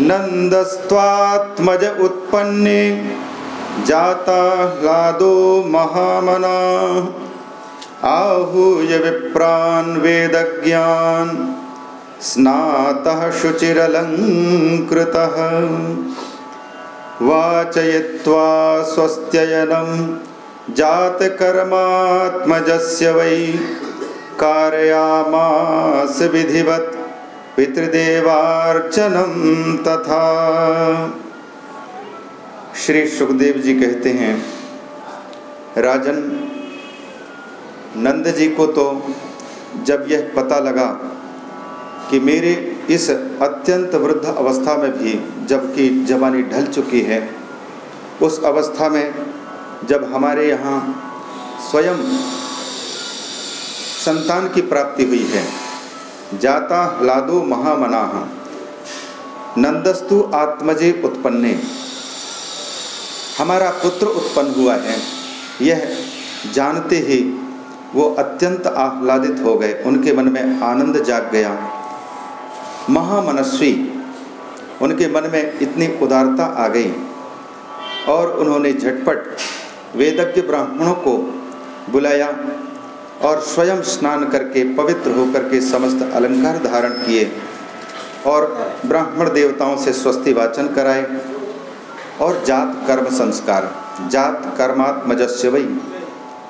नंदस्वात्मज उत्पन्ने जाता लादो महामना। आहूय विप्रान् वेदज्ञान स्नातः शुचिरलङ्कृतः। वाचयित्वा स्वस्त्ययनं जातकर्मात्मजस्य वै कारयामास विधिवत् पितृदेवार्चनम तथा। श्री सुखदेव जी कहते हैं, राजन, नंद जी को तो जब यह पता लगा कि मेरे इस अत्यंत वृद्ध अवस्था में भी जबकि जवानी ढल चुकी है, उस अवस्था में जब हमारे यहाँ स्वयं संतान की प्राप्ति हुई है जाता लादो महामना नंदस्तु आत्मजे उत्पन्ने। हमारा पुत्र उत्पन्न हुआ है। यह जानते ही वो अत्यंत आह्लादित हो गए। उनके मन में आनंद जाग गया। महामनस्वी, उनके मन में इतनी उदारता आ गई और उन्होंने झटपट वेदज्ञ ब्राह्मणों को बुलाया। और स्वयं स्नान करके, पवित्र होकर के समस्त अलंकार धारण किए और ब्राह्मण देवताओं से स्वस्ति वाचन कराए और जात कर्म संस्कार। जात कर्मात्मजस्य वही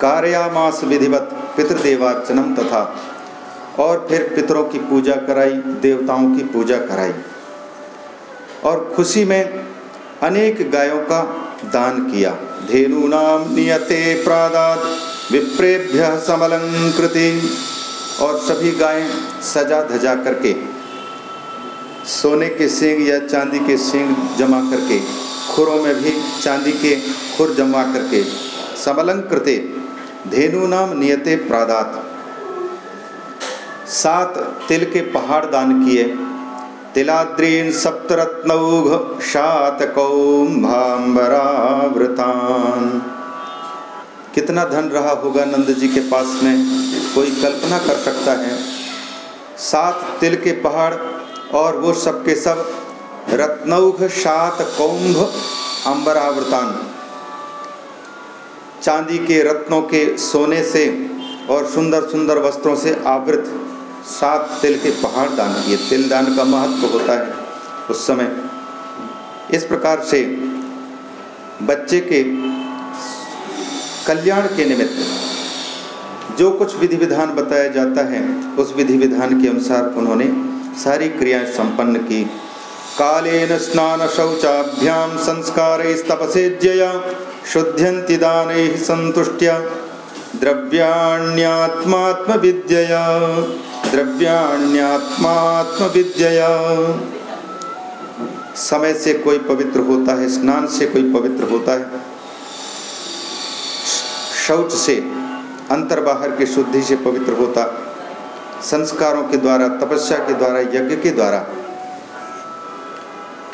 कार्यामास विधिवत पितृदेवार्चनम तथा और फिर पितरों की पूजा कराई, देवताओं की पूजा कराई और खुशी में अनेक गायों का दान किया। धेनु नाम नियते प्रादात विप्रेभ्य समलंकृति और सभी गायें सजा धजा करके, सोने के सींग या चांदी के सींग जमा करके, खुरों में भी चांदी के खुर जमा करके समलंकृते धेनु नाम नियते प्रादात। सात तिल के पहाड़ दान किए तिलाद्रीन सप्तरत्नौघ शातकौम्भाम्बरावृतान। कितना धन रहा होगा नंद जी के पास में? कोई कल्पना कर सकता है? सात तिल के पहाड़ और वो सब के सब रत्नौघ शात कौम्भ अंबरावृतान चांदी के रत्नों के सोने से और सुंदर सुंदर वस्त्रों से आवृत सात तिल के पहाड़ दान किए तिल दान का महत्व होता है उस समय। इस प्रकार से बच्चे के कल्याण के निमित्त जो कुछ विधि विधान बताया जाता है, उस विधि विधान के अनुसार उन्होंने सारी क्रियाएँ संपन्न की। कालेन स्नान शौचाभ्याम संस्कार तपसेज्यया शुद्ध्यंति दान संतुष्टिया। द्रव्याण्यात्मात्म विद्यया द्रव्याण्यात्मात्म विद्यया समय से कोई पवित्र होता है, स्नान से कोई पवित्र होता है। शौच से, अंतर बाहर की शुद्धि से पवित्र होता। संस्कारों के द्वारा, तपस्या के द्वारा, यज्ञ के द्वारा।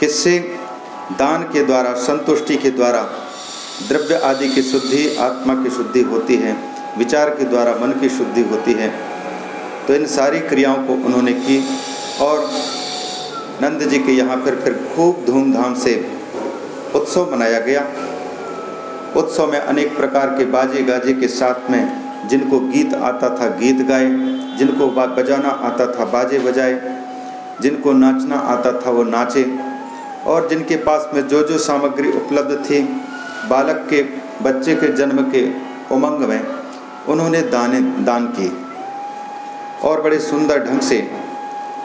किससे? दान के द्वारा, संतुष्टि के द्वारा। द्रव्य आदि की शुद्धि, आत्मा की शुद्धि होती है। विचार के द्वारा मन की शुद्धि होती है। तो इन सारी क्रियाओं को उन्होंने की और नंद जी के यहाँ फिर फिर खूब धूमधाम से उत्सव मनाया गया। उत्सव में अनेक प्रकार के बाजे गाजे के साथ में जिनको गीत आता था, गीत गाए। जिनको बजाना आता था, बाजे बजाए। जिनको नाचना आता था, वो नाचे। और जिनके पास में जो जो सामग्री उपलब्ध थी, बालक के, बच्चे के जन्म के उमंग में उन्होंने दाने, दान किए। और बड़े सुंदर ढंग से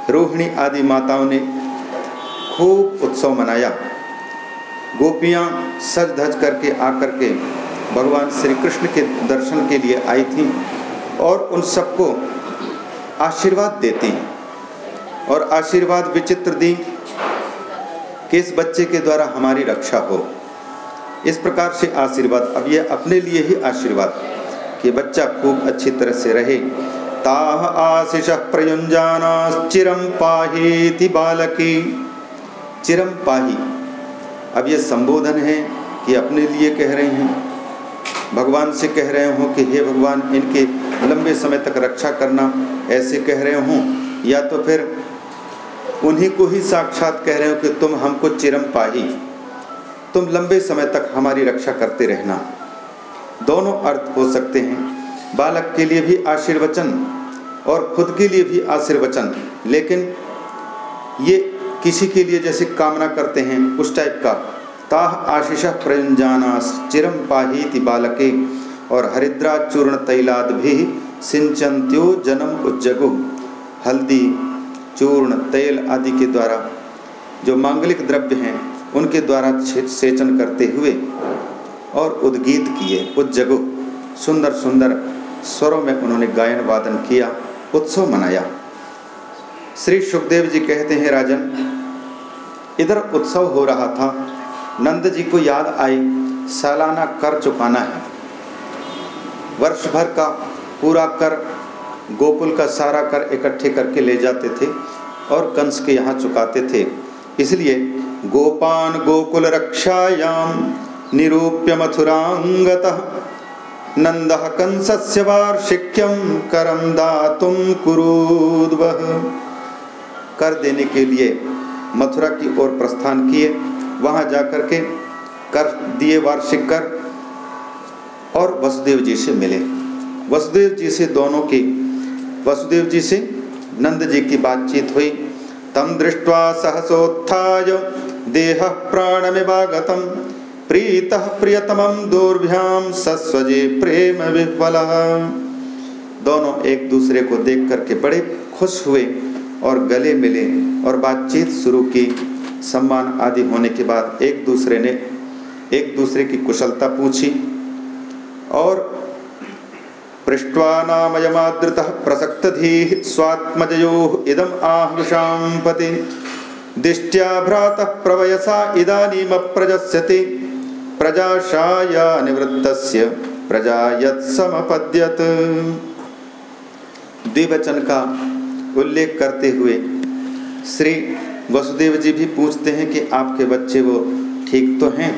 रोहिणी आदि माताओं ने खूब उत्सव मनाया। गोपियाँ सज धज करके आकर के भगवान श्री कृष्ण के दर्शन के लिए आई थी और उन सबको आशीर्वाद देती और आशीर्वाद विचित्र दी कि इस बच्चे के द्वारा हमारी रक्षा हो। इस प्रकार से आशीर्वाद, अब यह अपने लिए ही आशीर्वाद। कि बच्चा खूब अच्छी तरह से रहे। ताह आशिष प्रयुंजाना चिरम पाही बालकी। चिरम पाही। अब ये संबोधन है कि अपने लिए कह रहे हैं। भगवान से कह रहे हों कि हे भगवान, इनके लंबे समय तक रक्षा करना ऐसे कह रहे हों, या तो फिर उन्हीं को ही साक्षात कह रहे हो कि तुम हमको चिरम पाही। तुम लंबे समय तक हमारी रक्षा करते रहना। दोनों अर्थ हो सकते हैं। बालक के लिए भी आशीर्वचन और खुद के लिए भी आशीर्वचन। लेकिन ये किसी के लिए जैसे कामना करते हैं उस टाइप का। ताह आशीष प्रयुंजाना चिरम पाहीति बालके और हरिद्रा चूर्ण तैलाद भी सिंचंत्यो जन्म उज्जगु। हल्दी, चूर्ण, तेल आदि के द्वारा जो मांगलिक द्रव्य हैं, उनके द्वारा सेचन करते हुए और उद्गीत किए। उज्जगु, सुंदर सुंदर स्वरों में उन्होंने गायन वादन किया, उत्सव मनाया। श्री सुखदेव जी कहते हैं, राजन, इधर उत्सव हो रहा था। नंद जी को याद आई, सालाना कर चुकाना है। वर्ष भर का पूरा कर, गोकुल का सारा कर इकट्ठे करके ले जाते थे और कंस के यहाँ चुकाते थे। इसलिए, गोपान गोकुल रक्षायाम निरूप्य मथुरांगत नंद कंसस्य वार्षिक्यम करम दातुम कुरूद्वह कर देने के लिए मथुरा की ओर प्रस्थान किए, वहाँ जाकर के कर दिए वार्षिक कर और वसुदेव जी से मिले। वसुदेव जी से दोनों की, वसुदेव जी से नंद जी की बातचीत हुई। तम दृष्टवा सहसोत्थाय देह प्राणमिवागतम। प्रीत प्रियतम दुर्भ्याम सस्वजे प्रेम विफल दोनों एक दूसरे को देख करके बड़े खुश हुए और गले मिले और बातचीत शुरू की। सम्मान आदि होने के बाद एक दूसरे ने एक दूसरे की कुशलता पूछी और पृष्ट्वा नामयमादृतः प्रसक्तधीः स्वात्मजयोः इदम् आहुषां पति। दिष्ट्या भ्रातः प्रवयसा इदानीमप्रजस्यति। प्रजाशाया निवृत्तस्य प्रजा यत्समपद्यत द्विवचन का उल्लेख करते हुए श्री वसुदेव जी भी पूछते हैं कि आपके बच्चे वो ठीक तो हैं?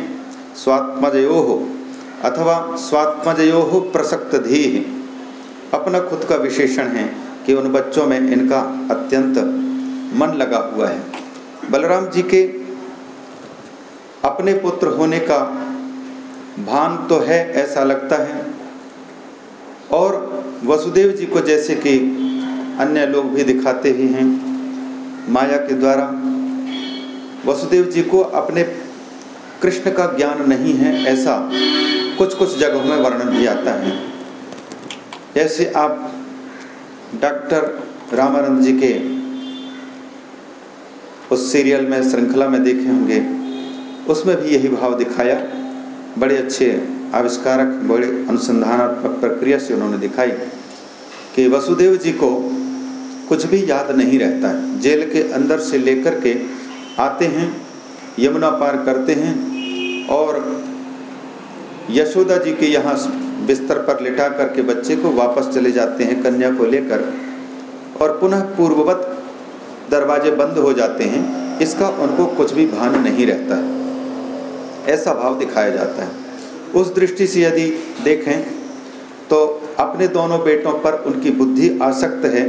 स्वात्मजयो हो अथवा स्वात्मजयो हो प्रसक्त धी अपना खुद का विशेषण है कि उन बच्चों में इनका अत्यंत मन लगा हुआ है। बलराम जी के अपने पुत्र होने का भान तो है, ऐसा लगता है। और वसुदेव जी को जैसे कि अन्य लोग भी दिखाते ही हैं, माया के द्वारा, वसुदेव जी को अपने कृष्ण का ज्ञान नहीं है, ऐसा कुछ कुछ जगहों में वर्णन भी आता है। जैसे आप डॉक्टर रामानंद जी के उस सीरियल में, श्रृंखला में देखे होंगे, उसमें भी यही भाव दिखाया। बड़े अच्छे आविष्कारक, बड़े अनुसंधानात्मक प्रक्रिया से उन्होंने दिखाई कि वसुदेव जी को कुछ भी याद नहीं रहता है। जेल के अंदर से लेकर के आते हैं, यमुना पार करते हैं और यशोदा जी के यहाँ बिस्तर पर लिटा करके बच्चे को वापस चले जाते हैं, कन्या को लेकर और पुनः पूर्ववत दरवाजे बंद हो जाते हैं। इसका उनको कुछ भी भान नहीं रहता है। ऐसा भाव दिखाया जाता है। उस दृष्टि से यदि देखें तो अपने दोनों बेटों पर उनकी बुद्धि आसक्त है,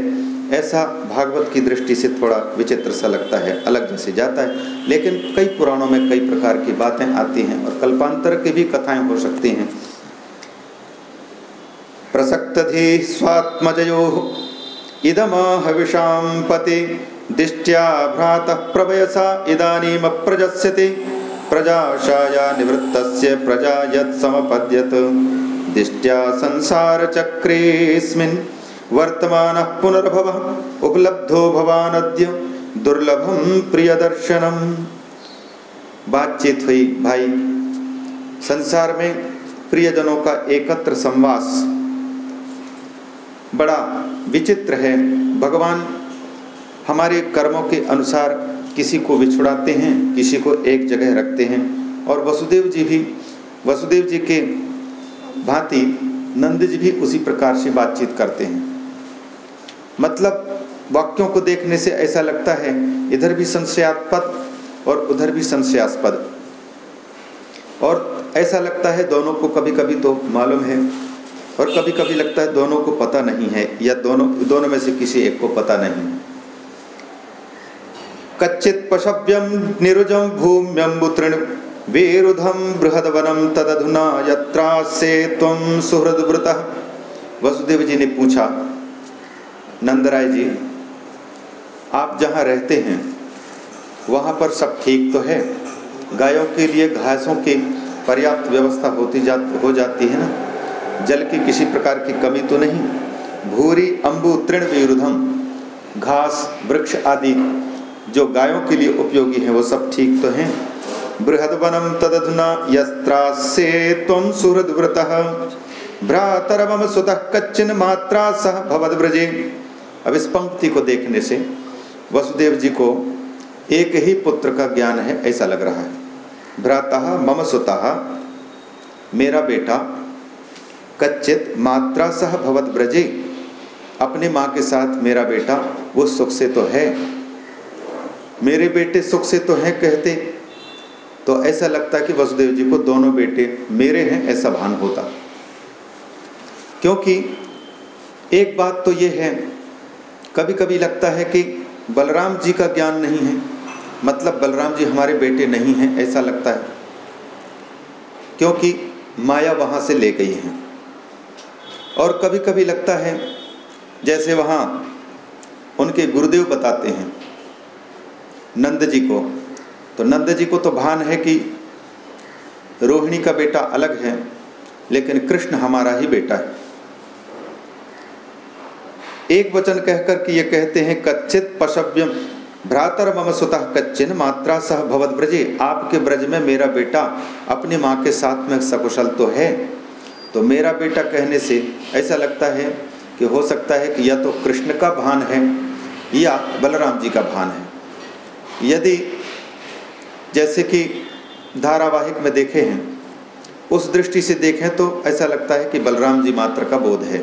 ऐसा भागवत की दृष्टि से थोड़ा विचित्र सा लगता है, अलग जैसे जाता है। लेकिन कई पुराणों में कई प्रकार की बातें आती हैं और कल्पांतर की भी कथाएँ हो सकती हैं। प्रसक्तधि स्वात्मजयो इदमाहविषां पति, दिष्ट्या भ्रातः प्रभयसा इदानीमप्रजस्यति। प्रजाशाया निवृत्तस्य प्रजा यत्समपद्यत दिष्ट्या संसारचक्रेऽस्मिन् वर्तमान पुनर्भव, उपलब्धो भवानद्य दुर्लभम प्रिय दर्शनम बातचीत हुई भाई, संसार में प्रियजनों का एकत्र संवास बड़ा विचित्र है। भगवान हमारे कर्मों के अनुसार किसी को बिछुड़ाते हैं, किसी को एक जगह रखते हैं। और वसुदेव जी भी, वसुदेव जी के भांति नंद जी भी उसी प्रकार से बातचीत करते हैं। मतलब वाक्यों को देखने से ऐसा लगता है, इधर भी संशयास्पद और उधर भी संशयास्पद। और ऐसा लगता है दोनों को कभी कभी तो मालूम है, और कभी कभी लगता है दोनों को पता नहीं है, या दोनों दोनों में से किसी एक को पता नहीं कच्चित् पशव्यम निरुजम भूम्यम तृण वेरुधम बृहदवनम तदधुना यत्रासे त्वं सुहृदव्रत वसुदेव जी ने पूछा नंदराय जी आप जहाँ रहते हैं, वहाँ पर सब ठीक तो है? गायों के लिए घासों की पर्याप्त व्यवस्था होती जा, हो जाती है ना? जल की किसी प्रकार की कमी तो नहीं। भूरी अम्बु तृण विरुद्धम घास, वृक्ष आदि जो गायों के लिए उपयोगी हैं, वो सब ठीक तो हैं। बृहदवनम तदधुना यस्त्रासे तुम सुहृद व्रत भ्रातरम सुतः कच्चिन मात्रा सह भवद ब्रजे अब इस पंक्ति को देखने से वसुदेव जी को एक ही पुत्र का ज्ञान है, ऐसा लग रहा है। भ्राता मम सुता, मेरा बेटा, कच्चित मात्रा सह भवत ब्रजे अपने माँ के साथ मेरा बेटा, वो सुख से तो है। मेरे बेटे सुख से तो हैं कहते तो ऐसा लगता कि वसुदेव जी को दोनों बेटे मेरे हैं, ऐसा भान होता। क्योंकि एक बात तो ये है कभी कभी लगता है कि बलराम जी का ज्ञान नहीं है मतलब बलराम जी हमारे बेटे नहीं हैं, ऐसा लगता है। क्योंकि माया वहाँ से ले गई है। और कभी कभी लगता है, जैसे वहाँ उनके गुरुदेव बताते हैं नंद जी को। तो नंद जी को तो भान है कि रोहिणी का बेटा अलग है, लेकिन कृष्ण हमारा ही बेटा है। एक वचन कहकर कि ये कहते हैं, कच्चित पशव्यम भ्रातर मम सुतः कच्चिन मात्रा सह भवत ब्रजे आपके ब्रज में मेरा बेटा अपनी माँ के साथ में सकुशल तो है। तो मेरा बेटा कहने से ऐसा लगता है कि हो सकता है कि या तो कृष्ण का भान है या बलराम जी का भान है। यदि जैसे कि धारावाहिक में देखे हैं, उस दृष्टि से देखें तो ऐसा लगता है कि बलराम जी मात्र का बोध है।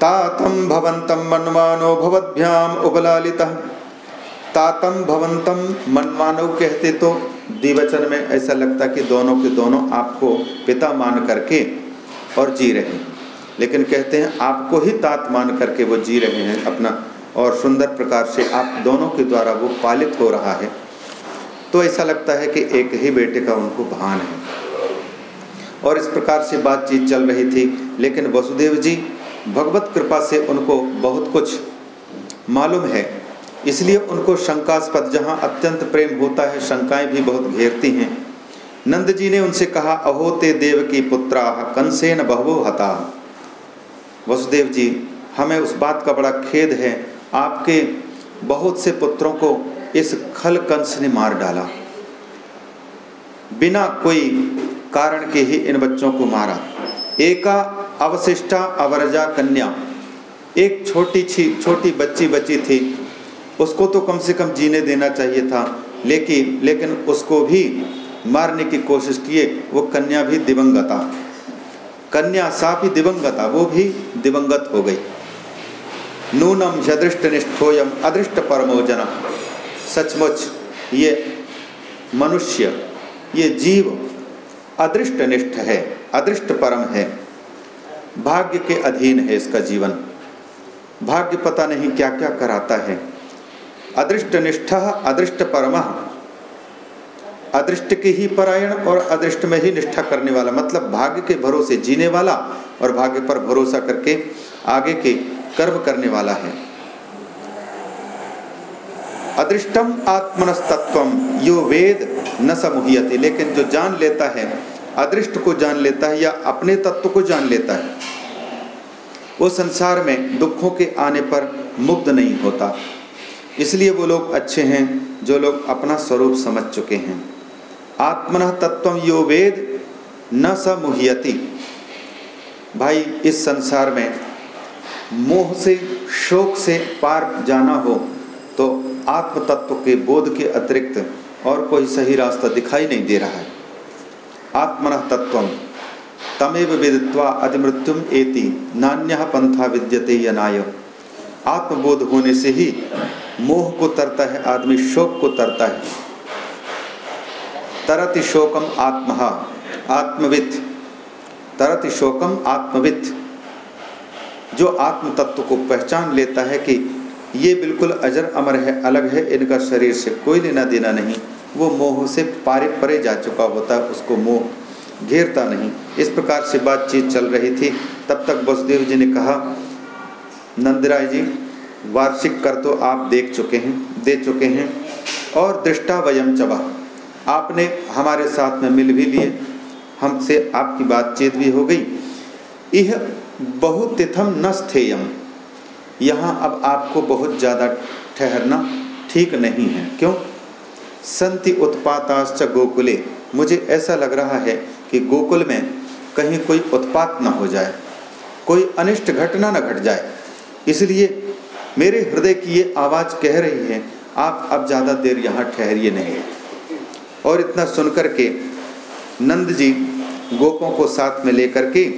तातम भवंतम मनमानो भवद्भ्याम उपलालिता तातम भवंतम मनमानव कहते तो द्विवचन में ऐसा लगता कि दोनों के दोनों आपको पिता मान करके और जी रहे हैं। लेकिन कहते हैं, आपको ही तात मान करके वो जी रहे हैं अपना, और सुंदर प्रकार से आप दोनों के द्वारा वो पालित हो रहा है। तो ऐसा लगता है कि एक ही बेटे का उनको भान है। और इस प्रकार से बातचीत चल रही थी, लेकिन वसुदेव जी, भगवत कृपा से उनको बहुत कुछ मालूम है। इसलिए उनको शंकास्पद, जहाँ अत्यंत प्रेम होता है, शंकाएँ भी बहुत घेरती हैं। नंद जी ने उनसे कहा, अहो ते देव की पुत्रा, कंसेन बहु हता। वसुदेव जी, हमें उस बात का बड़ा खेद है, आपके बहुत से पुत्रों को इस खल कंस ने मार डाला। बिना कोई कारण के ही इन बच्चों को मारा। एका अवशिष्टा अवरजा कन्या, एक छोटी छी छोटी बच्ची बची थी। उसको तो कम से कम जीने देना चाहिए था लेकिन लेकिन उसको भी मारने की कोशिश किए, वो कन्या भी दिवंगता। कन्या सा भी दिवंगता, वो भी दिवंगत हो गई। नूनम यदृष्ट निष्ठोयम अदृष्ट परमोजन सचमुच, ये मनुष्य, ये जीव अदृष्ट निष्ठ है अदृष्ट परम है। भाग्य के अधीन है इसका जीवन। भाग्य पता नहीं क्या क्या कराता है। अदृष्ट निष्ठ अदृष्ट परम अदृष्ट के ही परायण और अदृष्ट में ही निष्ठा करने वाला मतलब भाग्य के भरोसे जीने वाला और भाग्य पर भरोसा करके आगे के कर्म करने वाला है। अदृष्टम आत्मनस्तत्व यो वेद न समुहियति, लेकिन जो जान लेता है, अदृष्ट को जान लेता है या अपने तत्व को जान लेता है, वो संसार में दुखों के आने पर मुग्ध नहीं होता। इसलिए वो लोग अच्छे हैं, जो लोग अपना स्वरूप समझ चुके हैं। आत्मन तत्व यो वेद न स भाई, इस संसार में मोह से, शोक से पार जाना हो तो आत्म तत्व के बोध के अतिरिक्त और कोई सही रास्ता दिखाई नहीं दे रहा है। आत्मन तत्व तमेव विदित्वा अतिमृत्युम एति, नान्य पंथा विद्यते यनाय। आत्मबोध होने से ही मोह को तरता है, आदमी शोक को तरता है। तरति शोकम आत्म। आत्मवित। तरति शोकम आत्मवित। जो आत्म तत्व को पहचान लेता है कि ये बिल्कुल अजर अमर है, अलग है, इनका शरीर से कोई लेना देना नहीं, वो मोह से पारे परे जा चुका होता है उसको मोह घेरता नहीं। इस प्रकार से बातचीत चल रही थी। तब तक वसुदेव जी ने कहा, नंदराय जी, वार्षिक कर तो आप देख चुके हैं, दे चुके हैं, और दृष्टा वयम चबा आपने हमारे साथ में मिल भी लिए। हमसे आपकी बातचीत भी हो गई। यह बहुतिथम न स्थेयम यहाँ अब आपको बहुत ज़्यादा ठहरना ठीक नहीं है। क्यों? संति उत्पाताश्च गोकुले। मुझे ऐसा लग रहा है कि गोकुल में कहीं कोई उत्पात न हो जाए। कोई अनिष्ट घटना न घट जाए। इसलिए मेरे हृदय की ये आवाज़ कह रही है, आप अब ज़्यादा देर यहाँ ठहरिए नहीं। और इतना सुनकर के नंद जी गोपों को साथ में लेकर के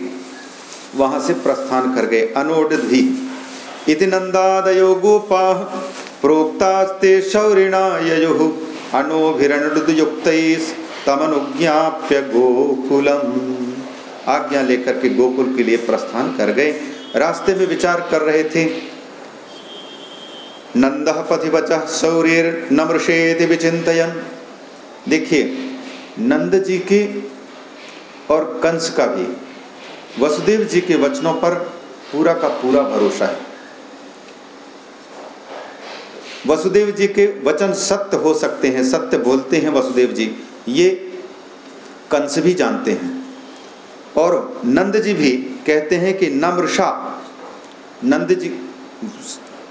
वहाँ से प्रस्थान कर गए। अनोडित भी। इति नंदादयो गोपा प्रोक्तास्ते शौरिणा अनोभिरणुक्त तमनुज्ञाप्य गोकुलम। आज्ञा लेकर के गोकुल के लिए प्रस्थान कर गए। रास्ते में विचार कर रहे थे। नंद पथिवच शौर्य नमृषेति विचिंतन देखिए, नंद जी के और कंस का भी, वसुदेव जी के वचनों पर पूरा का पूरा भरोसा है। वसुदेव जी के वचन सत्य हो सकते हैं, सत्य बोलते हैं वसुदेव जी, ये कंस भी जानते हैं। और नंद जी भी कहते हैं कि नमृषा, नंद जी,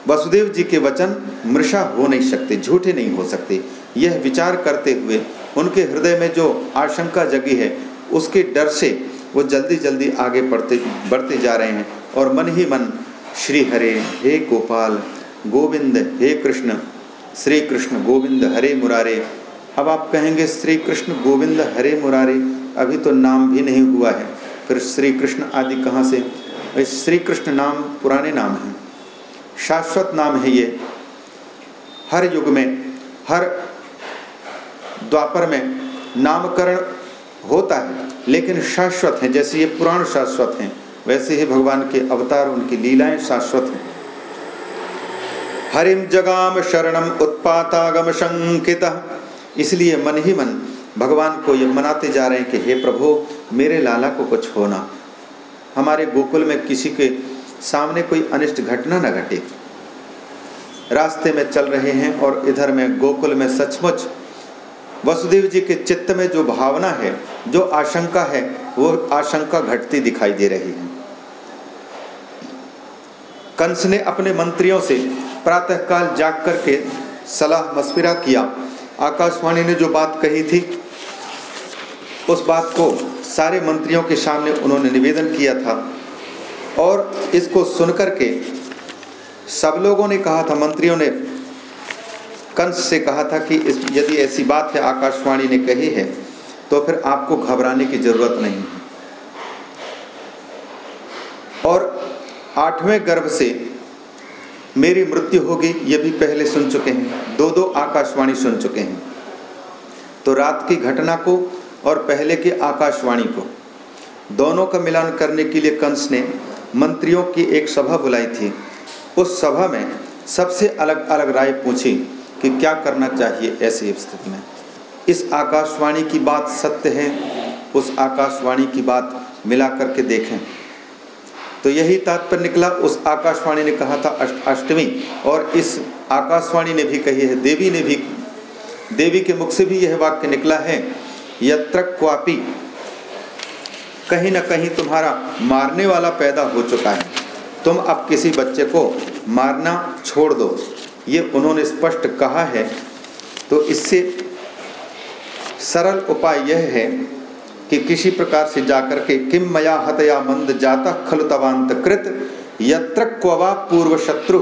वसुदेव जी के वचन मृषा हो नहीं सकते, झूठे नहीं हो सकते। यह विचार करते हुए उनके हृदय में जो आशंका जगी है, उसके डर से वो जल्दी जल्दी आगे बढ़ते बढ़ते जा रहे हैं और मन ही मन श्री हरे हे गोपाल, गोविंद, हे कृष्ण श्री कृष्ण गोविंद हरे मुरारे। अब आप कहेंगे श्री कृष्ण गोविंद हरे मुरारे, अभी तो नाम भी नहीं हुआ है। फिर श्री कृष्ण आदि कहाँ से? श्री कृष्ण नाम पुराने नाम हैं। शाश्वत नाम है ये। हर युग में, हर द्वापर में नामकरण होता है, लेकिन शाश्वत हैं, जैसे ये पुराण शाश्वत हैं, वैसे ही भगवान के अवतार, उनकी लीलाएँ शाश्वत हैं। हरिम जगाम शरणम उत्पातागम शंकित। इसलिए मन ही मन भगवान को ये मनाते जा रहे हैं कि, हे प्रभु, मेरे लाला को कुछ होना हमारे गोकुल में किसी के सामने कोई अनिष्ट घटना न घटे। रास्ते में चल रहे हैं और इधर में गोकुल में सचमुच वसुदेव जी के चित्त में जो भावना है, जो आशंका है, वो आशंका घटती दिखाई दे रही है। कंस ने अपने मंत्रियों से प्रातःकाल जाग करके सलाह मशविरा किया। आकाशवाणी ने जो बात कही थी, उस बात को सारे मंत्रियों के सामने उन्होंने निवेदन किया था और इसको सुनकर के सब लोगों ने कहा था, मंत्रियों ने कंस से कहा था कि इस यदि ऐसी बात है, आकाशवाणी ने कही है तो फिर आपको घबराने की ज़रूरत नहीं है। और आठवें गर्भ से मेरी मृत्यु होगी, ये भी पहले सुन चुके हैं। दो दो आकाशवाणी सुन चुके हैं। तो रात की घटना को और पहले की आकाशवाणी को, दोनों का मिलान करने के लिए कंस ने मंत्रियों की एक सभा बुलाई थी। उस सभा में सबसे अलग अलग राय पूछी। कि क्या करना चाहिए ऐसी स्थिति में। इस आकाशवाणी की बात सत्य है, उस आकाशवाणी की बात मिला करके देखें। तो यही तात्पर्य निकला, उस आकाशवाणी ने कहा था अष्टमी, और इस आकाशवाणी ने भी कही है, देवी ने भी, देवी के मुख से भी यह वाक्य निकला है, यत्र क्वापी, कहीं ना कहीं तुम्हारा मारने वाला पैदा हो चुका है। तुम अब किसी बच्चे को मारना छोड़ दो। ये उन्होंने स्पष्ट कहा है। तो इससे सरल उपाय यह है कि किसी प्रकार से जाकर के किम मया हतया मंद जाता खल तवांत कृत यत्र क्वा पूर्व शत्रु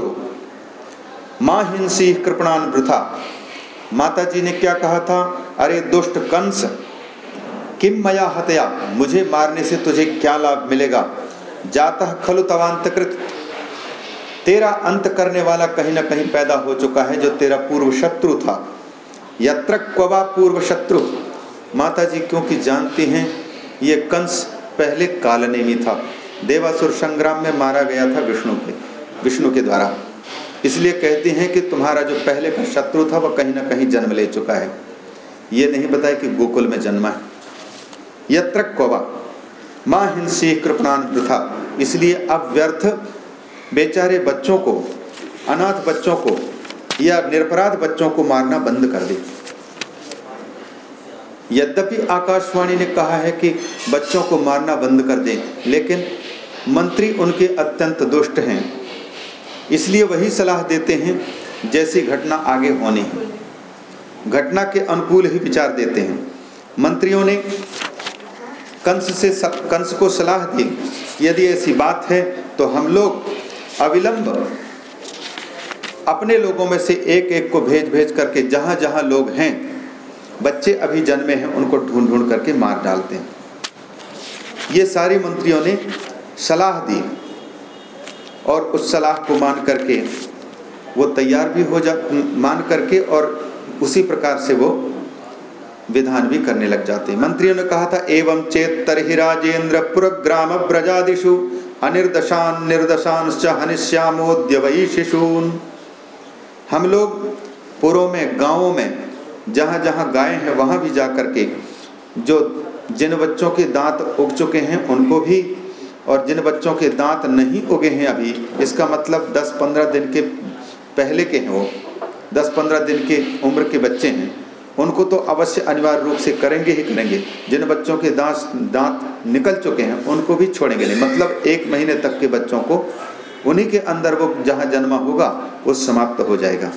माँ हिंसी कृपणान वृथा। माता जी ने क्या कहा था? अरे दुष्ट कंस किम मया हतया? मुझे मारने से तुझे क्या लाभ मिलेगा? जाता खलु तवांत कृत तेरा अंत करने वाला कहीं ना कहीं पैदा हो चुका है, जो तेरा पूर्व शत्रु था। यत्र क्वा पूर्व शत्रु माता जी क्योंकि जानती हैं, ये कंस पहले कालनेमी था। देवासुर संग्राम में मारा गया था विष्णु के विष्णु के द्वारा। इसलिए कहते हैं कि तुम्हारा जो पहले का शत्रु था, वह कहीं ना कहीं जन्म ले चुका है। ये नहीं बताया कि गोकुल में जन्मा है। यत्र कौवा माँ हिंसी कृपणान प्रथा इसलिए अब व्यर्थ बेचारे बच्चों को, अनाथ बच्चों को या निरपराध बच्चों को मारना बंद कर दे। यद्यपि आकाशवाणी ने कहा है कि बच्चों को मारना बंद कर दें, लेकिन मंत्री उनके अत्यंत दुष्ट हैं। इसलिए वही सलाह देते हैं जैसी घटना आगे होनी है। घटना के अनुकूल ही विचार देते हैं। मंत्रियों ने कंस से कंस को सलाह दी, यदि ऐसी बात है तो हम लोग अविलंब। अपने लोगों में से एक एक को भेज भेज करके जहाँ जहाँ लोग हैं, बच्चे अभी जन्मे हैं, उनको ढूंढ ढूंढ करके मार डालते हैं। ये सारी मंत्रियों ने सलाह दी और उस सलाह को मान करके वो तैयार भी हो जा, मान करके और उसी प्रकार से वो विधान भी करने लग जाते मंत्रियों ने कहा था, एवं चेत तरहि राजेंद्र ब्रजादिशु अनिर्दशान निर्दशान हनिश्यामोद्य वही शिशून। हम लोग पुरों में, गाँवों में, जहाँ जहाँ गायें हैं, वहाँ भी जा कर के जो जिन बच्चों के दांत उग चुके हैं, उनको भी, और जिन बच्चों के दांत नहीं उगे हैं अभी, इसका मतलब 10-15 दिन के पहले के हैं वो 10-15 दिन के उम्र के बच्चे हैं। उनको तो अवश्य अनिवार्य रूप से करेंगे ही करेंगे। जिन बच्चों के दांत दांत निकल चुके हैं, उनको भी छोड़ेंगे नहीं। मतलब एक महीने तक के बच्चों को, उन्हीं के अंदर वो जहाँ जन्मा होगा, वो समाप्त हो जाएगा।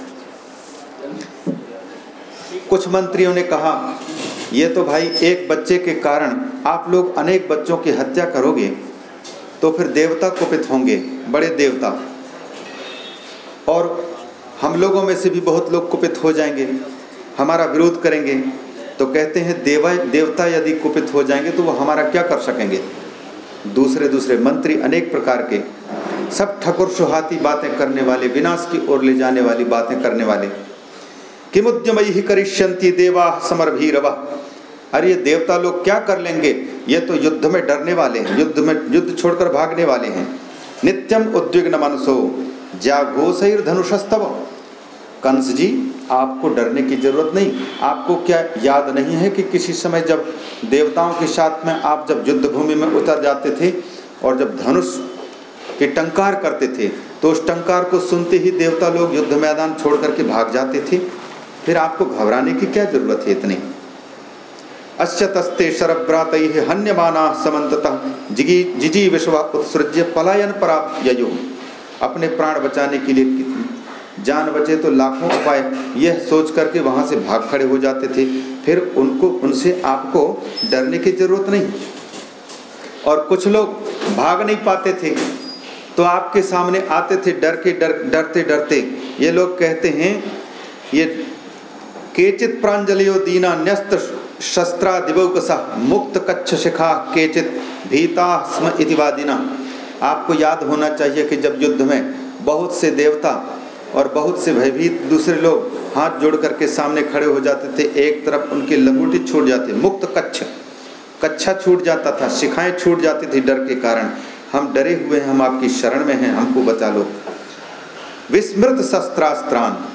कुछ मंत्रियों ने कहा, ये तो भाई एक बच्चे के कारण आप लोग अनेक बच्चों की हत्या करोगे तो फिर देवता कुपित होंगे, बड़े देवता। और हम लोगों में से भी बहुत लोग कुपित हो जाएँगे। हमारा विरोध करेंगे तो कहते हैं, देवा, देवता यदि कुपित हो जाएँगे तो वो हमारा क्या कर सकेंगे? दूसरे दूसरे मंत्री अनेक प्रकार के, सब ठकुर सुहाती बातें करने वाले, विनाश की ओर ले जाने वाली बातें करने वाले। किमुद्यम ही करिष्यंती देवा समर भीरवा। अरे, ये देवता लोग क्या कर लेंगे? ये तो युद्ध में डरने वाले हैं, युद्ध में, युद्ध छोड़कर भागने वाले हैं। नित्यम उद्विग्न मनसो जागोसैर धनुषस्तव कंस जी, आपको डरने की ज़रूरत नहीं। आपको क्या याद नहीं है कि किसी समय जब देवताओं के साथ में आप जब युद्ध भूमि में उतर जाते थे और जब धनुष के टंकार करते थे तो उस टंकार को सुनते ही देवता लोग युद्ध मैदान छोड़ करके भाग जाते थे। फिर आपको घबराने की क्या ज़रूरत है इतनी? अश्यतस्ते शरभ्रात हन्यमाना समन्ततः जिगी जिजी विश्व उत्सृज्य पलायन पराप ययो अपने प्राण बचाने के लिए जान बचे तो लाखों उपाय। यह सोच करके वहाँ से भाग खड़े हो जाते थे। फिर उनको, उनसे आपको डरने की ज़रूरत नहीं। और कुछ लोग भाग नहीं पाते थे। तो आपके सामने आते थे डर के डर, डरते डरते। ये लोग कहते हैं, ये केचित प्रांजलियो दीना न्यस्त शस्त्रा दिवकसा मुक्त कच्छ शिखा केचित भीता स्म इतिवादिना। आपको याद होना चाहिए कि जब युद्ध में बहुत से देवता और बहुत से भयभीत दूसरे लोग हाथ जोड़ करके सामने खड़े हो जाते थे। एक तरफ़ उनके लंगूटी छूट जाते, मुक्त कच्छ। कच्छा छूट जाता था, शिखाएँ छूट जाती थी डर के कारण। हम डरे हुए हैं, हम आपकी शरण में हैं, हमको बचा लो। विस्मृत शस्त्रास्त्रान,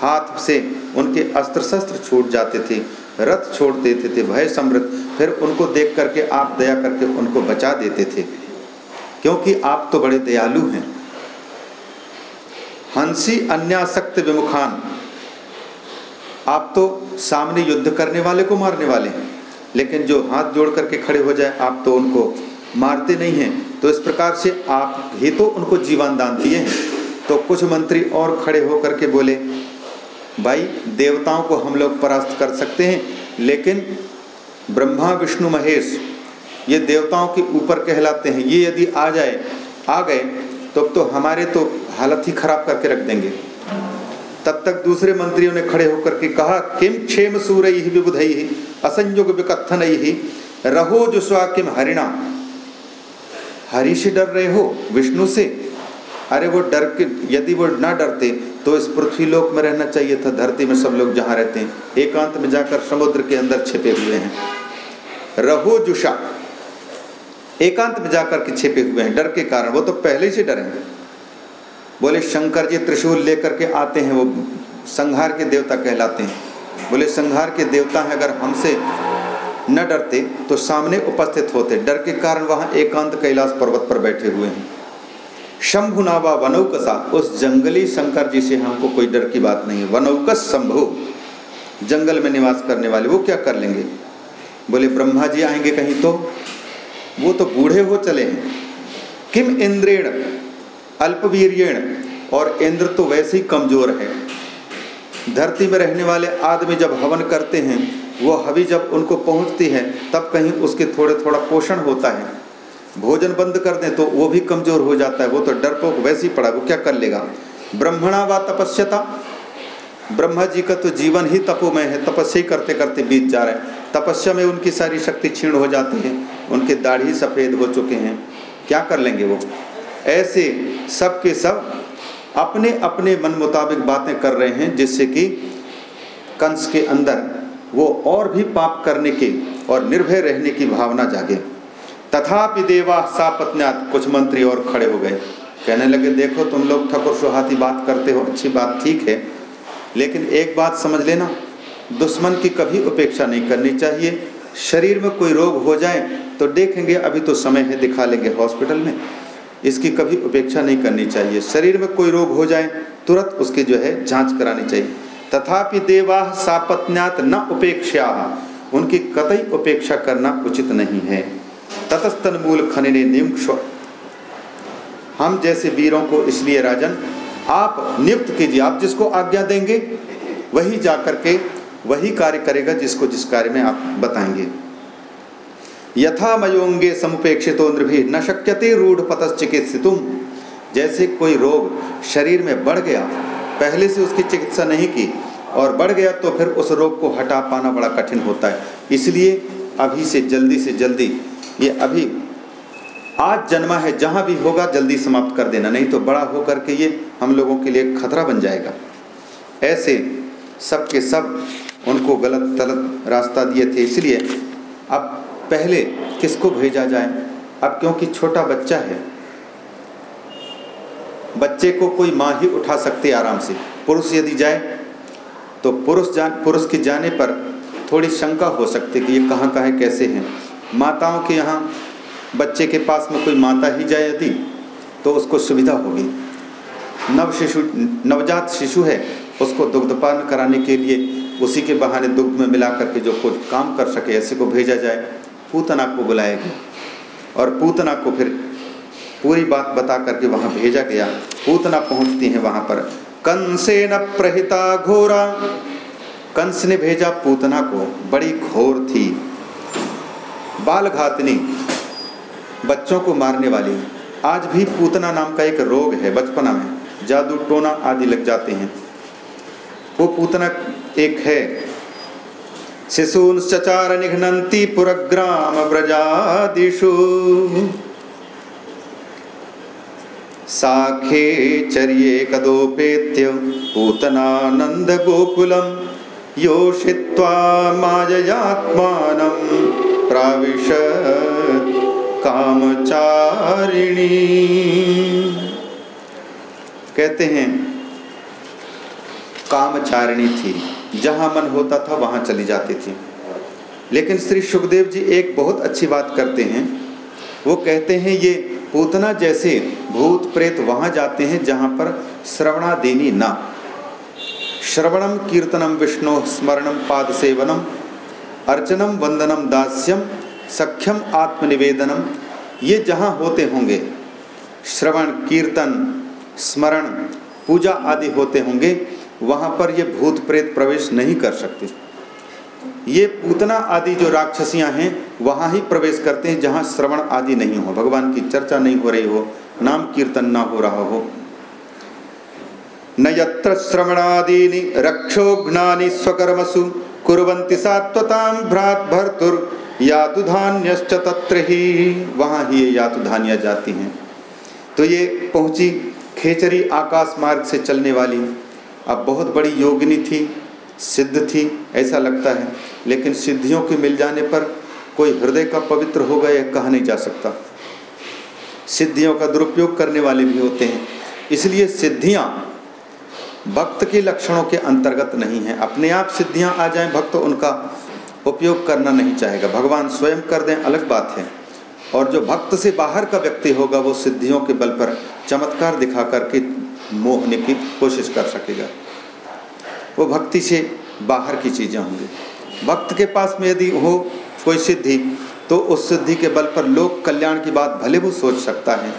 हाथ से उनके अस्त्र शस्त्र छूट जाते थे, रथ छोड़ देते थे, भय समृद्ध। फिर उनको देख करके आप दया करके उनको बचा देते थे। क्योंकि आप तो बड़े दयालु हैं। हँसी अन्यासक्त विमुखान। आप तो सामने युद्ध करने वाले को मारने वाले हैं, लेकिन जो हाथ जोड़ करके खड़े हो जाए, आप तो उनको मारते नहीं हैं। तो इस प्रकार से आप ही तो उनको जीवन दान दिए हैं। तो कुछ मंत्री और खड़े होकर के बोले, भाई, देवताओं को हम लोग परास्त कर सकते हैं, लेकिन ब्रह्मा, विष्णु, महेश, ये देवताओं के ऊपर कहलाते हैं। ये यदि आ जाए, आ गए तो तो हमारे तो हालत ही खराब करके रख देंगे। तब तक दूसरे मंत्रियों ने खड़े होकर के कहा, किम क्षेम सूर ही विबुध ही असंयोग विकथन ही रहो जो स्वा किम हरिणा। हरि से डर रहे हो, विष्णु से? अरे वो डर के, यदि वो ना डरते तो इस पृथ्वी लोक में रहना चाहिए था, धरती में सब लोग जहाँ रहते हैं। एकांत में जाकर समुद्र के अंदर छिपे हुए हैं। रहो जुषा एकांत में जाकर के छिपे हुए हैं। डर के कारण, वो तो पहले से डरे हैं। बोले, शंकर जी त्रिशूल लेकर के आते हैं, वो संहार के देवता कहलाते हैं। बोले, संहार के देवता हैं, अगर हमसे न डरते तो सामने उपस्थित होते। डर के कारण वहाँ एकांत कैलाश पर्वत पर बैठे हुए हैं। शंभु नावा वनौकसा, उस जंगली शंकर जी से हमको कोई डर की बात नहीं है। वनौकस शंभु, जंगल में निवास करने वाले, वो क्या कर लेंगे? बोले, ब्रह्मा जी आएँगे कहीं तो? वो तो बूढ़े हो चले हैं। किम इंद्रेण, अल्पवीरियण, और इंद्र तो वैसे ही कमज़ोर है। धरती में रहने वाले आदमी जब हवन करते हैं, वो हवि जब उनको पहुँचती है, तब कहीं उसके थोड़े थोड़ा पोषण होता है। भोजन बंद कर दें तो वो भी कमज़ोर हो जाता है, वो तो डरपोक वैसे ही पड़ा, वो क्या कर लेगा? ब्रह्मणा व तपस्यता। ब्रह्मा जी का तो जीवन ही तपोमय है, तपस्या करते करते बीत जा रहे हैं। तपस्या में उनकी सारी शक्ति क्षीण हो जाती है। उनके दाढ़ी सफ़ेद हो चुके हैं। क्या कर लेंगे वो? ऐसे सब के सब अपने अपने मन मुताबिक बातें कर रहे हैं, जिससे कि कंस के अंदर वो और भी पाप करने की और निर्भय रहने की भावना जागे। तथापि देवा सापत्न्यात कुछ मंत्री और खड़े हो गए। कहने लगे, देखो, तुम लोग ठकुर सुहाती बात करते हो, अच्छी बात ठीक है, लेकिन एक बात समझ लेना, दुश्मन की कभी उपेक्षा नहीं करनी चाहिए। शरीर में कोई रोग हो जाए तो देखेंगे, अभी तो समय है, दिखा लेंगे हॉस्पिटल में। इसकी कभी उपेक्षा नहीं करनी चाहिए। शरीर में कोई रोग हो जाए, तुरंत उसकी जो है जाँच करानी चाहिए। तथापि देवा सापत्न्यात न उपेक्षा, उनकी कतई उपेक्षा करना उचित नहीं है। ततस्तन मूल खनिने हम जैसे वीरों को इसलिए राजन, आप नियुक्त कीजिए, आप जिसको आज्ञा देंगे, वही जा करके वही कार्य करेगा जिसको जिस कार्य में आप बताएँगे। यथा मयोंगे समुपेक्षित भी न शक्यते रूढ़ पतश्चिकित्सितुम जैसे कोई रोग शरीर में बढ़ गया, पहले से उसकी चिकित्सा नहीं की, और बढ़ गया तो फिर उस रोग को हटा पाना बड़ा कठिन होता है। इसलिए अभी से जल्दी से जल्दी, ये अभी, आज जन्मा है, जहाँ भी होगा जल्दी समाप्त कर देना, नहीं तो बड़ा होकर के ये हम लोगों के लिए खतरा बन जाएगा। ऐसे सब के सब उनको गलत, तलत रास्ता दिए थे। इसलिए अब पहले किसको भेजा जाए? अब क्योंकि छोटा बच्चा है, बच्चे को कोई माँ ही उठा सकते आराम से। पुरुष यदि जाए तो पुरुष जान, पुरुष के जाने पर थोड़ी शंका हो सकती कि ये कहाँ का है कैसे हैं। माताओं के यहाँ बच्चे के पास में कोई माता ही जाए यदि तो उसको सुविधा होगी। नव शिशु, नवजात शिशु है, उसको दुग्धपान कराने के लिए उसी के बहाने दुग्ध में मिला करके जो कुछ काम कर सके, ऐसे को भेजा जाए, पूतना को बुलाया गया। और पूतना को फिर पूरी बात बता करके वहाँ भेजा गया। पूतना पहुँचती है वहाँ पर। कंसे न प्रहिता घोरा। कंस ने भेजा पूतना को। बड़ी घोर थी। बाल घातनी बच्चों को मारने वाली। आज भी पूतना नाम का एक रोग है बचपना में। जादू टोना आदि लग जाते हैं। वो पूतना एक है। शिशूंश्चार निघ्नन्ति पुरग्राम व्रजादिषु साखे चर्ये कदोपेत्य पूतनानंद गोकुलम योषित्वा माययात्मानं प्राविश कामचारिणी। कहते हैं कामचारिणी थी। जहाँ मन होता था, वहाँ चली जाती थी। लेकिन श्री सुखदेव जी एक बहुत अच्छी बात करते हैं। वो कहते हैं, ये पूतना जैसे भूत प्रेत वहाँ जाते हैं, जहाँ पर श्रवणादीनी ना। श्रवणम कीर्तनम विष्णु स्मरणम पाद सेवनम अर्चनम वंदनम दास्यम सख्यम आत्मनिवेदनम ये जहाँ होते होंगे, श्रवण, कीर्तन, स्मरण, पूजा आदि होते होंगे वहाँ पर ये भूत प्रेत प्रवेश नहीं कर सकते। ये पूतना आदि जो राक्षसियाँ हैं, वहाँ ही प्रवेश करते हैं जहाँ श्रवण आदि नहीं हो। भगवान की चर्चा नहीं हो रही हो, नाम कीर्तन ना हो रहा हो। न यत्र श्रवणादीनि रक्षोघ्नानि स्वकर्मसु, कुर्वन्ति सात्वतां भ्रात भर्तुर यातु धान्यश्च तत्र ही। वहाँ ही ये यातु धान्या जाती हैं। तो ये पहुँची खेचरी आकाश मार्ग से चलने वाली अब बहुत बड़ी योगिनी थी, सिद्ध थी, ऐसा लगता है। लेकिन सिद्धियों के मिल जाने पर कोई हृदय का पवित्र हो गया कहा नहीं जा सकता। सिद्धियों का दुरुपयोग करने वाले भी होते हैं। इसलिए सिद्धियाँ भक्त के लक्षणों के अंतर्गत नहीं है। अपने आप सिद्धियाँ आ जाएँ, भक्त उनका उपयोग करना नहीं चाहेगा। भगवान स्वयं कर दें, अलग बात है। और जो भक्त से बाहर का व्यक्ति होगा, वो सिद्धियों के बल पर चमत्कार दिखा करके मोहने की कोशिश कर सकेगा। वो भक्ति से बाहर की चीज़ें होंगी। भक्त के पास में यदि हो कोई सिद्धि तो उस सिद्धि के बल पर लोक कल्याण की बात भले वो सोच सकता है,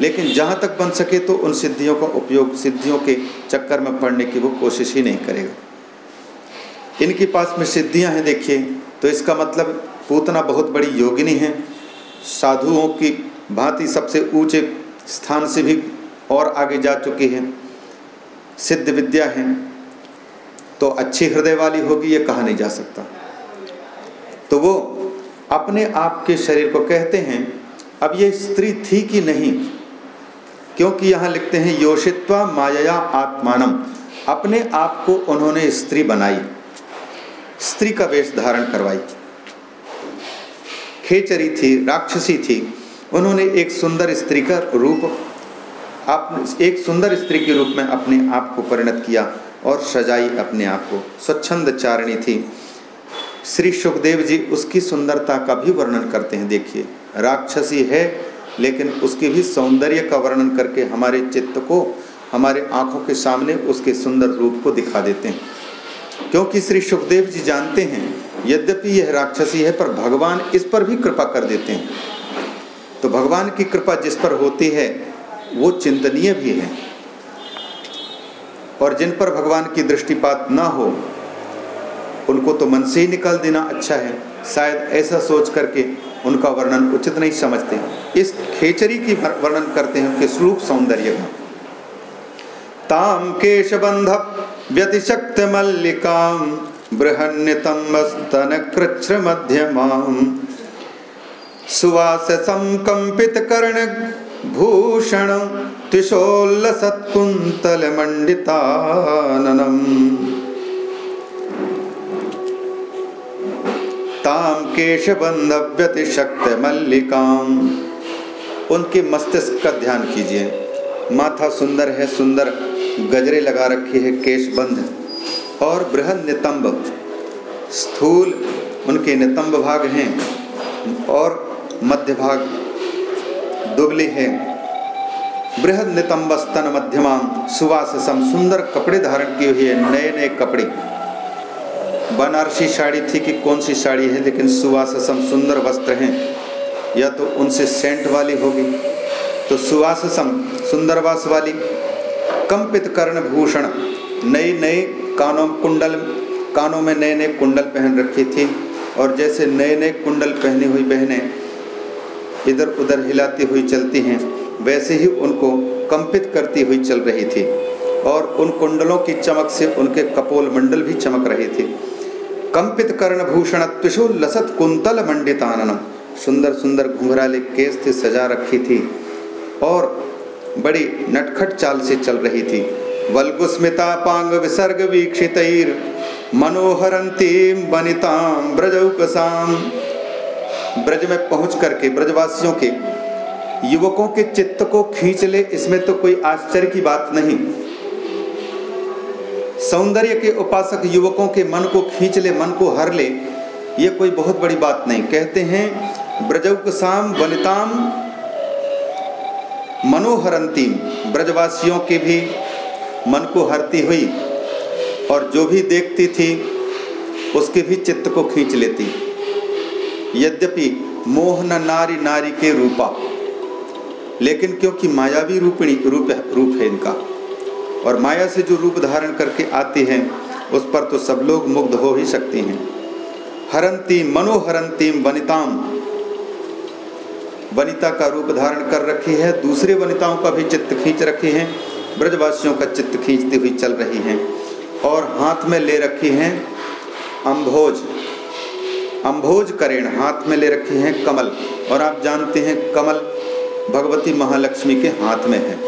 लेकिन जहाँ तक बन सके तो उन सिद्धियों का उपयोग, सिद्धियों के चक्कर में पड़ने की वो कोशिश ही नहीं करेगा। इनके पास में सिद्धियाँ हैं देखिए तो इसका मतलब पूतना बहुत बड़ी योगिनी है। साधुओं की भांति सबसे ऊँचे स्थान से भी और आगे जा चुकी है, सिद्ध विद्या है तो अच्छी हृदय वाली होगी, ये कहा नहीं जा सकता। तो वो अपने आप के शरीर को कहते हैं, अब ये स्त्री थी कि नहीं? क्योंकि यहाँ लिखते हैं, योषित्वा माया आत्मानम, अपने आप को उन्होंने स्त्री बनाई, स्त्री का वेश धारण करवाई। खेचरी थी, राक्षसी थी, उन्होंने एक सुंदर स्त्री का रूप आप एक सुंदर स्त्री के रूप में अपने आप को परिणत किया और सजाई अपने आप को। स्वच्छंद चारणी थी। श्री सुखदेव जी उसकी सुंदरता का भी वर्णन करते हैं, देखिए। राक्षसी है, लेकिन उसके भी सौंदर्य का वर्णन करके हमारे चित्त को, हमारे आँखों के सामने उसके सुंदर रूप को दिखा देते हैं। क्योंकि श्री सुखदेव जी जानते हैं, यद्यपि यह राक्षसी है, पर भगवान इस पर भी कृपा कर देते हैं। तो भगवान की कृपा जिस पर होती है वो चिंतनीय भी है। और जिन पर भगवान की दृष्टिपात ना हो, उनको तो मन से ही निकाल देना अच्छा है। शायद ऐसा सोच करके उनका वर्णन उचित नहीं समझते। इस खेचरी की वर्णन करते हैं उनके स्वरूप सौंदर्य का ताम केशबंध व्यतिशक्त मल्लिकाम बृहन्यतम कृच्छ मध्यमाम सुवास संकंपित कर्ण भूषण त्रिशोल्लसत्कुन्तलमण्डिताननम् ताम केशबंधव्यतिशक्तमल्लिकाम उनके मस्तिष्क का ध्यान कीजिए। माथा सुंदर है, सुंदर गजरे लगा रखी है केशबंध। और बृहद नितंब। स्थूल उनके नितंब भाग हैं। और मध्य भाग दुबली है। बृहद नितंब स्तन मध्यमा सुवासम सुंदर कपड़े धारण किए हुए नए नए कपड़े। बनारसी साड़ी थी कि कौन सी साड़ी है, लेकिन सुवासम सुंदर वस्त्र हैं। या तो उनसे सेंट वाली होगी। तो सुवासम सुंदरवास वाली कंपित कर्ण भूषण नई नई कानों कुंडल, कानों में नए नए कुंडल पहन रखी थी। और जैसे नए नए कुंडल पहनी हुई बहनें इधर उधर हिलाती हुई चलती हैं, वैसे ही उनको कंपित करती हुई चल रही थी। और उन कुंडलों की चमक से उनके कपोल मंडल भी चमक रहे थे। कंपित कर्ण भूषण त्रिशु लसत कुंतल मंडितानन सुंदर सुंदर घुंघराले केस थे सजा रखी थी और बड़ी नटखट चाल से चल रही थी। वल्गुस्मिता पांग विसर्ग वीक्षित मनोहरंती बनिताम ब्रजौकसाम ब्रज में पहुँच करके ब्रजवासियों के युवकों के चित्त को खींच ले, इसमें तो कोई आश्चर्य की बात नहीं। सौंदर्य के उपासक युवकों के मन को खींच ले, मन को हर ले, ये कोई बहुत बड़ी बात नहीं। कहते हैं, ब्रजौकसाम वनिताम मनोहरंतीम। ब्रजवासियों के भी मन को हरती हुई और जो भी देखती थी, उसके भी चित्त को खींच लेती। यद्यपि मोहन नारी नारी के रूपा, लेकिन क्योंकि मायावी रूपिणी रूप रूप है इनका, और माया से जो रूप धारण करके आती हैं, उस पर तो सब लोग मुग्ध हो ही सकते हैं। हरंती मनोहरंतीम वनिताम। वनिता का रूप धारण कर रखी है, दूसरे वनिताओं का भी चित्त खींच रखी है, ब्रजवासियों का चित्त खींचती हुई चल रही हैं, और हाथ में ले रखी हैं अम्भोज अम्भोज करेण हाथ में ले रखे हैं कमल, और आप जानते हैं कमल भगवती महालक्ष्मी के हाथ में है।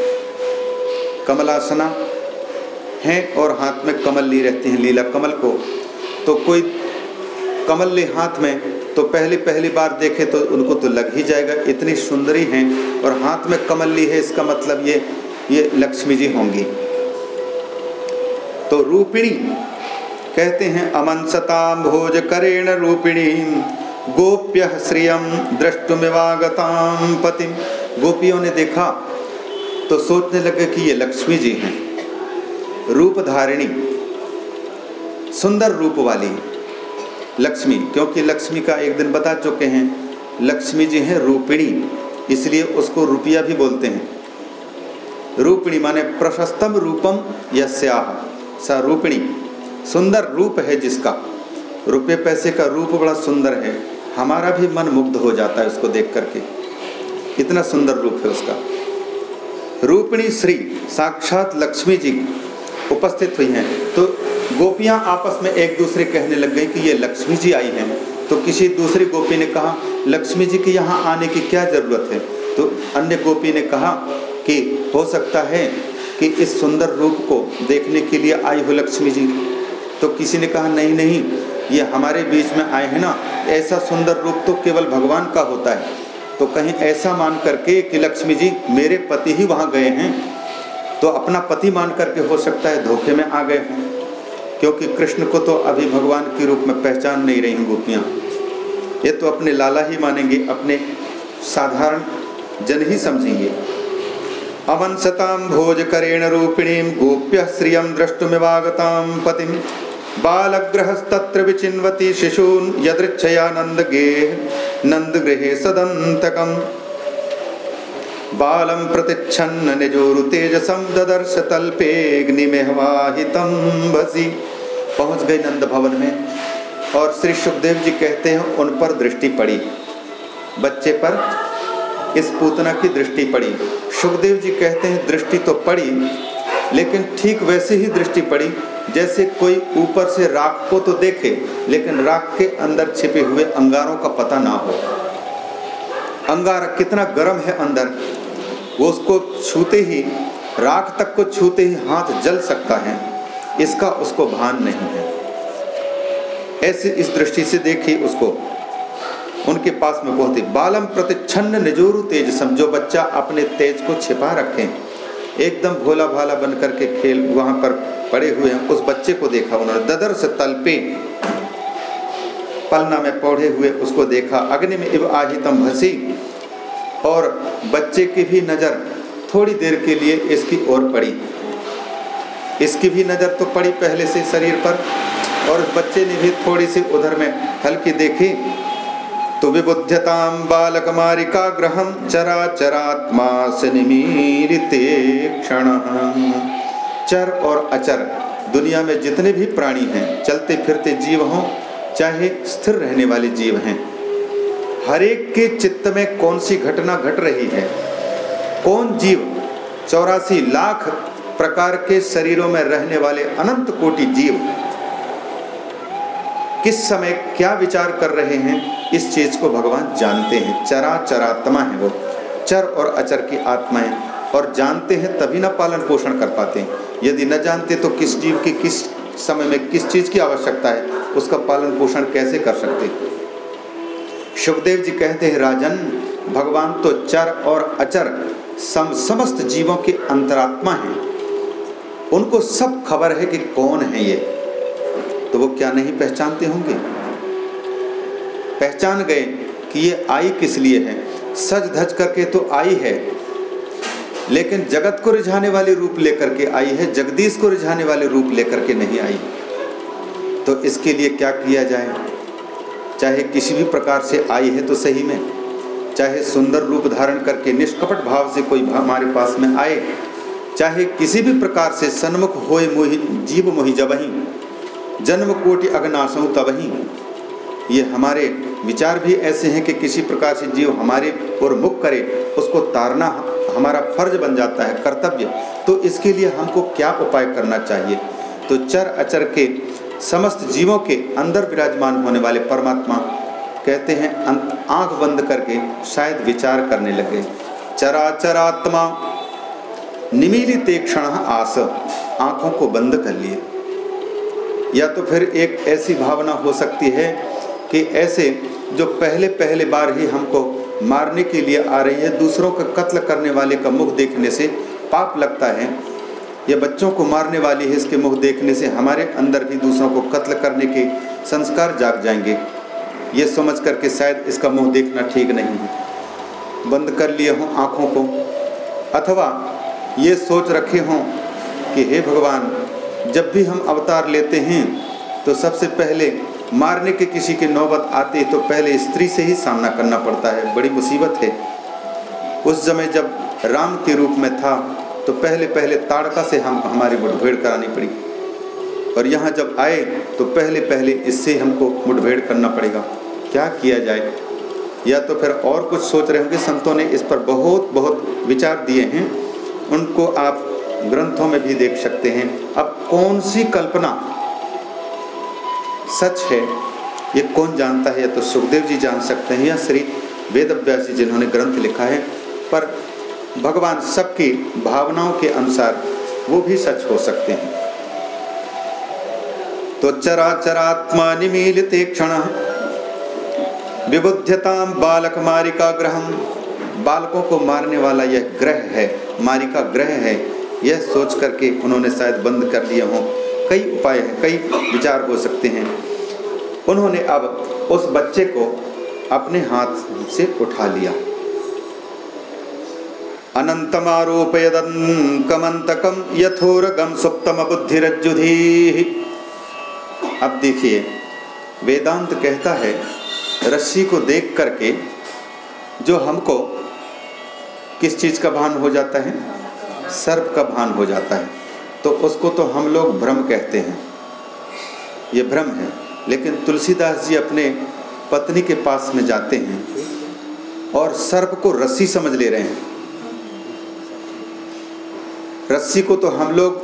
कमलासना है और हाथ में कमल ली रहती हैं, लीला कमल को। तो कोई कमल ले हाथ में तो पहली पहली बार देखे तो उनको तो लग ही जाएगा, इतनी सुंदरी हैं और हाथ में कमल ली है, इसका मतलब ये ये लक्ष्मी जी होंगी। तो रूपिणी कहते हैं, अमन सताम भोज करेण रूपिणी, गोप्य श्रियम दृष्टुमिवागताम पतिम गोपियों ने देखा तो सोचने लगे कि ये लक्ष्मी जी हैं। रूप धारिणी सुंदर रूप वाली लक्ष्मी, क्योंकि लक्ष्मी का एक दिन बता चुके हैं, लक्ष्मी जी हैं रूपिणी, इसलिए उसको रुपया भी बोलते हैं। रूपिणी माने प्रशस्तम रूपम यस्याह स रूपिणी। सुंदर रूप है जिसका। रुपये पैसे का रूप बड़ा सुंदर है। हमारा भी मन मुग्ध हो जाता है उसको देख करके। इतना सुंदर रूप है उसका। रूपिणी श्री साक्षात लक्ष्मी जी उपस्थित हुई हैं। तो गोपियाँ आपस में एक दूसरे कहने लग गई कि ये लक्ष्मी जी आई हैं। तो किसी दूसरी गोपी ने कहा, लक्ष्मी जी के यहाँ आने की क्या ज़रूरत है? तो अन्य गोपी ने कहा कि हो सकता है कि इस सुंदर रूप को देखने के लिए आई हो लक्ष्मी जी। तो किसी ने कहा, नहीं नहीं, ये हमारे बीच में आए हैं ना, ऐसा सुंदर रूप तो केवल भगवान का होता है। तो कहीं ऐसा मान करके कि लक्ष्मी जी मेरे पति ही वहाँ गए हैं तो अपना पति मान करके हो सकता है धोखे में आ गए हों। क्योंकि कृष्ण को तो अभी भगवान के रूप में पहचान नहीं रही गोपियाँ। ये तो अपने लाला ही मानेंगे, अपने साधारण जन ही समझेंगे। अमन सताम भोज करेण रूपिणी गोप्य श्रियम दृष्टुमिवागताम पतिम बालग्रहस्तत्र विचिन्वति शिशून् यदृच्छया नन्दगे नन्दगृहे सदन्तकम्। बालं प्रतिच्छन्न निजोरुतेजसं ददर्श तल्पेऽग्निमेहवाहितं भसि पहुँच गए नंद भवन में, और श्री सुखदेव जी कहते हैं, उन पर दृष्टि पड़ी। बच्चे पर इस पूतना की दृष्टि पड़ी। सुखदेव जी कहते हैं, दृष्टि तो पड़ी, लेकिन ठीक वैसे ही दृष्टि पड़ी। जैसे कोई ऊपर से राख को तो देखे, लेकिन राख के अंदर छिपे हुए अंगारों का पता ना हो। अंगार कितना गर्म है अंदर। वो उसको छूते ही, राख तक को छूते ही हाथ जल सकता है। इसका उसको भान नहीं है। ऐसे इस दृष्टि से देखी उसको। उनके पास में बहुत ही बालम प्रतिच्छन्न निजोरु तेज समझो बच्चा अपने तेज को छिपा रखें। एकदम भोला भाला बन करके खेल वहाँ पर पड़े हुए हैं। उस बच्चे को देखा, उन्होंने ददर से तल पे पलना में पौधे हुए उसको देखा। अग्नि में इव आहितम भसी। और बच्चे की भी नज़र थोड़ी देर के लिए इसकी ओर पड़ी। इसकी भी नज़र तो पड़ी पहले से शरीर पर। और बच्चे ने भी थोड़ी सी उधर में हल्की देखी। तो विबुध्यताम बालकमारिका ग्रहम चरा चरात्मा से क्षण। चर और अचर, दुनिया में जितने भी प्राणी हैं, चलते फिरते जीव हों, चाहे स्थिर रहने वाले जीव हैं हरेक के चित्त में कौन सी घटना घट रही है? कौन जीव चौरासी लाख प्रकार के शरीरों में रहने वाले अनंत कोटि जीव किस समय क्या विचार कर रहे हैं? इस चीज़ को भगवान जानते हैं। चरा चरात्मा है वो। चर और अचर की आत्माएँ और जानते हैं तभी ना पालन पोषण कर पाते हैं। यदि न जानते तो किस जीव की किस समय में किस चीज़ की आवश्यकता है, उसका पालन पोषण कैसे कर सकते सुखदेव जी कहते हैं, राजन, भगवान तो चर और अचर सम, समस्त जीवों के अंतरात्मा हैं। उनको सब खबर है कि कौन है ये। तो वो क्या नहीं पहचानते होंगे? पहचान गए कि ये आई किस लिए है। सज धज करके तो आई है, लेकिन जगत को रिझाने वाले रूप लेकर के आई है, जगदीश को रिझाने वाले रूप लेकर के नहीं आई। तो इसके लिए क्या किया जाए? चाहे किसी भी प्रकार से आई है तो सही में, चाहे सुंदर रूप धारण करके निष्कपट भाव से कोई हमारे पास में आए, चाहे किसी भी प्रकार से सन्मुख होए मोहि, जीव मोहि जबही जन्म कोटि अग्नाशों तबही ये हमारे विचार भी ऐसे हैं कि किसी प्रकार से जीव हमारे और मुख करे, उसको तारना हमारा फ़र्ज़ बन जाता है, कर्तव्य। तो इसके लिए हमको क्या उपाय करना चाहिए? तो चर अचर के समस्त जीवों के अंदर विराजमान होने वाले परमात्मा कहते हैं आँख बंद करके शायद विचार करने लगे। चराचरात्मा निमीलित क्षण आस, आँखों को बंद कर लिए। या तो फिर एक ऐसी भावना हो सकती है कि ऐसे जो पहले पहले बार ही हमको मारने के लिए आ रही है, दूसरों का कत्ल करने वाले का मुख देखने से पाप लगता है। या बच्चों को मारने वाली है, इसके मुख देखने से हमारे अंदर भी दूसरों को कत्ल करने के संस्कार जाग जाएँगे। ये समझ करके शायद इसका मुँह देखना ठीक नहीं है। बंद कर लिए हों आँखों को। अथवा ये सोच रखे हों कि हे भगवान, जब भी हम अवतार लेते हैं तो सबसे पहले मारने के किसी की नौबत आती तो पहले स्त्री से ही सामना करना पड़ता है। बड़ी मुसीबत है। उस समय जब राम के रूप में था तो पहले पहले ताड़का से हम, हमारी मुठभेड़ करानी पड़ी। और यहाँ जब आए तो पहले पहले इससे हमको मुठभेड़ करना पड़ेगा। क्या किया जाए? या तो फिर और कुछ सोच रहे होंगे? संतों ने इस पर बहुत बहुत विचार दिए हैं। उनको आप ग्रंथों में भी देख सकते हैं। अब कौन सी कल्पना सच है, ये कौन जानता है? या तो सुखदेव जी जान सकते हैं या श्री वेद अभ्यास जी जिन्होंने ग्रंथ लिखा है। पर भगवान सबकी भावनाओं के अनुसार वो भी सच हो सकते हैं। तो चराचरात्मा निमीलित क्षण विबुध्यताम बालक मारिका ग्रहम बालकों को मारने वाला यह ग्रह है, मारिका ग्रह है, यह सोच करके उन्होंने शायद बंद कर दिया हो। कई उपाय हैं कई विचार हो सकते हैं। उन्होंने अब उस बच्चे को अपने हाथ से उठा लिया। अनंतमारोपयदंकमंतकम यथोरगम सुप्तम बुद्धिरज्जुधी। अब देखिए, वेदांत कहता है, रस्सी को देख करके जो हमको किस चीज़ का भान हो जाता है? सर्प का भान हो जाता है। तो उसको तो हम लोग भ्रम कहते हैं। ये भ्रम है। लेकिन तुलसीदास जी अपने पत्नी के पास में जाते हैं और सर्प को रस्सी समझ ले रहे हैं। रस्सी को तो हम लोग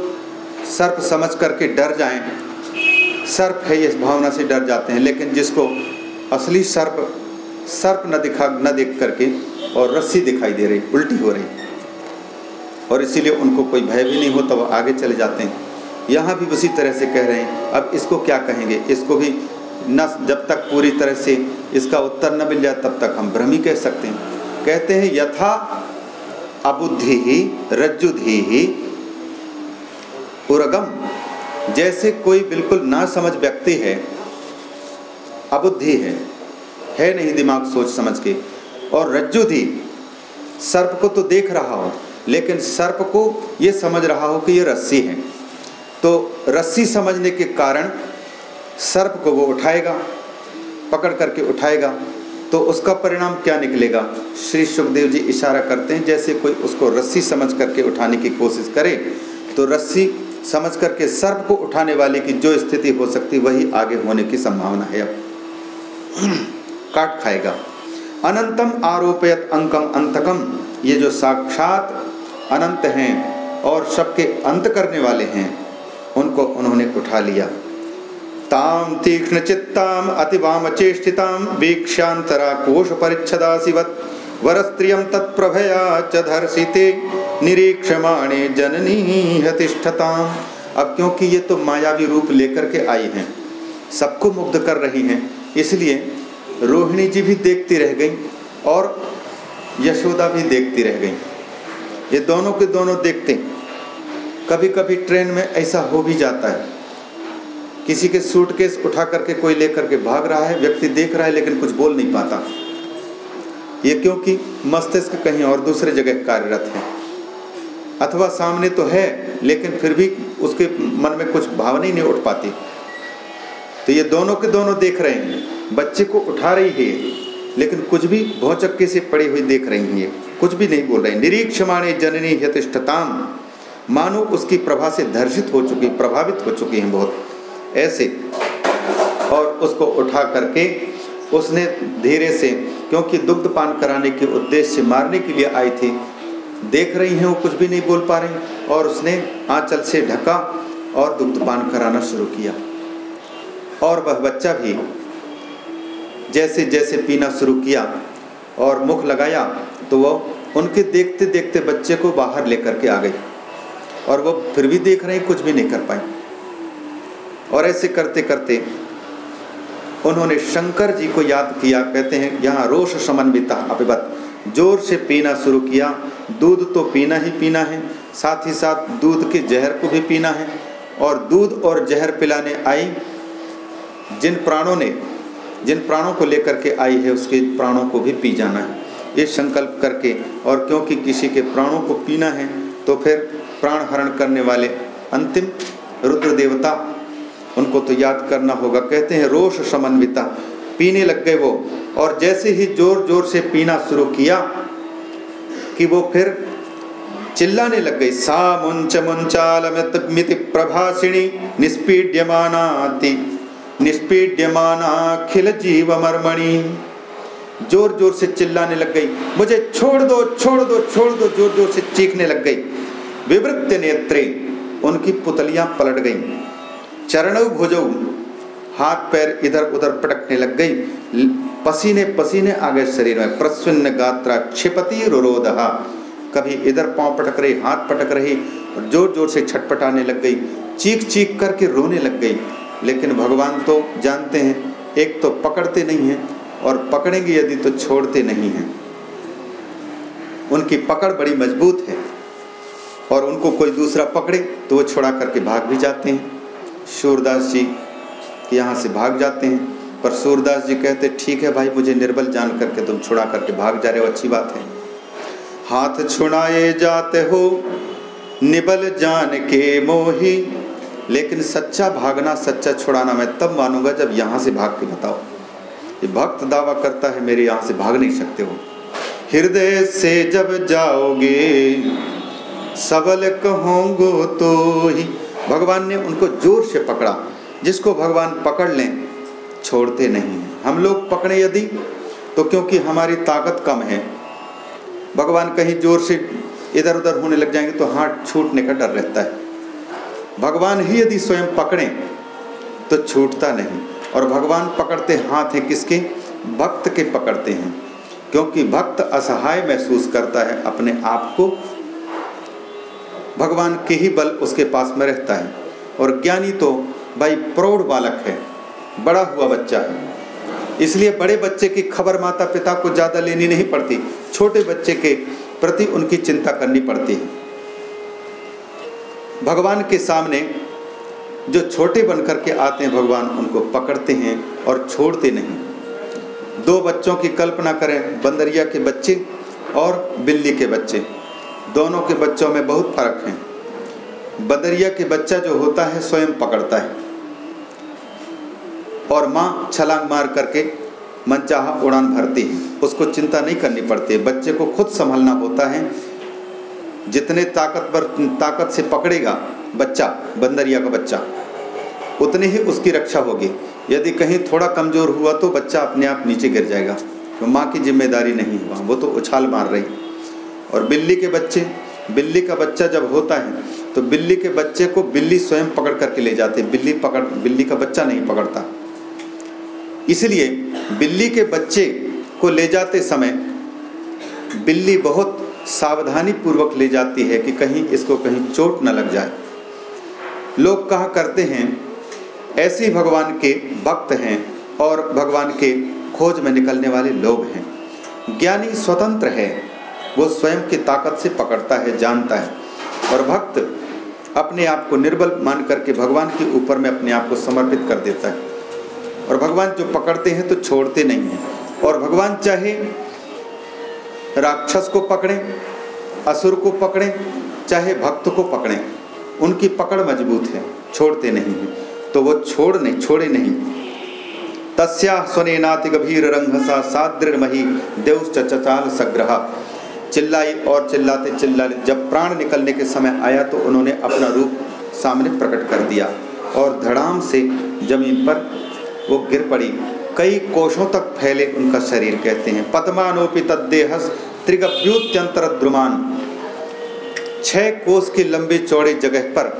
सर्प समझ करके डर जाएँ। सर्प है इस भावना से डर जाते हैं, लेकिन जिसको असली सर्प सर्प न दिखा, न देख करके और रस्सी दिखाई दे रही, उल्टी हो रही। और इसीलिए उनको कोई भय भी नहीं होता वो आगे चले जाते हैं। यहाँ भी उसी तरह से कह रहे हैं। अब इसको क्या कहेंगे? इसको भी न, जब तक पूरी तरह से इसका उत्तर न मिल जाए, तब तक हम भ्रम ही कह सकते हैं। कहते हैं, यथा अबुद्धि ही रज्जुधि ही उर्गम। जैसे कोई बिल्कुल ना समझ व्यक्ति है, अबुद्धि है है नहीं दिमाग, सोच समझ के। और रज्जुधि, सर्प को तो देख रहा हो लेकिन सर्प को ये समझ रहा हो कि ये रस्सी है। तो रस्सी समझने के कारण सर्प को वो उठाएगा, पकड़ करके उठाएगा तो उसका परिणाम क्या निकलेगा? श्री सुखदेव जी इशारा करते हैं, जैसे कोई उसको रस्सी समझ करके उठाने की कोशिश करे तो रस्सी समझ करके सर्प को उठाने वाले की जो स्थिति हो सकती, वही आगे होने की संभावना है। अब काट खाएगा। अनंतम आरोपयत अंकम अंतकम, ये जो साक्षात अनंत हैं और सबके अंत करने वाले हैं। उनको उन्होंने उठा लिया। ताम तीक्ष्ण चित्ताम अतिवाम चेष्टिताम वीक्षांतरा कोश परिच्छदासिवत। वरस्त्रियम तत्प्रभया च धर्षिते निरीक्षमाणे जननी हतिष्ठताम। अब क्योंकि ये तो मायावी रूप लेकर के आई हैं, सबको मुग्ध कर रही हैं, इसलिए रोहिणी जी भी देखती रह गई और यशोदा भी देखती रह गई। ये दोनों के दोनों देखते हैं। कभी कभी ट्रेन में ऐसा हो भी जाता है। किसी के सूटकेस उठा करके कोई लेकर के भाग रहा है, व्यक्ति देख रहा है, लेकिन कुछ बोल नहीं पाता। ये क्योंकि मस्तिष्क कहीं और दूसरे जगह कार्यरत है। अथवा सामने तो है, लेकिन फिर भी उसके मन में कुछ भावना ही नहीं उठ पाती। तो ये दोनों के दोनों देख रहे हैं। बच्चे को उठा रही है। लेकिन कुछ भी भौचक्के से पड़ी हुई देख रही है। कुछ भी नहीं बोल रहे। निरीक्षमाणे जननी यतिष्ठताम। मानो उसकी प्रभा से दर्शित हो चुकी, प्रभावित हो चुकी हैं बहुत। ऐसे। और उसको उठा करके उसने धीरे से, क्योंकि दुग्ध पान कराने के उद्देश्य से मारने के लिए आई थी, देख रही हैं, वो कुछ भी नहीं बोल पा रही। और उसने आंचल से ढका और दुग्ध पान कराना शुरू किया। और वह बच्चा भी जैसे जैसे पीना शुरू किया और मुख लगाया तो वो उनके देखते देखते बच्चे को बाहर लेकर के आ गई। और वो फिर भी देख रहे, कुछ भी नहीं कर पाए और ऐसे करते करते उन्होंने शंकर जी को याद किया, कहते हैं, यहाँ रोष समन्विता अभिवत ज़ोर से पीना शुरू किया, दूध तो पीना ही पीना है, साथ ही साथ दूध के जहर को भी पीना है। और दूध और जहर पिलाने आई, जिन प्राणों ने जिन प्राणों को लेकर के आई है, उसके प्राणों को भी पी जाना है। ये संकल्प करके और क्योंकि किसी के प्राणों को पीना है तो फिर प्राण हरण करने वाले अंतिम रुद्र देवता उनको तो याद करना होगा। कहते हैं, रोष समन्विता। पीने लग गए वो। और जैसे ही ज़ोर ज़ोर से पीना शुरू किया कि वो फिर चिल्लाने लग गई, सा मुंच मुंचाल मिति प्रभासिणी निष्पीड्यमानाति। निष्पीड्यमानाखिल जीव मर्मणि। ज़ोर ज़ोर से चिल्लाने लग गई। मुझे छोड़ दो छोड़ दो छोड़ दो, ज़ोर ज़ोर से चीखने लग गई। विवृत्त नेत्रे, उनकी पुतलियाँ पलट गईं। चरण भुजो, हाथ पैर इधर उधर पटकने लग गई। पसीने पसीने आ गए शरीर में प्रसन्न गात्रा क्षिपति रोरोदहा। कभी इधर पाँव पटक रही, हाथ पटक रही, और ज़ोर ज़ोर से छटपटाने लग गई। चीख चीख करके रोने लग गई। लेकिन भगवान तो जानते हैं, एक तो पकड़ते नहीं हैं और पकड़ेंगे यदि तो छोड़ते नहीं हैं। उनकी पकड़ बड़ी मज़बूत है और उनको कोई दूसरा पकड़े तो वो छुड़ा करके भाग भी जाते हैं। सूरदास जी के यहाँ से भाग जाते हैं, पर सूरदास जी कहते, ठीक है भाई, मुझे निर्बल जान करके तुम छुड़ा करके भाग जा रहे हो, अच्छी बात है। हाथ छुड़ाए जाते हो, निबल जान के मोही लेकिन सच्चा भागना, सच्चा छुड़ाना मैं तब मानूँगा जब यहाँ से भाग के बताओ। ये भक्त दावा करता है, मेरे यहाँ से भाग नहीं सकते हो। हृदय से जब जाओगे, सबल कहोगो तो ही। भगवान ने उनको ज़ोर से पकड़ा। जिसको भगवान पकड़ लें, छोड़ते नहीं हम लोग पकड़े यदि तो क्योंकि हमारी ताकत कम है। भगवान कहीं ज़ोर से इधर उधर होने लग जाएँगे तो हाथ छूटने का डर रहता है। भगवान ही यदि स्वयं पकड़ें तो छूटता नहीं। और भगवान पकड़ते हाथ हैं किसके? भक्त के पकड़ते हैं। क्योंकि भक्त असहाय महसूस करता है अपने आप को। भगवान के ही बल उसके पास में रहता है। और ज्ञानी तो भाई प्रौढ़ बालक है, बड़ा हुआ बच्चा है। इसलिए बड़े बच्चे की खबर माता पिता को ज़्यादा लेनी नहीं पड़ती। छोटे बच्चे के प्रति उनकी चिंता करनी पड़ती है। भगवान के सामने जो छोटे बनकर के आते हैं, भगवान उनको पकड़ते हैं और छोड़ते नहीं। दो बच्चों की कल्पना करें, बंदरिया के बच्चे और बिल्ली के बच्चे। दोनों के बच्चों में बहुत फ़र्क है। बंदरिया के बच्चा जो होता है, स्वयं पकड़ता है। और माँ छलांग मार करके मनचाहा उड़ान भरती है। उसको चिंता नहीं करनी पड़ती। बच्चे को खुद संभलना होता है। जितने ताकतवर, ताकत से पकड़ेगा बच्चा, बंदरिया का बच्चा, उतनी ही उसकी रक्षा होगी। यदि कहीं थोड़ा कमज़ोर हुआ तो बच्चा अपने आप नीचे गिर जाएगा। तो माँ की ज़िम्मेदारी नहीं हुआ वो तो उछाल मार रही। और बिल्ली के बच्चे, बिल्ली का बच्चा जब होता है तो बिल्ली के बच्चे को बिल्ली स्वयं पकड़ करके ले जाती है। बिल्ली पकड़, बिल्ली का बच्चा नहीं पकड़ता। इसलिए बिल्ली के बच्चे को ले जाते समय बिल्ली बहुत सावधानी पूर्वक ले जाती है कि कहीं इसको कहीं चोट न लग जाए। लोग कहा करते हैं, ऐसे भगवान के भक्त हैं और भगवान के खोज में निकलने वाले लोग हैं। ज्ञानी स्वतंत्र है, वो स्वयं की ताकत से पकड़ता है, जानता है। और भक्त अपने आप को निर्बल मान करके भगवान के ऊपर में अपने आप को समर्पित कर देता है। और भगवान जो पकड़ते हैं तो छोड़ते नहीं हैं। और भगवान चाहे राक्षस को पकड़ें, असुर को पकड़ें, चाहे भक्त को पकड़ें। उनकी पकड़ मज़बूत है, छोड़ते नहीं हैं। तो वो छोड़ नहीं, छोड़े नहीं। तस्या स्वने नाति गभीर रंगसा साद्रमही देव चचाल सग्रह। चिल्लाई और चिल्लाते चिल्लाते जब प्राण निकलने के समय आया तो उन्होंने अपना रूप सामने प्रकट कर दिया और धड़ाम से ज़मीन पर वो गिर पड़ी। कई कोशों तक फैले उनका शरीर कहते हैं। पद्मानोपि तद्देहस त्रिगभ्युत्यंतर द्रुमान छह कोस के लंबी चौड़े जगह पर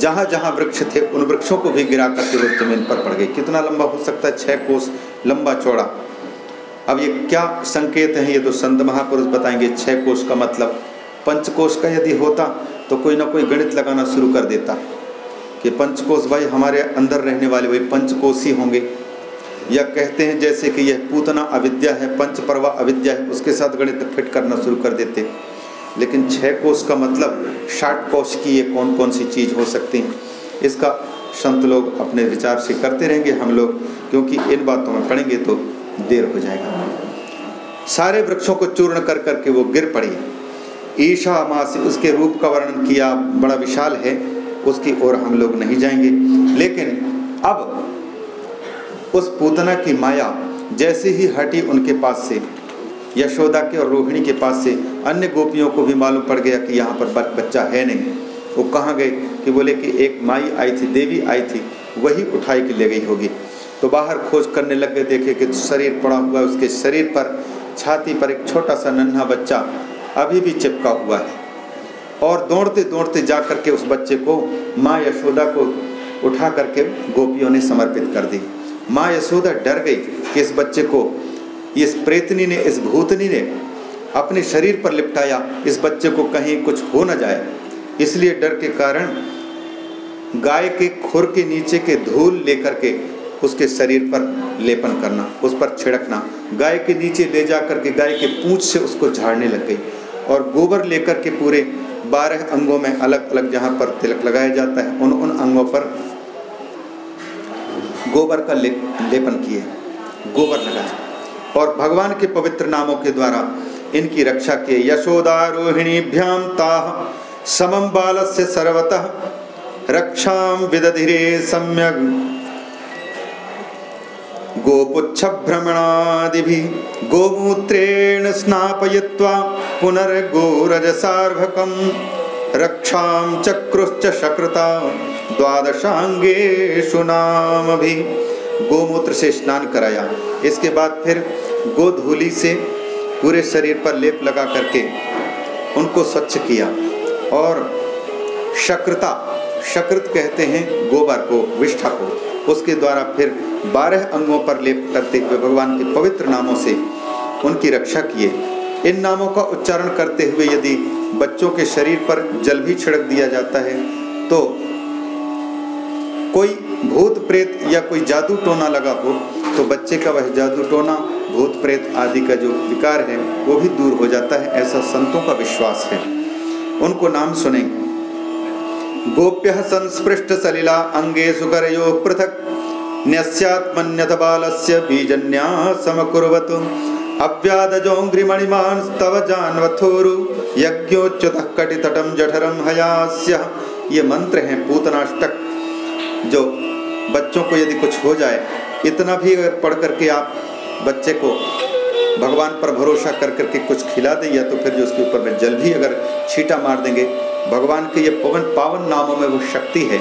जहाँ जहाँ वृक्ष थे, उन वृक्षों को भी गिरा करके वो ज़मीन पर पड़ गए कितना लंबा हो सकता है छह कोस लंबा चौड़ा? अब ये क्या संकेत है? ये तो संत महापुरुष बताएँगे, छह कोष का मतलब पंचकोश का यदि होता तो कोई ना कोई गणित लगाना शुरू कर देता कि पंचकोश भाई हमारे अंदर रहने वाले वही पंचकोश ही होंगे। या कहते हैं जैसे कि यह पूतना अविद्या है पंच परवा अविद्या है, उसके साथ गणित फिट करना शुरू कर देते लेकिन छः कोष का मतलब षाट कोष की ये कौन कौन सी चीज़ हो सकती हैं? इसका संत लोग अपने विचार से करते रहेंगे हम लोग, क्योंकि इन बातों में पढ़ेंगे तो देर हो जाएगा। सारे वृक्षों को चूर्ण कर करके वो गिर पड़ी ईशा माँ से उसके रूप का वर्णन किया, बड़ा विशाल है, उसकी ओर हम लोग नहीं जाएँगे। लेकिन अब उस पूतना की माया जैसे ही हटी उनके पास से, यशोदा के और रोहिणी के पास से, अन्य गोपियों को भी मालूम पड़ गया कि यहाँ पर बच्चा है नहीं। वो कहाँ गए कि बोले कि एक माई आई थी, देवी आई थी, वही उठाई के ले गई होगी। तो बाहर खोज करने लग गए, देखे कि शरीर पड़ा हुआ उसके शरीर पर छाती पर एक छोटा सा नन्हा बच्चा अभी भी चिपका हुआ है। और दौड़ते दौड़ते जा करके उस बच्चे को माँ यशोदा को उठा करके गोपियों ने समर्पित कर दी। माँ यशोदा डर गई कि इस बच्चे को, इस प्रेतनी ने, इस भूतनी ने अपने शरीर पर लिपटाया, इस बच्चे को कहीं कुछ हो न जाए। इसलिए डर के कारण गाय के खुर के नीचे के धूल लेकर के उसके शरीर पर लेपन करना, उस पर छिड़कना। गाय के नीचे ले जा करके गाय के पूंछ से उसको झाड़ने लग गई और गोबर लेकर के पूरे बारह अंगों में अलग अलग जहाँ पर तिलक लगाया जाता है उन उन अंगों पर गोबर का ले, लेपन किए गोबर लगाए। और भगवान के पवित्र नामों के द्वारा इनकी रक्षा किए। यशोदा रोहिणीभ्याम ताह समम बाल से सर्वतः। रक्षा विदधिरे सम्यक गोपुच्छ भ्रमणादि गोमूत्रेण स्नापयित्वा पुनर्गोरजसार्भकम्। रक्षां चक्रुश्च शकृता द्वादशांगेषु नाम भी गोमूत्र से स्नान कराया। इसके बाद फिर गोधूली से पूरे शरीर पर लेप लगा करके उनको स्वच्छ किया। और शक्रता शकृत कहते हैं गोबर को, विष्ठा को। उसके द्वारा फिर बारह अंगों पर लेप करते हुए भगवान के पवित्र नामों से उनकी रक्षा किए। इन नामों का उच्चारण करते हुए यदि बच्चों के शरीर पर जल भी छिड़क दिया जाता है तो कोई भूत प्रेत या कोई जादू टोना लगा हो तो बच्चे का वह जादू टोना, भूत प्रेत आदि का जो विकार है, वो भी दूर हो जाता है, ऐसा संतों का विश्वास है। उनको नाम सुने। गोप्य संस्पृष्ट सलिला अंगे सुकरयो पृथक। न्यस्यात्मन्यथ बालस्य बीजन्या समकुर्वतु। अव्यादजोङ्घ्रिमणिमांस्तव जानवथोरु। यज्ञोच्युतः कटितटं जठरं हयास्य। ये मंत्र हैं, पूतनाष्टक। जो बच्चों को यदि कुछ हो जाए, इतना भी अगर पढ़ करके आप बच्चे को भगवान पर भरोसा कर करके कुछ खिला दें, या तो फिर जो उसके ऊपर में जल भी अगर छीटा मार देंगे, भगवान के ये पवन, पावन नामों में वो शक्ति है।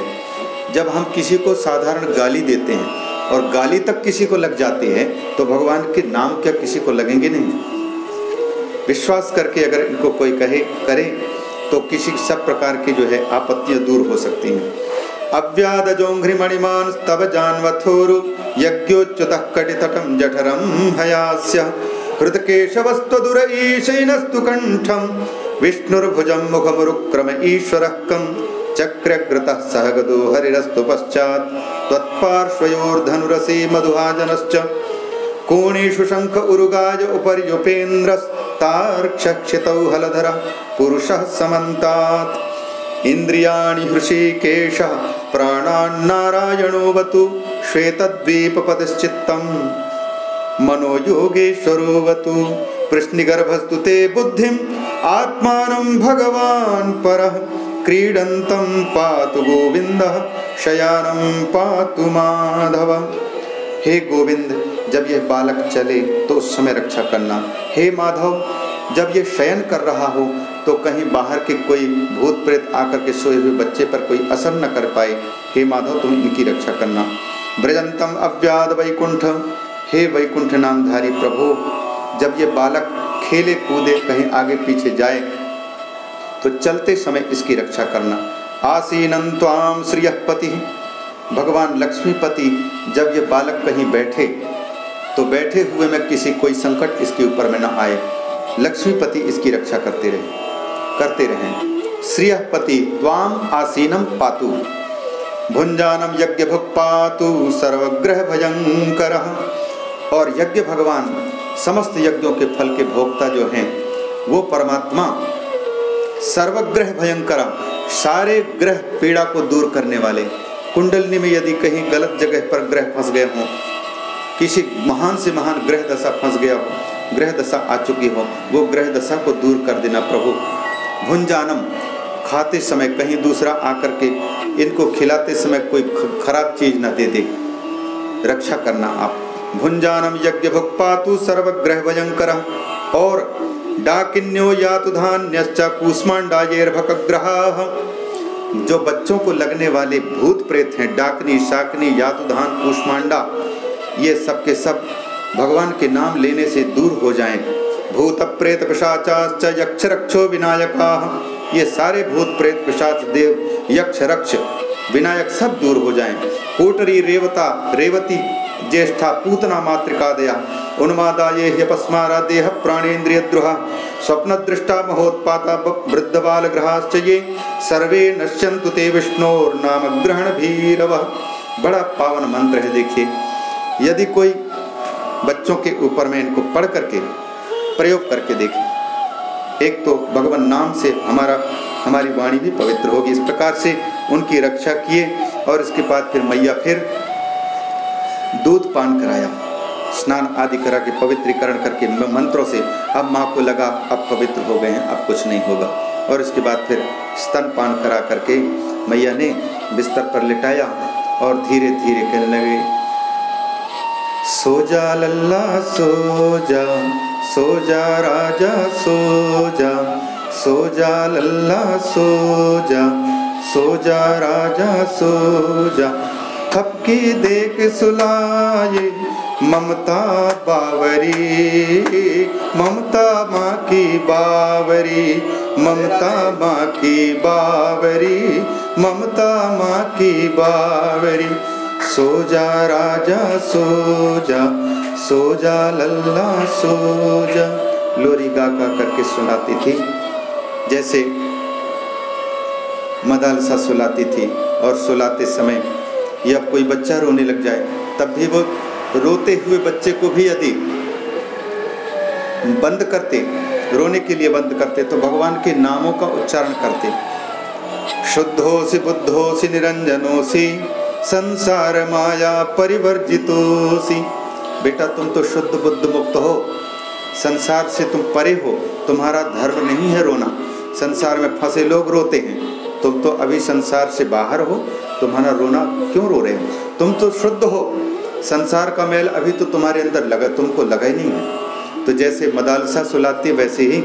जब हम किसी को साधारण गाली देते हैं और गाली तक किसी को लग जाती है तो भगवान के नाम क्या किसी को लगेंगे नहीं? विश्वास करके अगर इनको कोई कहे, करे तो किसी सब प्रकार की जो है आपत्तियाँ दूर हो सकती हैं। अव्यादजोघ्रिमणिमान् स्तव जानवथोरु यज्ञोच्युतः कटितटं जठरं हयास्य। हृतकेशवस्त्वदुरईशैनस्तु कण्ठं। विष्णुर्भुजं मुखमुरुक्रम ईश्वरः कं। चक्रग्रतः सह गदो हरिरस्तु पश्चात्। त्वत्पार्श्वयोर्धनुरसे मधुहाजनश्च। कोणेषु शङ्ख उरुगाय उपर्युपेन्द्रस्तार्क्षक्षितौ हलधरः। पुरुषः समन्तात् इन्द्रियाणि हृषिकेशः प्राणान्नारायणोऽवतु श्वेतद्वीपपतिश्चित्तम्। मनोयोगेश्वरोऽवतु प्रश्निगर्भस्तु ते बुद्धिम्, आत्मानं भगवान् परः। क्रीडन्तं पातु गोविन्दः, शयानं पातु माधव। हे गोविंद जब यह बालक चले तो उस समय रक्षा करना। हे माधव, जब ये शयन कर रहा हो तो कहीं बाहर के कोई भूत प्रेत आकर के सोए हुए बच्चे पर कोई असर न कर पाए। हे माधव, तुम इनकी रक्षा करना। ब्रजंतम अव्याद वैकुंठ। हे वैकुंठ नामधारी प्रभु, जब ये बालक खेले कूदे कहीं आगे पीछे जाए तो चलते समय इसकी रक्षा करना। आसीनम ताम श्रियपति भगवान लक्ष्मीपति, जब ये बालक कहीं बैठे तो बैठे हुए में किसी कोई संकट इसके ऊपर में न आए। लक्ष्मीपति इसकी रक्षा करते रहे। करते रहे। श्रियपति त्वाम आसीनम पातु। भुंजानम यज्ञ भुक् पातु सर्वग्रह भयंकर और यज्ञ भगवान समस्त यज्ञों के फल के भोक्ता जो हैं, वो परमात्मा सर्वग्रह भयंकर सारे ग्रह पीड़ा को दूर करने वाले। कुंडलनी में यदि कहीं गलत जगह पर ग्रह फंस गए हों, किसी महान से महान ग्रह दशा फंस गया हो, ग्रह दशा आ चुकी हो, वो ग्रह दशा को दूर कर देना प्रभु। भुंजानम खाते समय कहीं दूसरा आकर के इनको खिलाते समय कोई खराब चीज़ न दे दे। रक्षा करना आप। भुंजानम यज्ञ भुक्पातु सर्वग्रह भयंकर और डाकिन्यो यातु धान्यश्च कुष्मांडायर्भकग्रह जो बच्चों को लगने वाले भूत प्रेत हैं, डाकनी, शाकनी यातुधान कुष्मांडा ये सब के सब भगवान के नाम लेने से दूर हो जाएँ। भूत प्रेत पिशाचाश्च यक्ष रक्षो विनायका। ये सारे भूत प्रेत पिशाच देव यक्ष रक्ष विनायक सब दूर हो जाएँ। कोटरी, रेवता, रेवती, ज्येष्ठा, पूतना मातृका दया उन्मादा, ये ह्यपस्मारा, देह प्राणेन्द्रिय द्रोह स्वप्न दृष्टा महोत्पाता वृद्ध बाल ग्रहाश्च ये, सर्वे नश्यंतु ते विष्णोर्नाम ग्रहण भीरव बड़ा पावन मंत्र है, देखिए। यदि कोई बच्चों के ऊपर में इनको पढ़ करके प्रयोग करके देखे। एक तो भगवान नाम से हमारा, हमारी वाणी भी पवित्र होगी। इस प्रकार से उनकी रक्षा किए और इसके बाद फिर मैया फिर दूध पान कराया। स्नान आदि करा के पवित्रीकरण करके मंत्रों से अब माँ को लगा, अब पवित्र हो गए हैं, अब कुछ नहीं होगा। और इसके बाद फिर स्तन पान करा करके मैया ने बिस्तर पर लिटाया और धीरे धीरे कहने लगे सो जा लल्ला सो जा सो जा राजा सो जा सो जा लल्ला सो जा सो जा राजा सो जा थपकी देख सुलाए ममता बावरी, ममता माँ की बावरी, ममता माँ की बावरी, ममता माँ की बावरी। सो जा राजा सो जा सो जा लल्ला सो जा लोरी गा गा करके सुनाती थी। जैसे मदालसा सुलाती थी और सुलाते समय या कोई बच्चा रोने लग जाए, तब भी वो रोते हुए बच्चे को भी यदि बंद करते, रोने के लिए बंद करते तो भगवान के नामों का उच्चारण करते। शुद्धोसी बुद्धोसी निरंजनोसी संसार माया परिवर्जितोसी बेटा तुम तो शुद्ध बुद्ध मुक्त हो। संसार से तुम परे हो। तुम्हारा धर्म नहीं है रोना। संसार में फंसे लोग रोते हैं। तुम तो अभी संसार से बाहर हो। तुम्हारा रोना क्यों रो रहे हो? तुम तो शुद्ध हो। संसार का मेल अभी तो तुम्हारे अंदर लगा, तुमको लगा ही नहीं है। तो जैसे मदालसा सुलाती, वैसे ही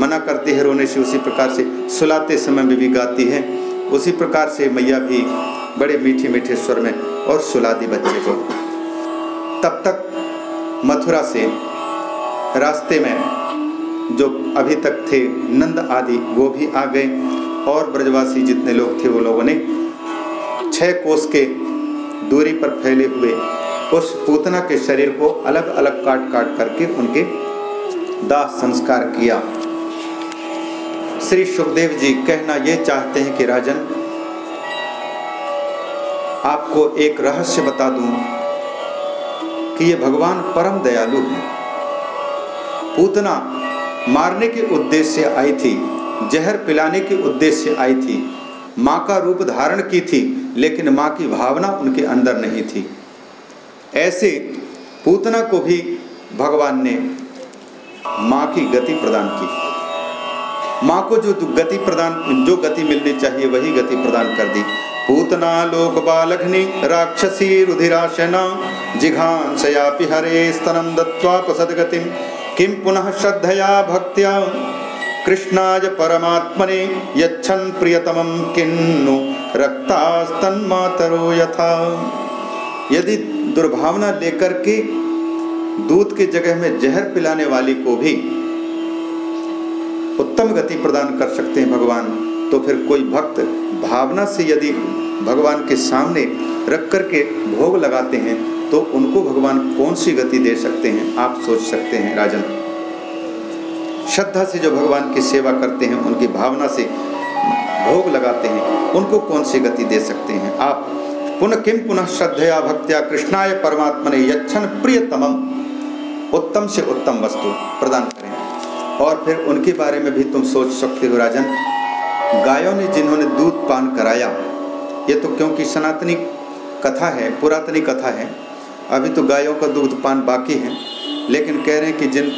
मना करती है रोने से। उसी प्रकार से सुलाते समय में भी गाती है। उसी प्रकार से मैया भी बड़े मीठे मीठे स्वर में और सुला दी बच्चे को। तब तक मथुरा से रास्ते में जो अभी तक थे नंद आदि, वो भी आ गए। और ब्रजवासी जितने लोग थे, वो लोगों ने छह कोस के दूरी पर फैले हुए उस पूतना के शरीर को अलग अलग काट काट करके उनके दाह संस्कार किया। श्री सुखदेव जी, कहना ये चाहते हैं कि राजन, आपको एक रहस्य बता दूँ। कि ये भगवान परम दयालु है। पूतना मारने के उद्देश्य आई थी, जहर पिलाने के उद्देश्य आई थी, माँ का रूप धारण की थी, लेकिन माँ की भावना उनके अंदर नहीं थी। ऐसे पूतना को भी भगवान ने माँ की गति प्रदान की। माँ को जो गति प्रदान, जो गति मिलनी चाहिए, वही गति प्रदान कर दी। पूतना लोक बालघ्नि, राक्षसी रुधिराशना, जिघान सयापि हरे स्तनम दत्वापसदगतिम किम पुनः श्रद्धया भक्त्या? कृष्णाय परमात्मने यच्छन् प्रियतमं किन्नु, रक्तास्तन्मातरो यथा। यदि दुर्भावना लेकर के दूध के जगह में जहर पिलाने वाली को भी उत्तम गति प्रदान कर सकते हैं भगवान तो फिर कोई भक्त भावना से यदि भगवान के सामने रख कर के भोग लगाते हैं तो उनको भगवान कौन सी गति दे सकते हैं, आप सोच सकते हैं, राजन। श्रद्धा से जो भगवान की सेवा करते हैं, उनकी भावना से भोग लगाते हैं, उनको कौन सी गति दे सकते हैं? आप पुनः किम पुनः श्रद्धया भक्त्या कृष्णाय परमात्मा ने यच्छन प्रियतमम। उत्तम से उत्तम वस्तु प्रदान करें। और फिर उनके बारे में भी तुम सोच सकते हो, राजन। गायों ने जिन्होंने दूध पान कराया, ये तो क्योंकि सनातनी कथा है, पुरातनी कथा है, अभी तो गायों का दुग्ध पान बाकी है। लेकिन कह रहे हैं कि जिन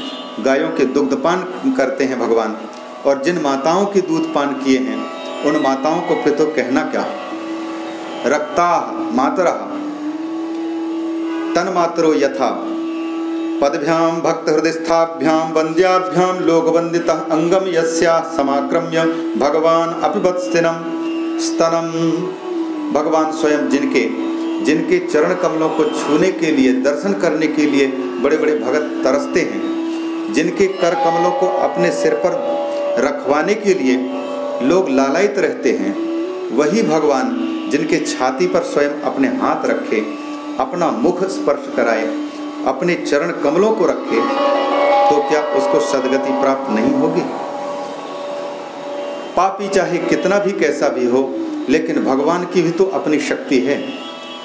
गायों के दुग्ध पान करते हैं भगवान, और जिन माताओं के दूध पान किए हैं, उन माताओं को फिर तो कहना क्या? रक्ता मातरा तन मात्रो यथा। पदभ्याम भक्त हृदयस्थाभ्याम वंद्याभ्याम लोकवंदित अंगम यस्या समाक्रम्य भगवान अपिबत्सिनम स्तनम भगवान स्वयं जिनके जिनके चरण कमलों को छूने के लिए, दर्शन करने के लिए बड़े बड़े भगत तरसते हैं, जिनके कर कमलों को अपने सिर पर रखवाने के लिए लोग लालायित रहते हैं, वही भगवान जिनके छाती पर स्वयं अपने हाथ रखे, अपना मुख स्पर्श कराए। अपने चरण कमलों को रखे तो क्या उसको सदगति प्राप्त नहीं होगी? पापी चाहे कितना भी कैसा भी हो, लेकिन भगवान की भी तो अपनी शक्ति है।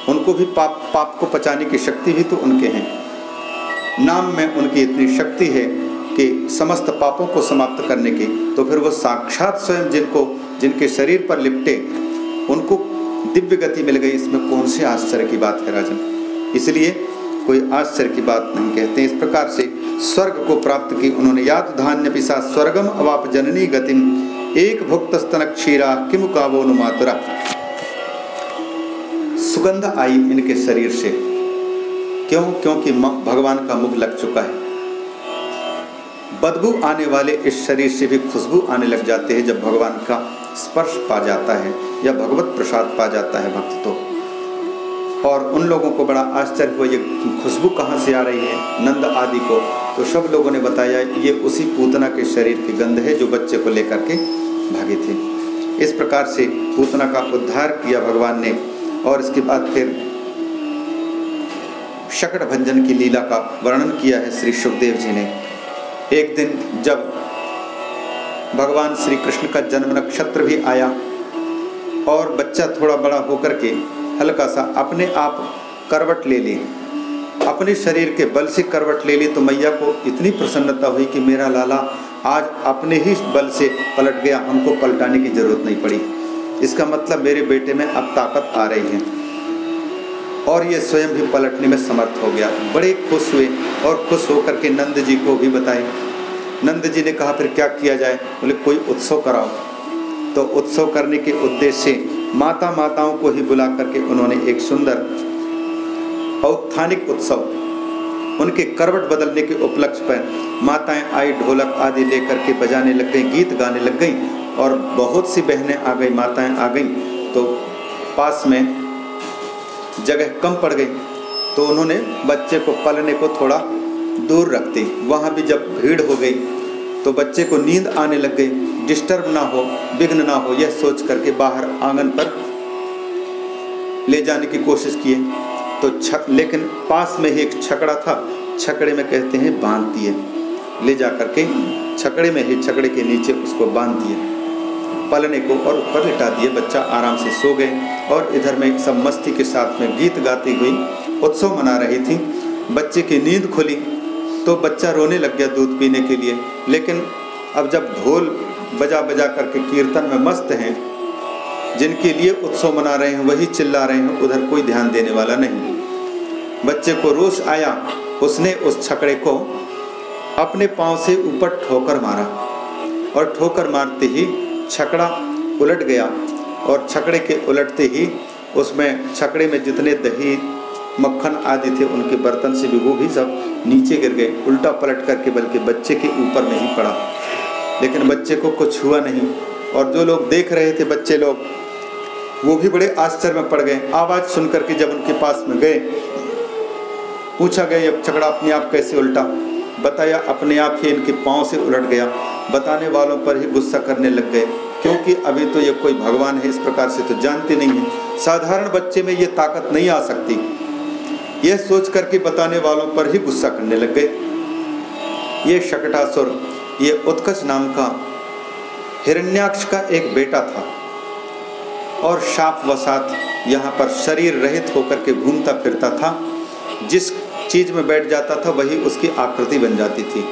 उनको भी पाप पाप को पचाने की शक्ति भी तो उनके हैं। नाम में उनकी इतनी शक्ति है कि समस्त पापों को समाप्त करने की तो फिर वो साक्षात स्वयं जिनको, जिनके शरीर पर लिपटे, उनको दिव्य गति मिल गई। इसमें कौन से आश्चर्य की बात है राजन? इसलिए कोई आश्चर्य की बात नहीं कहते। इस प्रकार से स्वर्ग को प्राप्त की उन्होंने याद धान्य पिसा, स्वर्गम अवाप जननी गतिम। एक भुक्त स्तन क्षीरा, किम कावो मातरा। सुगंध आई इनके शरीर से। क्यों? क्योंकि भगवान का मुख लग चुका है। बदबू आने वाले इस शरीर से भी खुशबू आने लग जाते हैं जब भगवान का स्पर्श पा जाता है या भगवत प्रसाद पा जाता है भक्त। तो और उन लोगों को बड़ा आश्चर्य हुआ, ये खुशबू कहाँ से आ रही है, नंद आदि को। तो सब लोगों ने बताया, ये उसी पूतना के शरीर की गंध है जो बच्चे को लेकर के भागे थे। इस प्रकार से पूतना का उद्धार किया भगवान ने, और इसके बाद फिर शकट भंजन की लीला का वर्णन किया है श्री सुखदेव जी ने। एक दिन जब भगवान श्री कृष्ण का जन्म नक्षत्र भी आया, और बच्चा थोड़ा बड़ा होकर के हल्का सा अपने आप करवट ले ली। अपने शरीर के बल से करवट ले ली तो मैया को इतनी प्रसन्नता हुई कि मेरा लाला आज अपने ही बल से पलट गया, हमको पलटाने की ज़रूरत नहीं पड़ी। इसका मतलब मेरे बेटे में अब ताकत आ रही है। और ये स्वयं भी पलटने में समर्थ हो गया। बड़े खुश हुए और खुश होकर के नंद जी को भी बताए। नंद जी ने कहा, फिर क्या किया जाए? बोले, कोई उत्सव कराओ। तो उत्सव करने के उद्देश्य से माता माताओं को ही बुला करके उन्होंने एक सुंदर औत्थानिक उत्सव, उनके करवट बदलने के उपलक्ष्य पर माताएँ आई ढोलक आदि लेकर के बजाने लग गई, गीत गाने लग गई और बहुत सी बहनें आ गई, माताएँ आ गई। तो पास में जगह कम पड़ गई तो उन्होंने बच्चे को पलने को थोड़ा दूर रख दी। वहाँ भी जब भीड़ हो गई तो बच्चे को नींद आने लग गई। डिस्टर्ब ना हो, विघ्न ना हो, यह सोच करके बाहर आँगन पर ले जाने की कोशिश किए। तो छक, लेकिन पास में ही एक छकड़ा था। छकड़े में कहते हैं, बाँध दिए। ले जा करके छकड़े में ही, छकड़े के नीचे उसको बाँध दिए। पलने को और ऊपर लिटा दिए। बच्चा आराम से सो गए और इधर में सब मस्ती के साथ में गीत गाती हुई उत्सव मना रही थी। बच्चे की नींद खुली तो बच्चा रोने लग गया दूध पीने के लिए। लेकिन अब जब ढोल बजा बजा करके कीर्तन में मस्त हैं। जिनके लिए उत्सव मना रहे हैं, वही चिल्ला रहे हैं, उधर कोई ध्यान देने वाला नहीं। बच्चे को रोष आया, उसने उस छकड़े को अपने पाँव से ऊपर ठोकर मारा और ठोकर मारते ही छकड़ा उलट गया और छकड़े के उलटते ही उसमें छकड़े में जितने दही, मक्खन आदि थे, उनके बर्तन से भी वो भी सब नीचे गिर गए, उल्टा पलट करके बल्कि बच्चे के ऊपर में ही पड़ा। लेकिन बच्चे को कुछ हुआ नहीं। और जो लोग देख रहे थे बच्चे लोग, वो भी बड़े आश्चर्य में पड़ गए। आवाज़ सुन करके जब उनके पास में गए, पूछा गया अब छकड़ा अपने आप कैसे उल्टा? बताया, अपने आप ही इनके पाँव से उलट गया। बताने वालों पर ही गुस्सा करने लग गए, क्योंकि अभी तो ये कोई भगवान है, इस प्रकार से तो जानते नहीं है। साधारण बच्चे में ये ताकत नहीं आ सकती। यह सोच करके बताने वालों पर ही गुस्सा करने लग गए। ये शकटासुर ये उत्कच नाम का हिरण्याक्ष का एक बेटा था और शाप वसात यहाँ पर शरीर रहित होकर के घूमता फिरता था। जिस चीज़ में बैठ जाता था, वही उसकी आकृति बन जाती थी।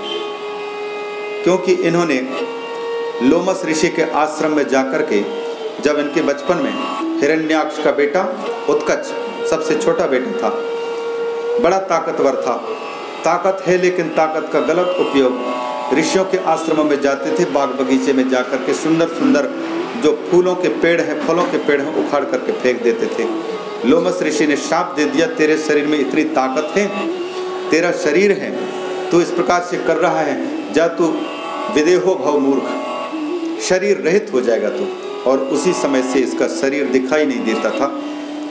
क्योंकि इन्होंने लोमस ऋषि के आश्रम में जाकर के, जब इनके बचपन में हिरण्याक्ष का बेटा उत्कच सबसे छोटा बेटा था, बड़ा ताकतवर था। ताकत है, लेकिन ताकत का गलत उपयोग ऋषियों के आश्रमों में जाते थे, बाग बगीचे में जाकर के सुंदर सुंदर जो फूलों के पेड़ हैं, फलों के पेड़ हैं, उखाड़ करके फेंक देते थे। लोमस ऋषि ने शाप दे दिया, तेरे शरीर में इतनी ताकत है, तेरा शरीर है, तू इस प्रकार से कर रहा है, जा तू विदेहो भव मूर्ख। शरीर रहित हो जाएगा तू। और उसी समय से इसका शरीर दिखाई नहीं देता था।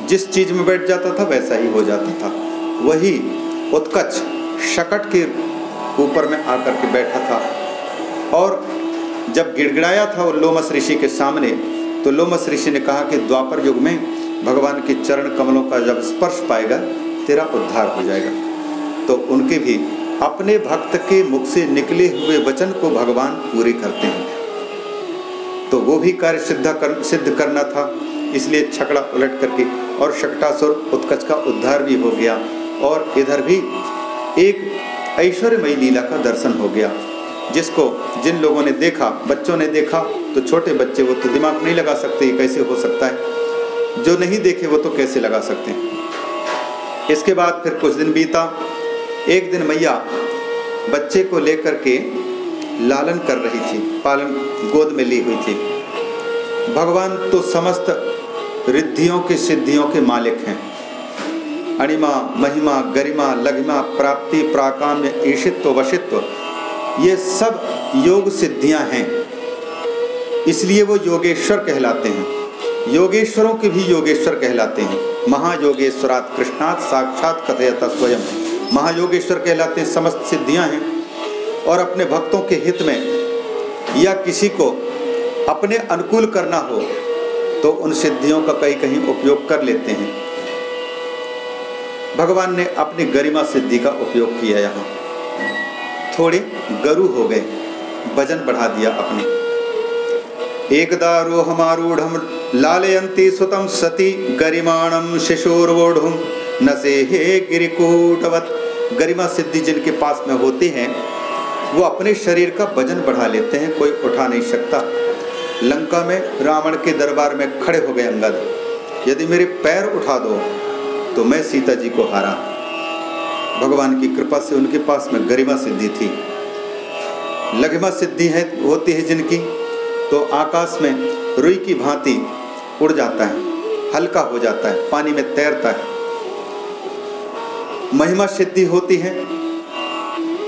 जिस चीज़ में बैठ जाता था, वैसा ही हो जाता था। वही उत्कच, शकट के ऊपर में आकर के बैठा था और जब गिड़गिड़ाया था वो लोमस ऋषि के सामने तो लोमस ऋषि ने कहा कि द्वापर युग में भगवान के चरण कमलों का जब स्पर्श पाएगा, तेरा उद्धार हो जाएगा। तो उनके भी अपने भक्त के मुख से निकले हुए वचन को भगवान पूरे करते हैं। तो वो भी कार्य सिद्ध कर, सिद्ध करना था, इसलिए छकड़ा उलट करके और शकटासुर उत्कच का उद्धार भी हो गया। और इधर भी एक ऐश्वर्यमयी लीला का दर्शन हो गया। जिसको जिन लोगों ने देखा, बच्चों ने देखा तो छोटे बच्चे वो तो दिमाग नहीं लगा सकते कैसे हो सकता है। जो नहीं देखे वो तो कैसे लगा सकते हैं। इसके बाद फिर कुछ दिन बीता। एक दिन मैया बच्चे को लेकर के लालन कर रही थी, पालन गोद में ली हुई थी। भगवान तो समस्त रिद्धियों के सिद्धियों के मालिक हैं। अणिमा, महिमा, गरिमा, लघिमा, प्राप्ति, प्राकाम्य, ईशित्व, वशित्व, ये सब योग सिद्धियाँ हैं। इसलिए वो योगेश्वर कहलाते हैं। योगेश्वरों के भी योगेश्वर कहलाते हैं। महायोगेश्वरात कृष्णात साक्षात कथयता स्वयं। महायोगेश्वर कहलाते हैं समस्त सिद्धियाँ हैं और अपने भक्तों के हित में या किसी को अपने अनुकूल करना हो तो उन सिद्धियों का कहीं कहीं उपयोग कर लेते हैं। भगवान ने अपनी गरिमा सिद्धि का उपयोग किया यहाँ। थोड़े गरु हो गए, वज़न बढ़ा दिया अपने। एकदा रोहमारूढ़ लालयंती सुतम सती गरिमाणम शिशोर्वोढ़ नसे हे गिरिकूटवत। गरिमा सिद्धि जिनके पास में होती हैं, वो अपने शरीर का वज़न बढ़ा लेते हैं, कोई उठा नहीं सकता। लंका में, रावण के दरबार में खड़े हो गए अंगद यदि मेरे पैर उठा दो तो मैं सीता जी को हारा। भगवान की कृपा से उनके पास में गरिमा सिद्धि थी। लघिमा सिद्धि है, होती है जिनकी तो आकाश में रुई की भांति उड़ जाता है, हल्का हो जाता है, पानी में तैरता है। महिमा सिद्धि होती है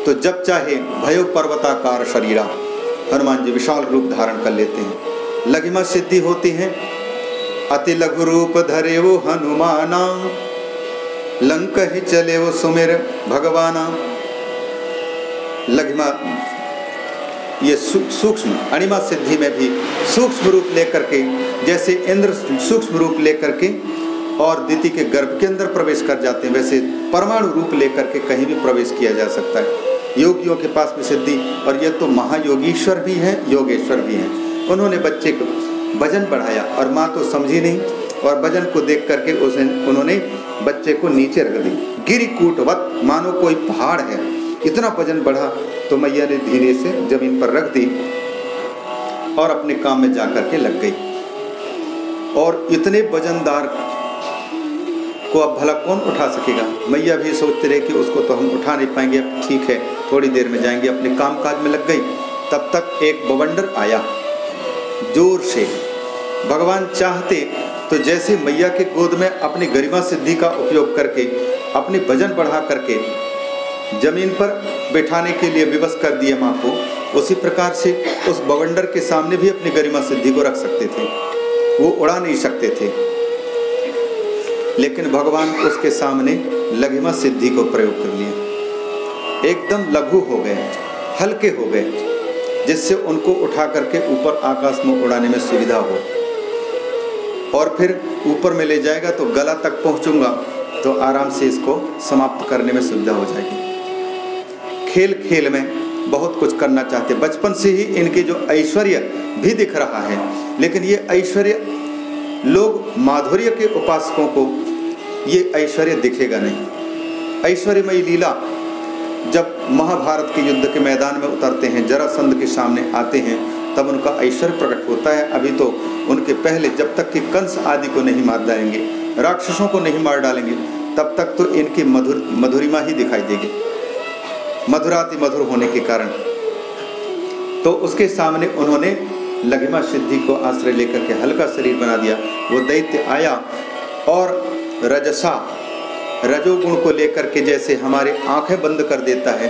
तो जब चाहे भयो पर्वताकार शरीरा, हनुमान जी विशाल रूप धारण कर लेते हैं। लघिमा सिद्धि होती है, अति लघु रूप धरे वो हनुमाना लंक ही चले वो सुमेर भगवाना। लघिमा, ये सूक्ष्म अणिमा सिद्धि में भी सूक्ष्म रूप लेकर के, जैसे इंद्र सूक्ष्म रूप लेकर के और दिति के गर्भ के अंदर प्रवेश कर जाते हैं, वैसे परमाणु रूप लेकर के कहीं भी प्रवेश किया जा सकता है। योगियों के पास में सिद्धि, और ये तो महायोगीश्वर भी हैं, योगेश्वर भी हैं। उन्होंने बच्चे को वज़न बढ़ाया, और माँ तो समझी नहीं। और वज़न को देख करके उसे, उन्होंने बच्चे को नीचे रख दी। गिरी कूटवत मानो कोई पहाड़ है। इतना वज़न बढ़ा तो मैया ने धीरे से ज़मीन पर रख दी और अपने काम में जाकर के लग गई। और इतने वजनदार को अब भला कौन उठा सकेगा? मैया भी सोचते रहे कि उसको तो हम उठा नहीं पाएँगे। अब ठीक है, थोड़ी देर में जाएँगे। अपने काम काज में लग गई। तब तक एक बवंडर आया, ज़ोर से। भगवान चाहते तो जैसे मैया के गोद में अपनी गरिमा सिद्धि का उपयोग करके, अपनी वज़न बढ़ा करके, ज़मीन पर बैठाने के लिए विवश कर दिए माँ को, उसी प्रकार से उस बवंडर के सामने भी अपनी गरिमा सिद्धि को रख सकते थे। वो उड़ा नहीं सकते थे। लेकिन भगवान उसके सामने लघिमा सिद्धि को प्रयोग कर लिया एकदम लघु हो गए, हल्के हो गए, जिससे उनको उठा करके ऊपर आकाश में उड़ाने में सुविधा हो। और फिर ऊपर में ले जाएगा तो गला तक पहुंचूँगा तो आराम से इसको समाप्त करने में सुविधा हो जाएगी। खेल खेल में बहुत कुछ करना चाहते बचपन से ही इनके जो ऐश्वर्य भी दिख रहा है, लेकिन ये ऐश्वर्य लोग माधुर्य के उपासकों को ये ऐश्वर्य दिखेगा नहीं। ऐश्वर्यमयी लीला जब महाभारत के युद्ध के मैदान में उतरते हैं, जरासंध के सामने आते हैं तब उनका ऐश्वर्य प्रकट होता है। अभी तो उनके पहले जब तक कि कंस आदि को नहीं मार डालेंगे, राक्षसों को नहीं मार डालेंगे, तब तक तो इनकी मधुर, मधुरिमा ही दिखाई देगी। मधुराति मधुर होने के कारण। तो उसके सामने उन्होंने लघिमा सिद्धि को आश्रय लेकर के हल्का शरीर बना दिया। वो दैत्य आया और रजसा, रजोगुण को लेकर के जैसे हमारे आँखें बंद कर देता है,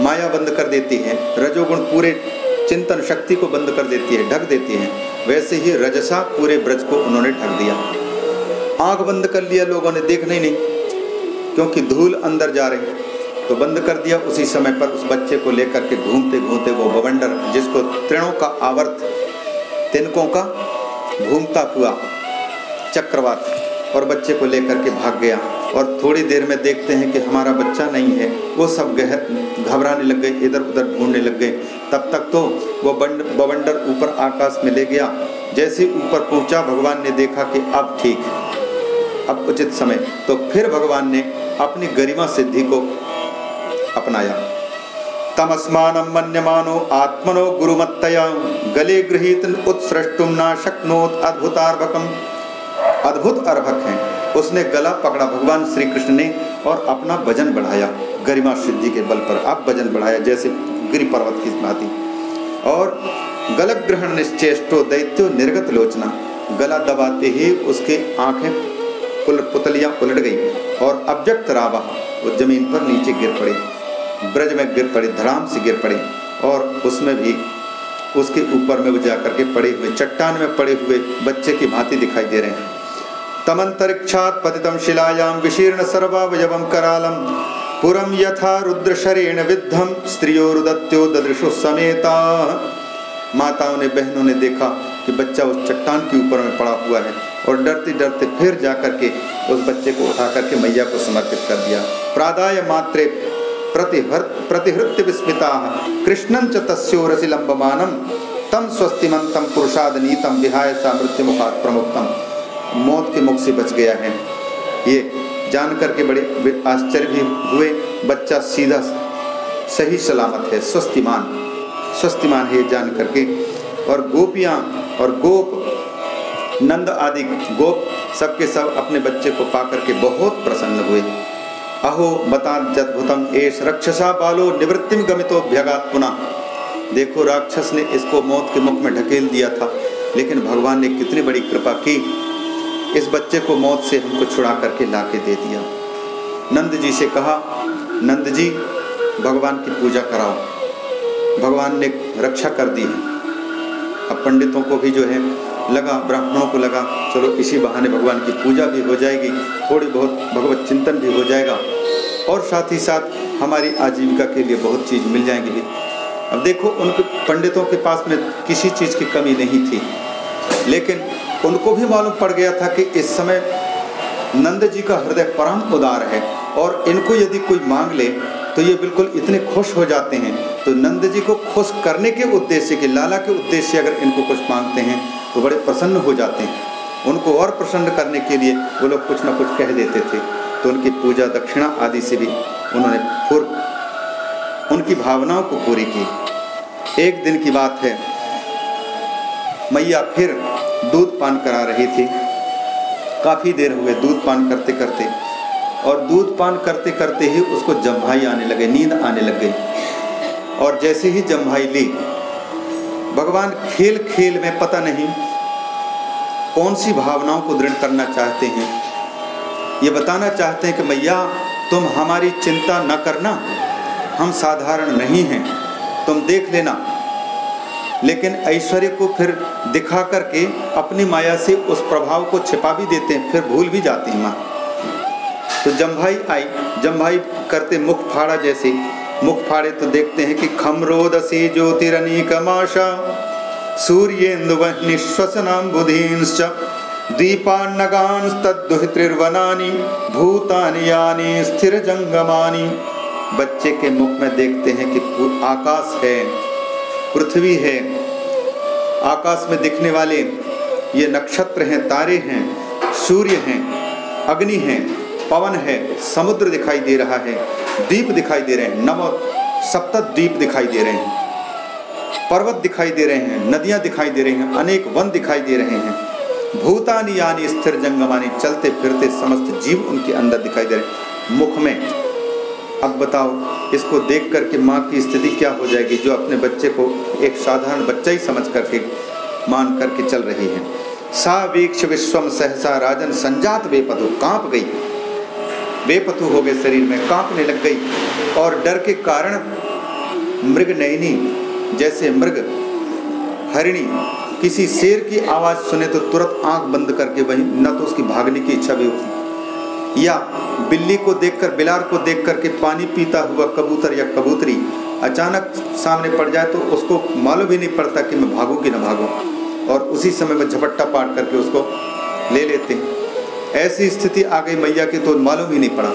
माया बंद कर देती है, रजोगुण पूरे चिंतन शक्ति को बंद कर देती है, ढक देती है। वैसे ही रजसा पूरे ब्रज को उन्होंने ढक दिया। आँख बंद कर लिया लोगों ने, देखना ही नहीं, क्योंकि धूल अंदर जा रही तो बंद कर दिया उसी समय पर उस बच्चे को लेकर के घूमते घूमते वो बवंडर, जिसको तृणों का आवर्त, तिनकों का घूमता हुआ चक्रवात और बच्चे को लेकर के भाग गया और थोड़ी देर में देखते हैं कि हमारा बच्चा नहीं है। वो सब गहर घबराने लग गए इधर उधर ढूँढने लग गए। तब तक तो वो बवंडर ऊपर आकाश में ले गया। जैसे ऊपर पहुँचा, भगवान ने देखा कि अब ठीक अब उचित समय। तो फिर भगवान ने अपनी गरिमा सिद्धि को अपनाया। तमस्मान मन्यमानो आत्मनो गुरुमत्तया। गले गृहित उत्सृष्टुम ना शक्नोत अद्भुतार्भकम। अद्भुत अर्भक हैं। उसने गला पकड़ा। भगवान श्री कृष्ण ने और अपना वज़न बढ़ाया। गरिमा सिद्धि के बल पर अब वज़न बढ़ाया, जैसे गिरि पर्वत की भांति। और गलत ग्रहण निश्चेष्टो दैत्यो निर्गत लोचना। गला दबाते ही उसके आँखें पुतलियाँ उलट गई और अब्जक्त रावा वो ज़मीन पर नीचे गिर पड़े। ब्रज में गिर पड़े, धड़ाम से गिर पड़े और उसमें भी, उसके ऊपर में वो जाकर के पड़े हुए, चट्टान में पड़े हुए बच्चे की भांति दिखाई दे रहे हैं। तमंतरिक्षात पतितम शिलायाम विशीर्ण सर्वावयवम करालम पुरम यथा रुद्रशरेण विद्धम स्त्रियो रुदत्यो ददृशु समेता। माताओं ने, बहनों ने देखा कि बच्चा उस चट्टान के ऊपर में पड़ा हुआ है और डरते डरते फिर जा करके उस बच्चे को उठा करके मैया को समर्पित कर दिया। प्रादाय मात्रे प्रतिहृत प्रतिहृत्य विस्मिता। कृष्णं च तस्योरसि लंबमानम तम स्वस्तिमंतम पुरुषाद नीतम विहाय सा मृत्यु मुखात प्रमुक्तम मौत के मुख से बच गया है। ये जान करके बड़े आश्चर्य भी हुए, बच्चा सीधा सही सलामत है स्वस्तिमान स्वस्तिमान है जान करके और गोपियाँ और गोप, नंद आदि गोप सबके सब अपने बच्चे को पा करके बहुत प्रसन्न हुए। अहो बताद्भुतम एस रक्षसा बालो निवृत्तिम गमितो भ्यगात पुनः। देखो, राक्षस ने इसको मौत के मुख में ढकेल दिया था, लेकिन भगवान ने कितनी बड़ी कृपा की। इस बच्चे को मौत से हमको छुड़ा करके ला के दे दिया। नंद जी से कहा, नंद जी, भगवान की पूजा कराओ। भगवान ने रक्षा कर दी है। अब पंडितों को भी जो है, लगा, ब्राह्मणों को लगा, चलो इसी बहाने भगवान की पूजा भी हो जाएगी, थोड़ी बहुत भगवत चिंतन भी हो जाएगा। और साथ ही साथ हमारी आजीविका के लिए बहुत चीज़ मिल जाएँगी। अब देखो उनके पंडितों के पास में किसी चीज़ की कमी नहीं थी। लेकिन उनको भी मालूम पड़ गया था कि इस समय नंद जी का हृदय परम उदार है और इनको यदि कोई मांग ले तो ये बिल्कुल इतने खुश हो जाते हैं। तो नंद जी को खुश करने के उद्देश्य, के लाला के उद्देश्य अगर इनको कुछ मांगते हैं तो बड़े प्रसन्न हो जाते हैं। उनको और प्रसन्न करने के लिए वो लोग कुछ ना कुछ कह देते थे। तो उनकी पूजा दक्षिणा आदि से भी उन्होंने पूर उनकी भावनाओं को पूरी की। एक दिन की बात है मैया फिर दूध पान करा रही थी। काफ़ी देर हुए दूध पान करते करते, और दूध पान करते करते ही उसको जम्भाई आने लगे, नींद आने लग गई। और जैसे ही जम्भाई ली, भगवान खेल खेल में पता नहीं कौन सी भावनाओं को दृढ़ करना चाहते हैं। ये बताना चाहते हैं कि मैया, तुम हमारी चिंता न करना, हम साधारण नहीं हैं, तुम देख लेना। लेकिन ऐश्वर्य को फिर दिखा करके अपनी माया से उस प्रभाव को छिपा भी देते हैं, फिर भूल भी जाती हैं माँ। तो जम्भाई आई जम्भाई करते मुख फाड़ा जैसे। मुख फाड़े तो देखते हैं कि खमरोदसी ज्योतिरनीकमाशा सूर्येन्दुवह्निश्वसनाम्बुधींश्च दीपान्नगांस्तद्दुहितृर्वनानि भूतानि यानि स्थिरजंगमानि बच्चे के मुख में देखते हैं कि आकाश है। पृथ्वी है, आकाश में दिखने वाले ये नक्षत्र हैं, तारे हैं, सूर्य हैं, अग्नि हैं, पवन है, समुद्र दिखाई दे रहा है द्वीप दिखाई दे रहे हैं, नव सप्त द्वीप दिखाई दे रहे हैं, पर्वत दिखाई दे रहे हैं, नदियाँ दिखाई दे रही हैं, अनेक वन दिखाई दे रहे हैं, भूतानी यानी स्थिर जंगमानी चलते फिरते समस्त जीव उनके अंदर दिखाई दे रहे हैं, मुख में अब बताओ, इसको देख करके माँ की स्थिति क्या हो जाएगी जो अपने बच्चे को एक साधारण बच्चा ही समझ करके, मान करके चल रही है। सा वीक्ष विश्वम सहसा राजन संजात बेपतु काँप गई। बेपतु हो गए शरीर में, कांपने लग गई। और डर के कारण मृग नयनी, जैसे मृग हरिणी, किसी शेर की आवाज़ सुने तो तुरंत आँख बंद करके वही न तो उसकी भागने की इच्छा भी होती। या बिल्ली को देखकर, बिलार को देख करके पानी पीता हुआ कबूतर या कबूतरी अचानक सामने पड़ जाए तो उसको मालूम भी नहीं पड़ता कि मैं भागूँ कि न भागूँ। और उसी समय में झपट्टा पाट करके उसको ले लेते हैं। ऐसी स्थिति आ गई मैया की तो मालूम ही नहीं पड़ा।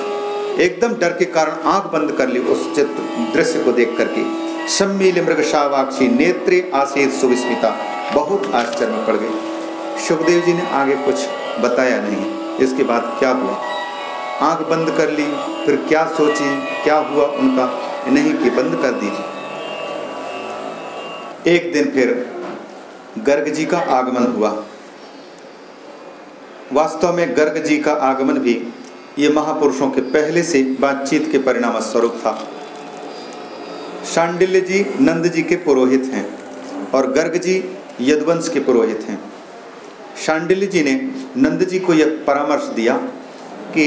एकदम डर के कारण आँख बंद कर ली उस चित्र दृश्य को देख करके सम्मिल मृग शावाक्षी नेत्रे आसेत सुविस्मिता, बहुत आश्चर्य पड़ गई। सुखदेव जी ने आगे कुछ बताया नहीं। इसके बाद क्या हुआ? आँख बंद कर ली, फिर क्या सोची, क्या हुआ उनका? नहीं कि बंद कर दीजिए एक दिन फिर गर्ग जी का आगमन हुआ। वास्तव में गर्ग जी का आगमन भी ये महापुरुषों के पहले से बातचीत के परिणाम स्वरूप था। शांडिल्य जी नंद जी के पुरोहित हैं और गर्ग जी यदवंश के पुरोहित हैं। शांडिल्य जी ने नंद जी को यह परामर्श दिया कि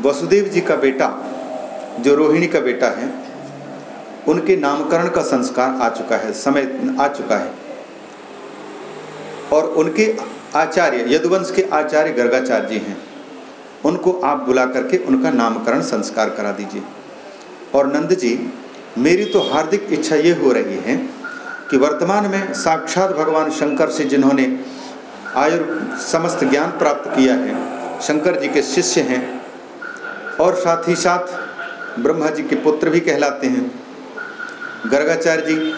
वसुदेव जी का बेटा, जो रोहिणी का बेटा है, उनके नामकरण का संस्कार आ चुका है, समय आ चुका है। और उनके आचार्य, यदुवंश के आचार्य गर्गाचार्य जी हैं, उनको आप बुला करके उनका नामकरण संस्कार करा दीजिए। और नंद जी, मेरी तो हार्दिक इच्छा ये हो रही है कि वर्तमान में साक्षात भगवान शंकर से जिन्होंने आयु समस्त ज्ञान प्राप्त किया है, शंकर जी के शिष्य हैं और साथ ही साथ ब्रह्मा जी के पुत्र भी कहलाते हैं। गर्गाचार्य जी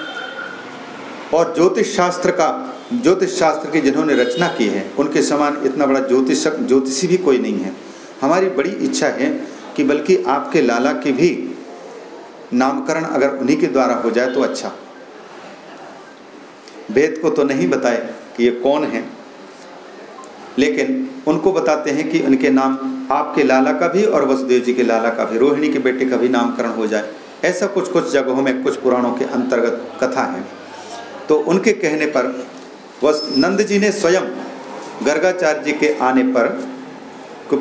और ज्योतिष शास्त्र का, ज्योतिष शास्त्र की जिन्होंने रचना की है, उनके समान इतना बड़ा ज्योतिष ज्योतिषी भी कोई नहीं है। हमारी बड़ी इच्छा है कि बल्कि आपके लाला की भी नामकरण अगर उन्हीं के द्वारा हो जाए तो अच्छा। भेद को तो नहीं बताए कि ये कौन है। लेकिन उनको बताते हैं कि उनके नाम आपके लाला का भी और वसुदेव जी के लाला का भी, रोहिणी के बेटे का भी नामकरण हो जाए। ऐसा कुछ कुछ जगहों में कुछ पुराणों के अंतर्गत कथा है। तो उनके कहने पर वह नंद जी ने स्वयं गर्गाचार्य जी के आने पर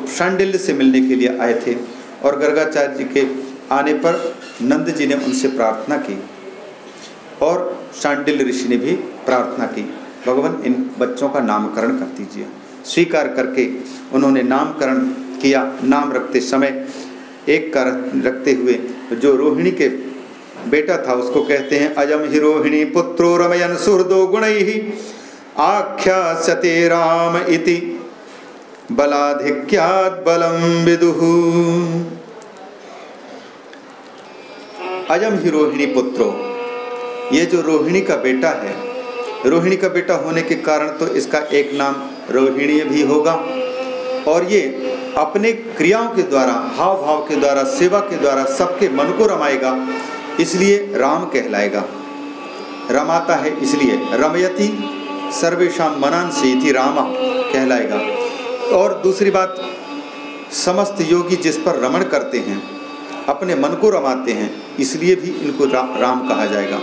शांडिल्य से मिलने के लिए आए थे और गर्गाचार्य जी के आने पर नंद जी ने उनसे प्रार्थना की और शांडिल्य ऋषि ने भी प्रार्थना की, भगवान, इन बच्चों का नामकरण कर दीजिए। स्वीकार करके उन्होंने नामकरण किया, नाम रखते समय एक का रखते हुए जो रोहिणी के बेटा था उसको कहते हैं, अजम ही रोहिणी पुत्रो रमयन सुहृदो गुण ही आख्यास्यते राम इति बलाधिक्यात् बलम विदुः। अजम ही रोहिणी पुत्रो, ये जो रोहिणी का बेटा है, रोहिणी का बेटा होने के कारण तो इसका एक नाम रोहिणी भी होगा। और ये अपने क्रियाओं के द्वारा हाव भाव के द्वारा सेवा के द्वारा सबके मन को रमाएगा इसलिए राम कहलाएगा। रमाता है इसलिए रमयती सर्वेशा मनान से रामा कहलाएगा। और दूसरी बात समस्त योगी जिस पर रमण करते हैं अपने मन को रमाते हैं इसलिए भी इनको रा, राम कहा जाएगा।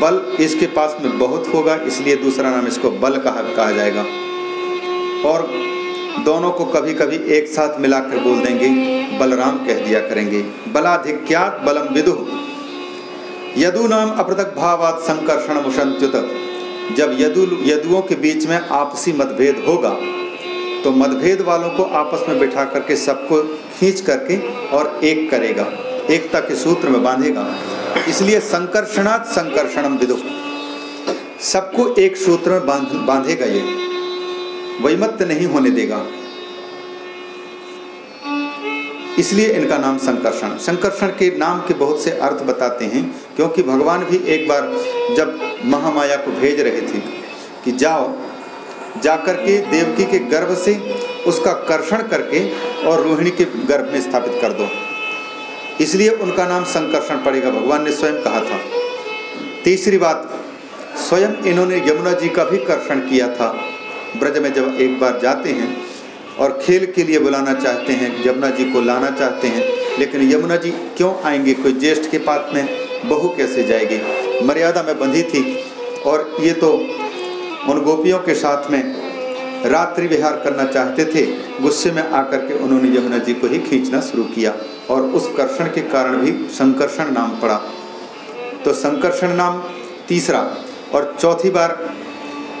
बल इसके पास में बहुत होगा इसलिए दूसरा नाम इसको बल कहा कहा जाएगा। और दोनों को कभी कभी एक साथ मिलाकर बोल देंगे, बलराम कह दिया करेंगे, बलाधिक्यात बलम विदु। यदु नाम अपृथक भावात संकर्षण मुशंत्युत जब यदु, यदुओं के बीच में आपसी मतभेद होगा तो मतभेद वालों को आपस में बैठा करके सबको खींच करके और एक करेगा, एकता के सूत्र में बांधेगा। इसलिए संकर्षणात् संकर्षणम विदु। सबको एक सूत्र में बाँध, बांधेगा ये। वैमत्य नहीं होने देगा। इसलिए इनका नाम संकर्षण। संकर्षण के नाम के बहुत से अर्थ बताते हैं, क्योंकि भगवान भी एक बार जब महामाया को भेज रहे थे कि जाओ, जाकर के देवकी के गर्भ से उसका कर्षण करके और रोहिणी के गर्भ में स्थापित कर दो। इसलिए उनका नाम संकर्षण पड़ेगा, भगवान ने स्वयं कहा था। तीसरी बात, स्वयं इन्होंने यमुना जी का भी कर्षण किया था। ब्रज में जब एक बार जाते हैं और खेल के लिए बुलाना चाहते हैं, यमुना जी को लाना चाहते हैं, लेकिन यमुना जी क्यों आएँगे? कोई ज्येष्ठ के पास में बहू कैसे जाएगी? मर्यादा में बंधी थी। और ये तो उन गोपियों के साथ में रात्रि विहार करना चाहते थे। गुस्से में आकर के उन्होंने यमुना जी को ही खींचना शुरू किया और उस कर्षण के कारण भी संकर्षण नाम पड़ा। तो संकर्षण नाम तीसरा और चौथी बार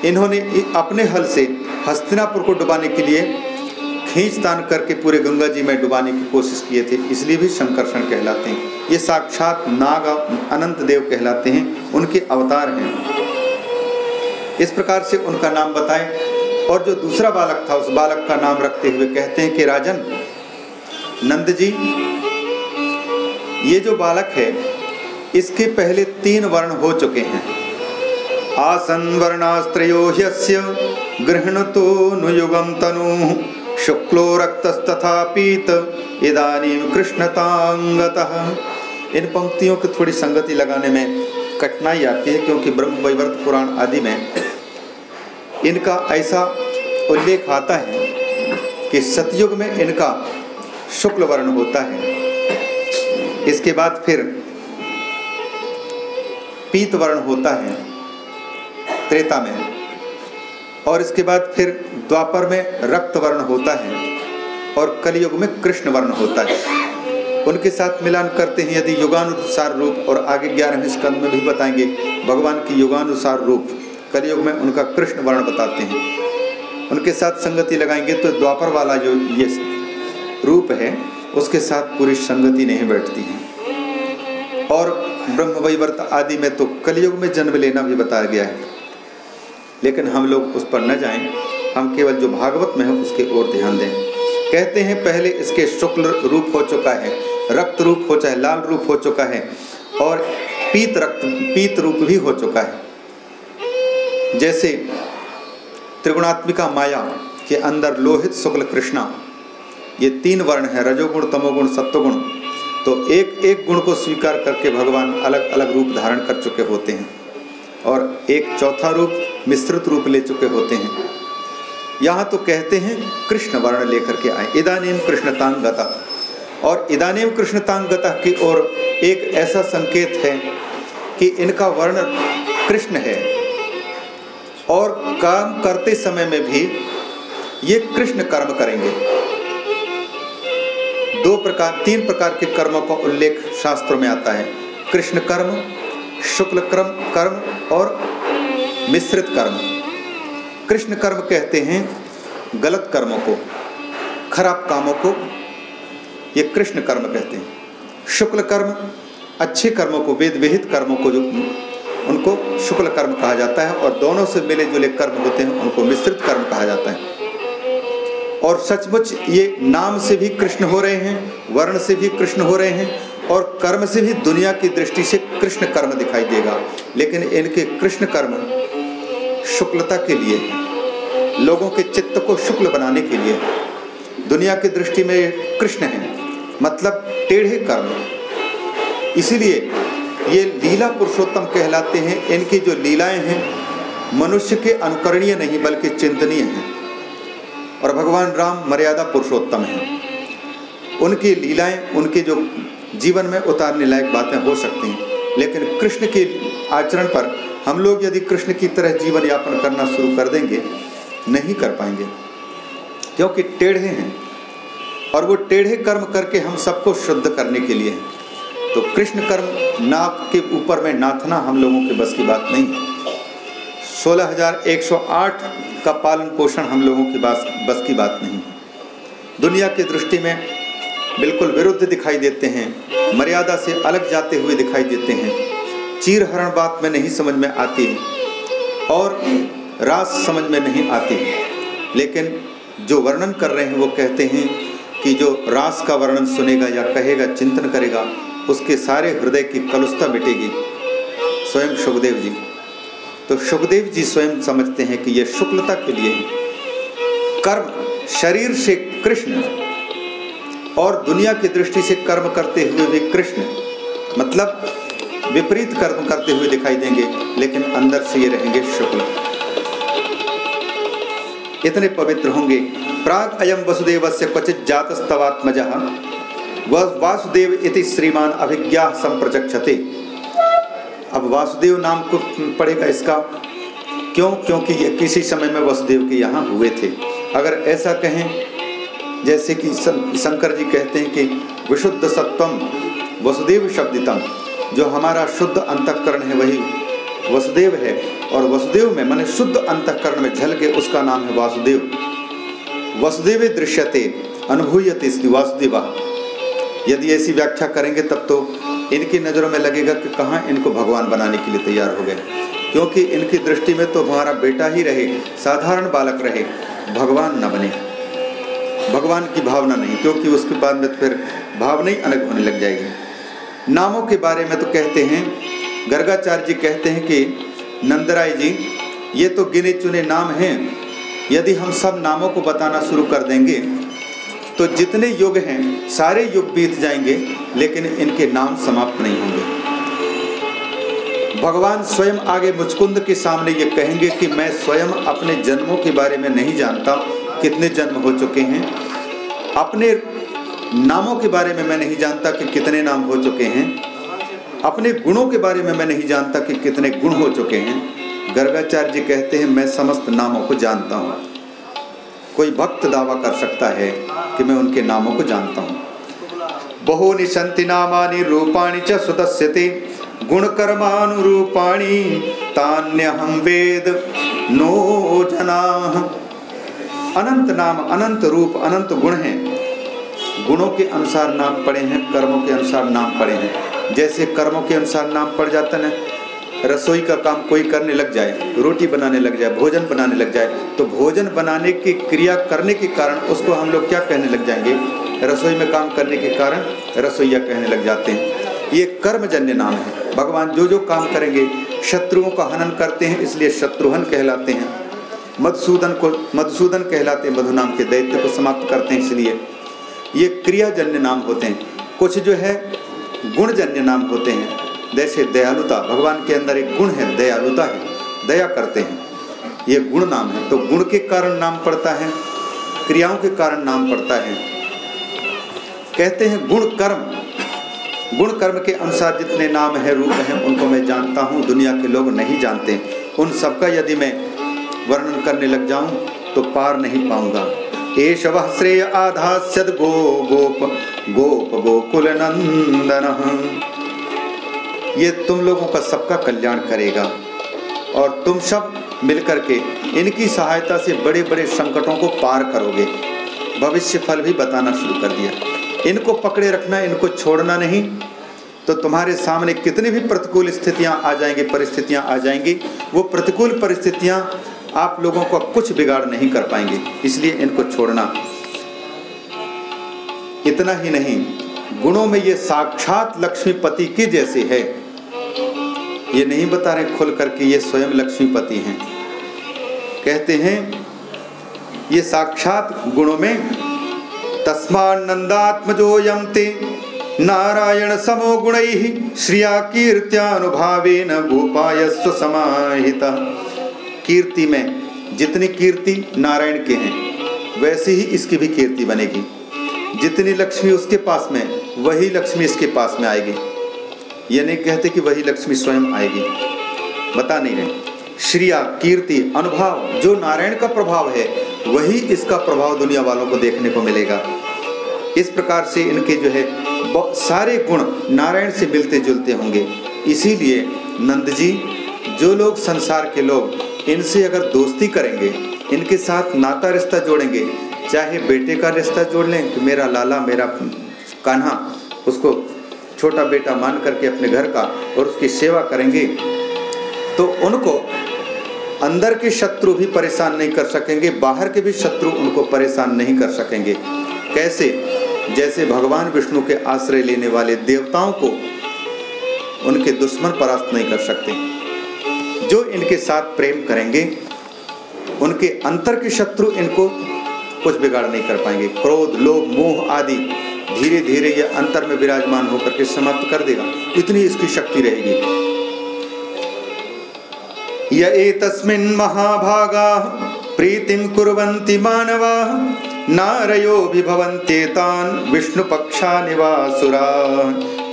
इन्होंने अपने हल से हस्तिनापुर को डुबाने के लिए खींच तान करके पूरे गंगा जी में डुबाने की कोशिश किए थे, इसलिए भी संकर्षण कहलाते हैं। ये साक्षात नाग अनंत देव कहलाते हैं, उनके अवतार हैं। इस प्रकार से उनका नाम बताएँ, और जो दूसरा बालक था, उस बालक का नाम रखते हुए कहते हैं कि राजन नंद जी ये जो बालक है, इसके पहले तीन वर्ण हो चुके हैं। आसन वर्णास्त्रो ह्यस्य, गृहणतो नुयुगम तनु। शुक्लो रक्तस्तथा पीत, इदानीं कृष्णतांगतः इन पंक्तियों की थोड़ी संगति लगाने में कठिनाई आती है, क्योंकि ब्रह्म वैवर्त पुराण आदि में इनका ऐसा उल्लेख आता है कि सतयुग में इनका शुक्ल वर्ण होता है। इसके बाद फिर पीत वर्ण होता है। त्रेता में और इसके बाद फिर द्वापर में रक्त वर्ण होता है और कलयुग में कृष्ण वर्ण होता है। उनके साथ मिलान करते हैं यदि युगानुसार रूप और आगे ग्यारहवें स्कंद में भी बताएँगे। भगवान की युगानुसार रूप, कलयुग में उनका कृष्ण वर्ण बताते हैं। उनके साथ संगति लगाएँगे तो द्वापर वाला जो ये रूप है, उसके साथ पूरी संगति नहीं बैठती है। और ब्रह्म वैवर्त आदि में तो कलयुग में जन्म लेना भी बताया गया है। लेकिन हम लोग उस पर न जाएँ। हम केवल जो भागवत में है, उसके ओर ध्यान दें। कहते हैं, पहले इसके शुक्ल रूप हो चुका है, रक्त रूप हो चाहे लाल रूप हो चुका है, और पीत रक्त, पीत रूप भी हो चुका है। जैसे त्रिगुणात्मिका माया के अंदर लोहित शुक्ल कृष्णा, ये तीन वर्ण है, रजोगुण, तमोगुण, सत्वगुण। तो एक एक गुण को स्वीकार करके भगवान अलग अलग रूप धारण कर चुके होते हैं। और एक चौथा रूप मिश्रित रूप ले चुके होते हैं। यहाँ तो कहते हैं कृष्ण वर्ण लेकर के आए। इदानीम कृष्णतांगता। और इदानीम कृष्णतांगता की ओर एक ऐसा संकेत है कि इनका वर्ण कृष्ण है। और काम करते समय में भी ये कृष्ण कर्म करेंगे। दो प्रकार, तीन प्रकार के कर्मों का उल्लेख शास्त्रों में आता है। कृष्ण कर्म शुक्ल कर्म कर्म और मिश्रित कर्म। कृष्ण कर्म कहते हैं गलत कर्मों को, खराब कामों को। ये कृष्ण कर्म कहते हैं। शुक्ल कर्म, अच्छे कर्मों को, वेद विहित कर्मों को जो उनको शुक्ल कर्म कहा जाता है और दोनों से मिले जुले कर्म होते हैं, उनको मिश्रित कर्म कहा जाता है। और सचमुच ये नाम से भी कृष्ण हो रहे हैं, वर्ण से भी कृष्ण हो रहे हैं और कर्म से भी दुनिया की दृष्टि से कृष्ण कर्म दिखाई देगा। लेकिन इनके कृष्ण कर्म शुक्लता के लिए है। लोगों के चित्त को शुक्ल बनाने के लिए दुनिया की दृष्टि में कृष्ण है मतलब टेढ़े कर्म। इसीलिए ये लीला पुरुषोत्तम कहलाते हैं। इनकी जो लीलाएँ हैं, मनुष्य के अनुकरणीय नहीं, बल्कि चिंतनीय हैं। और भगवान राम मर्यादा पुरुषोत्तम हैं। उनकी लीलाएँ, उनके जो जीवन में उतारने लायक बातें हो सकती हैं। लेकिन कृष्ण के आचरण पर हम लोग यदि कृष्ण की तरह जीवन यापन करना शुरू कर देंगे, नहीं कर पाएँगे। क्योंकि टेढ़े हैं और वो टेढ़े कर्म करके हम सबको शुद्ध करने के लिए हैं। तो कृष्ण कर्म नाक के ऊपर में नाथना हम लोगों के बस की बात नहीं है। सोलह हज़ार एक सौ आठ का पालन पोषण हम लोगों की बस की बात नहीं है। दुनिया की दृष्टि में बिल्कुल विरुद्ध दिखाई देते हैं, मर्यादा से अलग जाते हुए दिखाई देते हैं। चीर हरण बात में नहीं समझ में आती है और रास समझ में नहीं आती। है लेकिन जो वर्णन कर रहे हैं, वो कहते हैं कि जो रास का वर्णन सुनेगा या कहेगा, चिंतन करेगा, उसके सारे हृदय की कलुषता मिटेगी। स्वयं सुखदेव जी। तो सुखदेव जी स्वयं समझते हैं कि यह शुक्लता के लिए है। कर्म, शरीर से कृष्ण और दुनिया की दृष्टि से कर्म करते हुए भी कृष्ण मतलब विपरीत कर्म करते हुए दिखाई देंगे, लेकिन अंदर से ये रहेंगे शुक्ल। इतने पवित्र होंगे। प्राग अयम वसुदेव से क्वचित जातस्तवात्मज। वासुदेव इति श्रीमान अभिज्ञा संप्रचक्षते अब वासुदेव नाम को पड़ेगा इसका? क्यों? क्योंकि ये किसी समय में वसुदेव के यहाँ हुए थे। अगर ऐसा कहें जैसे कि शंकर जी कहते हैं कि विशुद्ध सत्वम वसुदेव शब्दितम, जो हमारा शुद्ध अंतकरण है वही वसुदेव है, और वसुदेव में मैंने शुद्ध अंतकरण में झल के उसका नाम है वासुदेव। वसुदेव दृश्यते, अनुभूयते वासुदेवा। यदि ऐसी व्याख्या करेंगे तब तो इनकी नज़रों में लगेगा कि कहाँ इनको भगवान बनाने के लिए तैयार हो गए। क्योंकि इनकी दृष्टि में तो हमारा बेटा ही रहे, साधारण बालक रहे, भगवान न बने। भगवान की भावना नहीं, क्योंकि उसके बाद में फिर भावना ही अलग होने लग जाएगी। नामों के बारे में तो कहते हैं, गर्गाचार्य जी कहते हैं कि, नंदराय जी, ये तो गिने चुने नाम हैं। यदि हम सब नामों को बताना शुरू कर देंगे तो जितने युग हैं, सारे युग बीत जाएँगे, लेकिन इनके नाम समाप्त नहीं होंगे। भगवान स्वयं आगे मुचकुंद के सामने ये कहेंगे कि, मैं स्वयं अपने जन्मों के बारे में नहीं जानता कितने जन्म हो चुके हैं? अपने नामों के बारे में मैं नहीं जानता कि कितने नाम हो चुके हैं। अपने गुणों के बारे में मैं नहीं जानता कि कितने गुण हो चुके हैं। गर्गाचार्य जी कहते हैं, मैं समस्त नामों को जानता हूँ। कोई भक्त दावा कर सकता है कि मैं उनके नामों को जानता हूँ। बहुनि संति नामानि रूपाणि च सुदस्यते, गुणकर्मानुरूपाणी तान्यहम वेद नो जना। अनंत नाम, अनंत रूप, अनंत गुण हैं। गुणों के अनुसार नाम पड़े हैं, कर्मों के अनुसार नाम पड़े हैं। जैसे कर्मों के अनुसार नाम पड़ जाता है, रसोई का काम कोई करने लग जाए, रोटी बनाने लग जाए, भोजन बनाने लग जाए तो भोजन बनाने की क्रिया करने के कारण उसको हम लोग क्या कहने लग जाएँगे? रसोई में काम करने के कारण रसोईया कहने लग जाते हैं। ये कर्मजन्य नाम है। भगवान जो जो काम करेंगे, शत्रुओं का हनन करते हैं, इसलिए शत्रुहन कहलाते हैं। मधुसूदन को मधुसूदन कहलाते मधु नाम के दैत्य को समाप्त करते हैं, इसलिए ये क्रियाजन्य नाम होते हैं। कुछ जो है, गुणजन्य नाम होते हैं। जैसे दयालुता, भगवान के अंदर एक गुण है, दयालुता है, दया करते हैं। ये गुण नाम है। तो गुण के कारण नाम पड़ता है, क्रियाओं के कारण नाम पड़ता है। कहते हैं गुण कर्म। गुण कर्म के अनुसार जितने नाम हैं, रूप हैं, उनको मैं जानता हूँ। दुनिया के लोग नहीं जानते। उन सबका यदि मैं वर्णन करने लग जाऊँ तो पार नहीं पाऊँगा। श्रेय आधास्यद गो गोप गोप गोकुल नंदन। ये तुम लोगों का सबका कल्याण करेगा। और तुम सब मिलकर के इनकी सहायता से बड़े बड़े संकटों को पार करोगे। भविष्य फल भी बताना शुरू कर दिया। इनको पकड़े रखना, इनको छोड़ना नहीं तो तुम्हारे सामने कितनी भी प्रतिकूल स्थितियाँ आ जाएँगी, परिस्थितियाँ आ जाएँगी, वो प्रतिकूल परिस्थितियाँ आप लोगों को कुछ बिगाड़ नहीं कर पाएँगे, इसलिए इनको छोड़ना। इतना ही नहीं, गुणों में ये साक्षात लक्ष्मीपति के जैसे है। ये नहीं बता रहे खुल करके ये स्वयं लक्ष्मीपति हैं। कहते हैं, ये साक्षात गुणों में तस्मान्नन्दात्मजोऽयं ते नारायण समो गुण, श्रिया कीर्त्यानुभावेन भूपायस्व समाहित। कीर्ति में, जितनी कीर्ति नारायण के हैं, वैसे ही इसकी भी कीर्ति बनेगी। जितनी लक्ष्मी उसके पास में, वही लक्ष्मी इसके पास में आएगी। ये नहीं कहते कि वही लक्ष्मी स्वयं आएगी। बता नहीं रहे। श्रिया, कीर्ति, अनुभव, जो नारायण का प्रभाव है, वही इसका प्रभाव दुनिया वालों को देखने को मिलेगा। इस प्रकार से इनके जो है सारे गुण नारायण से मिलते जुलते होंगे। इसीलिए नंद जी, जो लोग संसार के लोग इनसे अगर दोस्ती करेंगे, इनके साथ नाता रिश्ता जोड़ेंगे, चाहे बेटे का रिश्ता जोड़ लें कि मेरा लाला, मेरा कान्हा, उसको छोटा बेटा मान करके अपने घर का और उसकी सेवा करेंगे तो उनको अंदर के शत्रु भी परेशान नहीं कर सकेंगे, बाहर के भी शत्रु उनको परेशान नहीं कर सकेंगे। कैसे? जैसे भगवान विष्णु के आश्रय लेने वाले देवताओं को उनके दुश्मन परास्त नहीं कर सकते। जो इनके साथ प्रेम करेंगे, उनके अंतर के शत्रु इनको कुछ बिगाड़ नहीं कर पाएँगे। क्रोध, लोभ, मोह आदि धीरे धीरे ये अंतर में विराजमान होकर के समाप्त कर देगा। इतनी इसकी शक्ति रहेगी। ये तस्मिन् महाभागा प्रीतिम कुर्वन्ति मानवा, नारयो भी भवंत्येतान विष्णु पक्षा निवासुरा।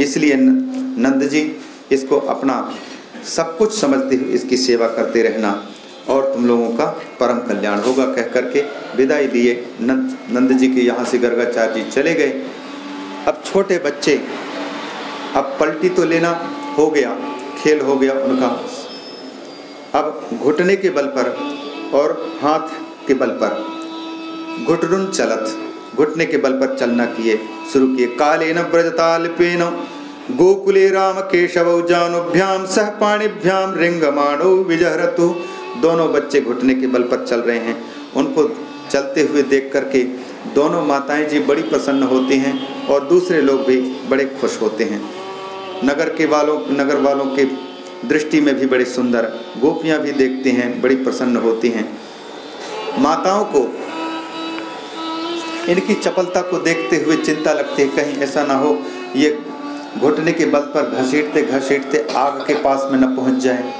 इसलिए नंद जी, इसको अपना सब कुछ समझते हुए इसकी सेवा करते रहना और तुम लोगों का परम कल्याण होगा, कह करके विदाई दिए। नंद नंद जी के यहाँ से गर्गाचार्य जी चले गए। अब छोटे बच्चे, अब पलटी तो लेना हो गया, खेल हो गया उनका। अब घुटने के बल पर और हाथ के बल पर। घुटरुन चलत, घुटने के बल पर चलना किए, शुरू किए। काले न ब्रजतालपेन गोकुले राम केशव जानुभ्याम सह पाणीभ्याम रिंगमाणो विजहरतु। दोनों बच्चे घुटने के बल पर चल रहे हैं। उनको चलते हुए देख करके दोनों माताएँ जी बड़ी प्रसन्न होती हैं और दूसरे लोग भी बड़े खुश होते हैं। नगर के वालों, नगर वालों के दृष्टि में भी बड़े सुंदर गोपियाँ भी देखते हैं, बड़ी प्रसन्न होती हैं। माताओं को, इनकी चपलता को देखते हुए चिंता लगती है, कहीं ऐसा ना हो, ये घुटने के बल पर घसीटते घसीटते आग के पास में न पहुँच जाए।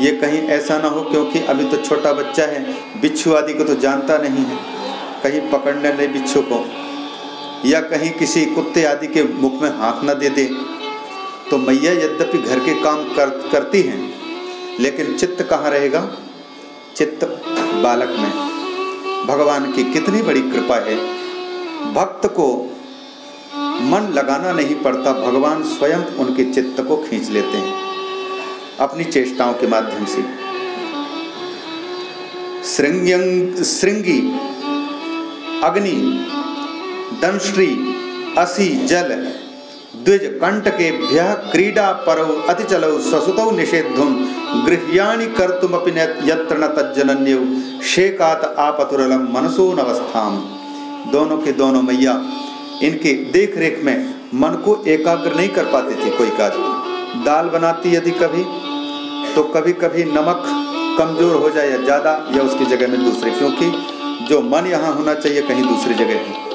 ये कहीं ऐसा ना हो क्योंकि अभी तो छोटा बच्चा है बिच्छू आदि को तो जानता नहीं है। कहीं पकड़ने नहीं बिच्छू को या कहीं किसी कुत्ते आदि के मुख में हाथ न दे दे। तो मैया यद्यपि घर के काम कर, करती हैं लेकिन चित्त कहाँ रहेगा? चित्त बालक में। भगवान की कितनी बड़ी कृपा है। भक्त को मन लगाना नहीं पड़ता, भगवान स्वयं उनके चित्त को खींच लेते हैं। अपनी चेष्टाओं के माध्यम से। श्रृंगी, अग्नि दंश्री असी, जल, द्विज, कंटकेभ्य क्रीडा परौ, अतिचलौ स्वसुतौ निषेधुम गृह्याणि कर्तुमपि यत्र न तज्जनन्यौ, शेकात आपतुरलम मनसो नवस्थाम दोनों के दोनों मैया इनके देख रेख में मन को एकाग्र नहीं कर पाते थे कोई कार्य। दाल बनाती यदि कभी तो कभी कभी नमक कमज़ोर हो जाए या ज़्यादा, या उसकी जगह में दूसरे, क्योंकि जो मन यहाँ होना चाहिए, कहीं दूसरी जगह है।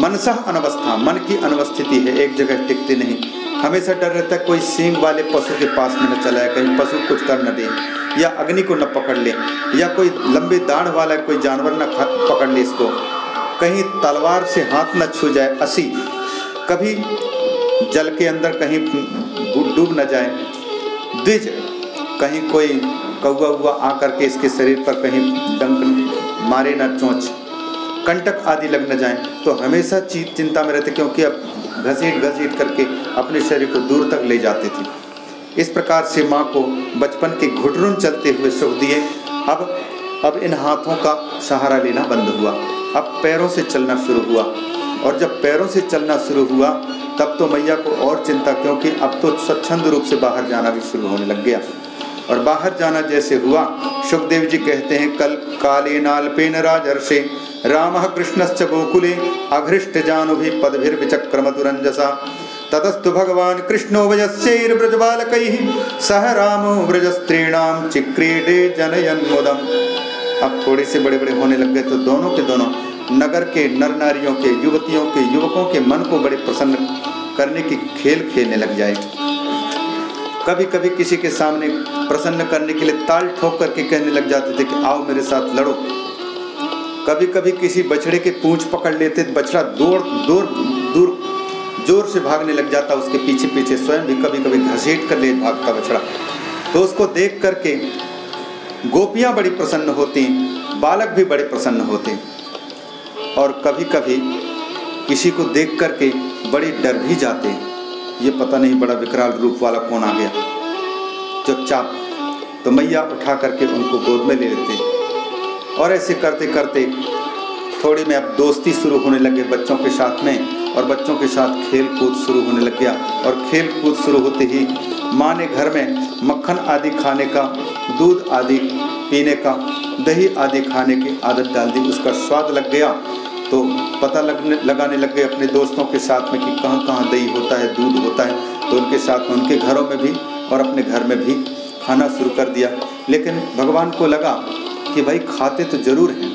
मनसा अनवस्था, मन की अनवस्थिति है, एक जगह टिकती नहीं। हमेशा डर रहता है, कोई सींग वाले पशु के पास में न चला है कहीं पशु कुछ कर न दे, या अग्नि को न पकड़ ले, या कोई लंबी दाढ़ वाला कोई जानवर न पकड़ ले इसको। कहीं तलवार से हाथ न छू जाए असी। कभी जल के अंदर कहीं डूब न जाए। द्विज, कहीं कोई कौआ हुआ आकर के इसके शरीर पर कहीं डंक मारे न चोंच। कंटक आदि लग न जाए। तो हमेशा चिंता में रहते क्योंकि अब घसीट घसीट करके अपने शरीर को दूर तक ले जाते थे। इस प्रकार से माँ को बचपन के घुटरुन चलते हुए सुख दिए। अब अब इन हाथों का सहारा लेना बंद हुआ। अब पैरों से चलना शुरू हुआ। और जब पैरों से चलना शुरू हुआ, तब तो मैया को और चिंता, क्योंकि अब तो स्वच्छंद रूप से बाहर जाना भी शुरू होने लग गया। और बाहर जाना जैसे हुआ, सुखदेव जी कहते हैं, कल काले नालपेन राजर्षे, राम कृष्णश्च गोकुले, अघृष्ट जानुभि पदभिर्विचक्रमतुरंजसा ततस्तु भगवान कृष्णो वयस्यैर्व्रजबालकैः सह रामो व्रजस्त्रीणाम चिक्रीडे जनयन मुदम अब थोड़े से बड़े बड़े होने लग गए तो दोनों के दोनों, नगर के नर नारियों के, युवतियों के, युवकों के मन को बड़े प्रसन्न करने की खेल खेलने लग जाए। कभी कभी किसी के सामने प्रसन्न करने के लिए ताल ठोक करके कहने लग जाते थे कि आओ मेरे साथ लड़ो। कभी कभी किसी बछड़े के पूंछ पकड़ लेते, बछड़ा दूर दूर दूर, ज़ोर से भागने लग जाता, उसके पीछे पीछे स्वयं भी कभी कभी घसीट कर ले भागता बछड़ा। तो उसको देख करके गोपियाँ बड़ी प्रसन्न होती, बालक भी बड़े प्रसन्न होते। और कभी कभी किसी को देख करके बड़े डर भी जाते ये पता नहीं बड़ा विकराल रूप वाला कौन आ गया। चुपचाप तो मैया उठा करके उनको गोद में ले लेते। और ऐसे करते करते थोड़ी में अब दोस्ती शुरू होने लगे बच्चों के साथ में। और बच्चों के साथ खेल कूद शुरू होने लग गया और खेल कूद शुरू होते ही माँ ने घर में मक्खन आदि खाने का, दूध आदि पीने का, दही आदि खाने की आदत डाल दी। उसका स्वाद लग गया तो पता लगने, लगाने लग गए अपने दोस्तों के साथ में कि कहाँ कहाँ दही होता है, दूध होता है। तो उनके साथ उनके घरों में भी और अपने घर में भी खाना शुरू कर दिया। लेकिन भगवान को लगा कि भाई खाते तो ज़रूर हैं।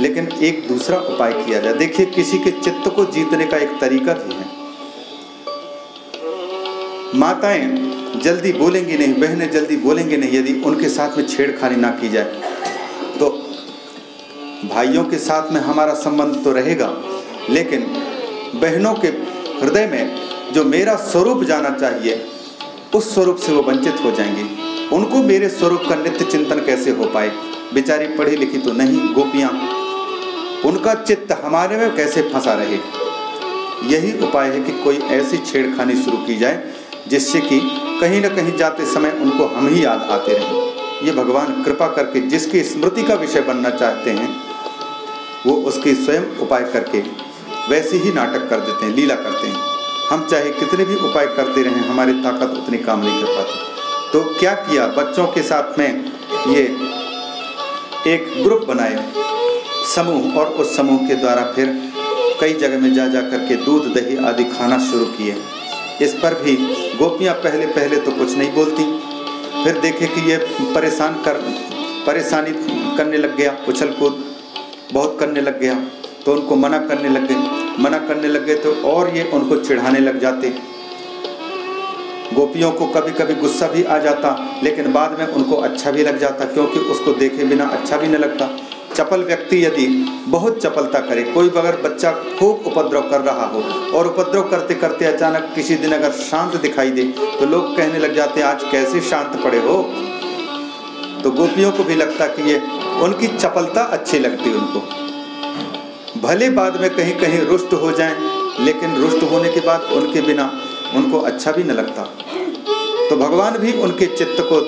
लेकिन एक दूसरा उपाय किया जाए। देखिए, किसी के चित्त को जीतने का एक तरीका भी है। माताएँ जल्दी बोलेंगी नहीं, बहनें जल्दी बोलेंगे नहीं, यदि उनके साथ में छेड़खानी ना की जाए तो भाइयों के साथ में हमारा संबंध तो रहेगा, लेकिन बहनों के हृदय में जो मेरा स्वरूप जाना चाहिए, उस स्वरूप से वो वंचित हो जाएँगे। उनको मेरे स्वरूप का नित्य चिंतन कैसे हो पाए? बेचारी पढ़ी लिखी तो नहीं, गोपियाँ उनका चित्त हमारे में कैसे फंसा रहे? यही उपाय है कि कोई ऐसी छेड़खानी शुरू की जाए, जिससे कि कहीं ना कहीं जाते समय उनको हम ही याद आते रहें। ये भगवान कृपा करके जिसकी स्मृति का विषय बनना चाहते हैं, वो उसके स्वयं उपाय करके वैसे ही नाटक कर देते हैं, लीला करते हैं। हम चाहे कितने भी उपाय करते रहें, हमारी ताकत उतनी काम नहीं कर पाती। तो क्या किया? बच्चों के साथ में ये एक ग्रुप बनाए समूह और उस समूह के द्वारा फिर कई जगह में जा जा करके दूध, दही आदि खाना शुरू किए। इस पर भी गोपियाँ पहले पहले तो कुछ नहीं बोलती। फिर देखे कि ये परेशान कर, परेशानी करने लग गया, उछल कूद बहुत करने लग गया। तो उनको मना करने लग गए। मना करने लग गए तो और ये उनको चिढ़ाने लग जाते। गोपियों को कभी कभी गुस्सा भी आ जाता, लेकिन बाद में उनको अच्छा भी लग जाता, क्योंकि उसको देखे बिना अच्छा भी नहीं लगता। चपल व्यक्ति यदि बहुत चपलता करे, कोई अगर बच्चा खूब उपद्रव कर रहा हो और उपद्रव करते करते अचानक किसी दिन अगर शांत दिखाई दे तो लोग कहने लग जाते आज कैसे शांत पड़े हो? तो गोपियों को भी लगता कि ये उनकी चपलता अच्छी लगती उनको। भले बाद में कहीं कहीं रुष्ट हो जाएँ, लेकिन रुष्ट होने के बाद उनके बिना उनको अच्छा भी न लगता। तो भगवान भी उनके चित्त को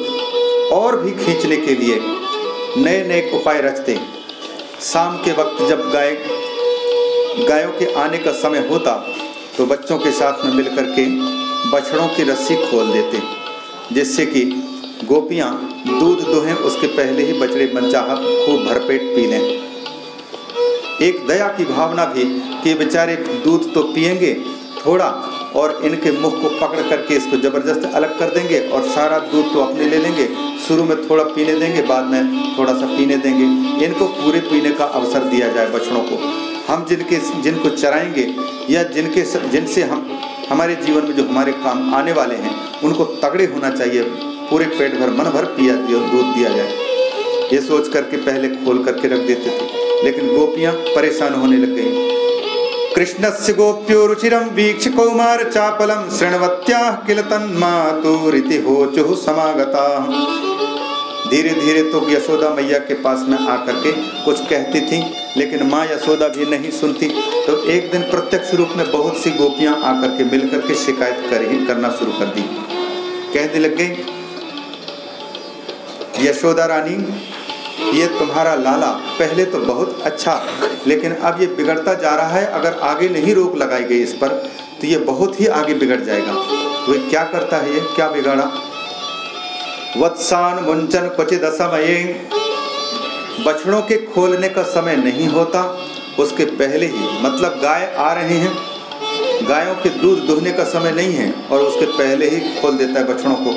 और भी खींचने के लिए नए नए उपाय रचते। शाम के वक्त जब गाय, गायों के आने का समय होता तो बच्चों के साथ में मिलकर के बछड़ों की रस्सी खोल देते, जिससे कि गोपियाँ दूध दोहें उसके पहले ही बछड़े बनचाह खूब भरपेट पी लें। एक दया की भावना भी कि बेचारे दूध तो पियेंगे थोड़ा और इनके मुख को पकड़ करके इसको ज़बरदस्त अलग कर देंगे और सारा दूध तो अपने ले लेंगे। शुरू में थोड़ा पीने देंगे, बाद में थोड़ा सा पीने देंगे। इनको पूरे पीने का अवसर दिया जाए बछड़ों को। हम जिनके, जिनको चराएँगे या जिनके जिनसे हम, हमारे जीवन में जो हमारे काम आने वाले हैं, उनको तगड़े होना चाहिए। पूरे पेट भर, मन भर पिया, दूध दिया जाए। ये सोच करके पहले खोल करके रख देते थे। लेकिन गोपियाँ परेशान होने लग गई। कृष्णस्य गोप्यो रुचिरं वीक्ष कौमार चापलं शृण्वत्याः किल तन्मातुरिति होचुः समागता। धीरे धीरे तो यशोदा मैया के पास में आकर के कुछ कहती थी, लेकिन माँ यशोदा भी नहीं सुनती। तो एक दिन प्रत्यक्ष रूप में बहुत सी गोपियाँ आकर के मिलकर के शिकायत कर ही करना शुरू कर दी। कहने लग गई, यशोदा रानी ये तुम्हारा लाला पहले तो बहुत अच्छा लेकिन अब ये बिगड़ता जा रहा है। अगर आगे नहीं रोक लगाई गई इस पर तो ये बहुत ही आगे बिगड़ जाएगा। तो ये क्या करता है ये? क्या बिगाड़ा? वत्सान मुंचन क्वचित असमय। बछड़ों के खोलने का समय नहीं होता। उसके पहले ही मतलब गाय आ रहे हैं। गायों के दूध दुहने का समय नहीं है, और उसके पहले ही खोल देता है बछड़ों को।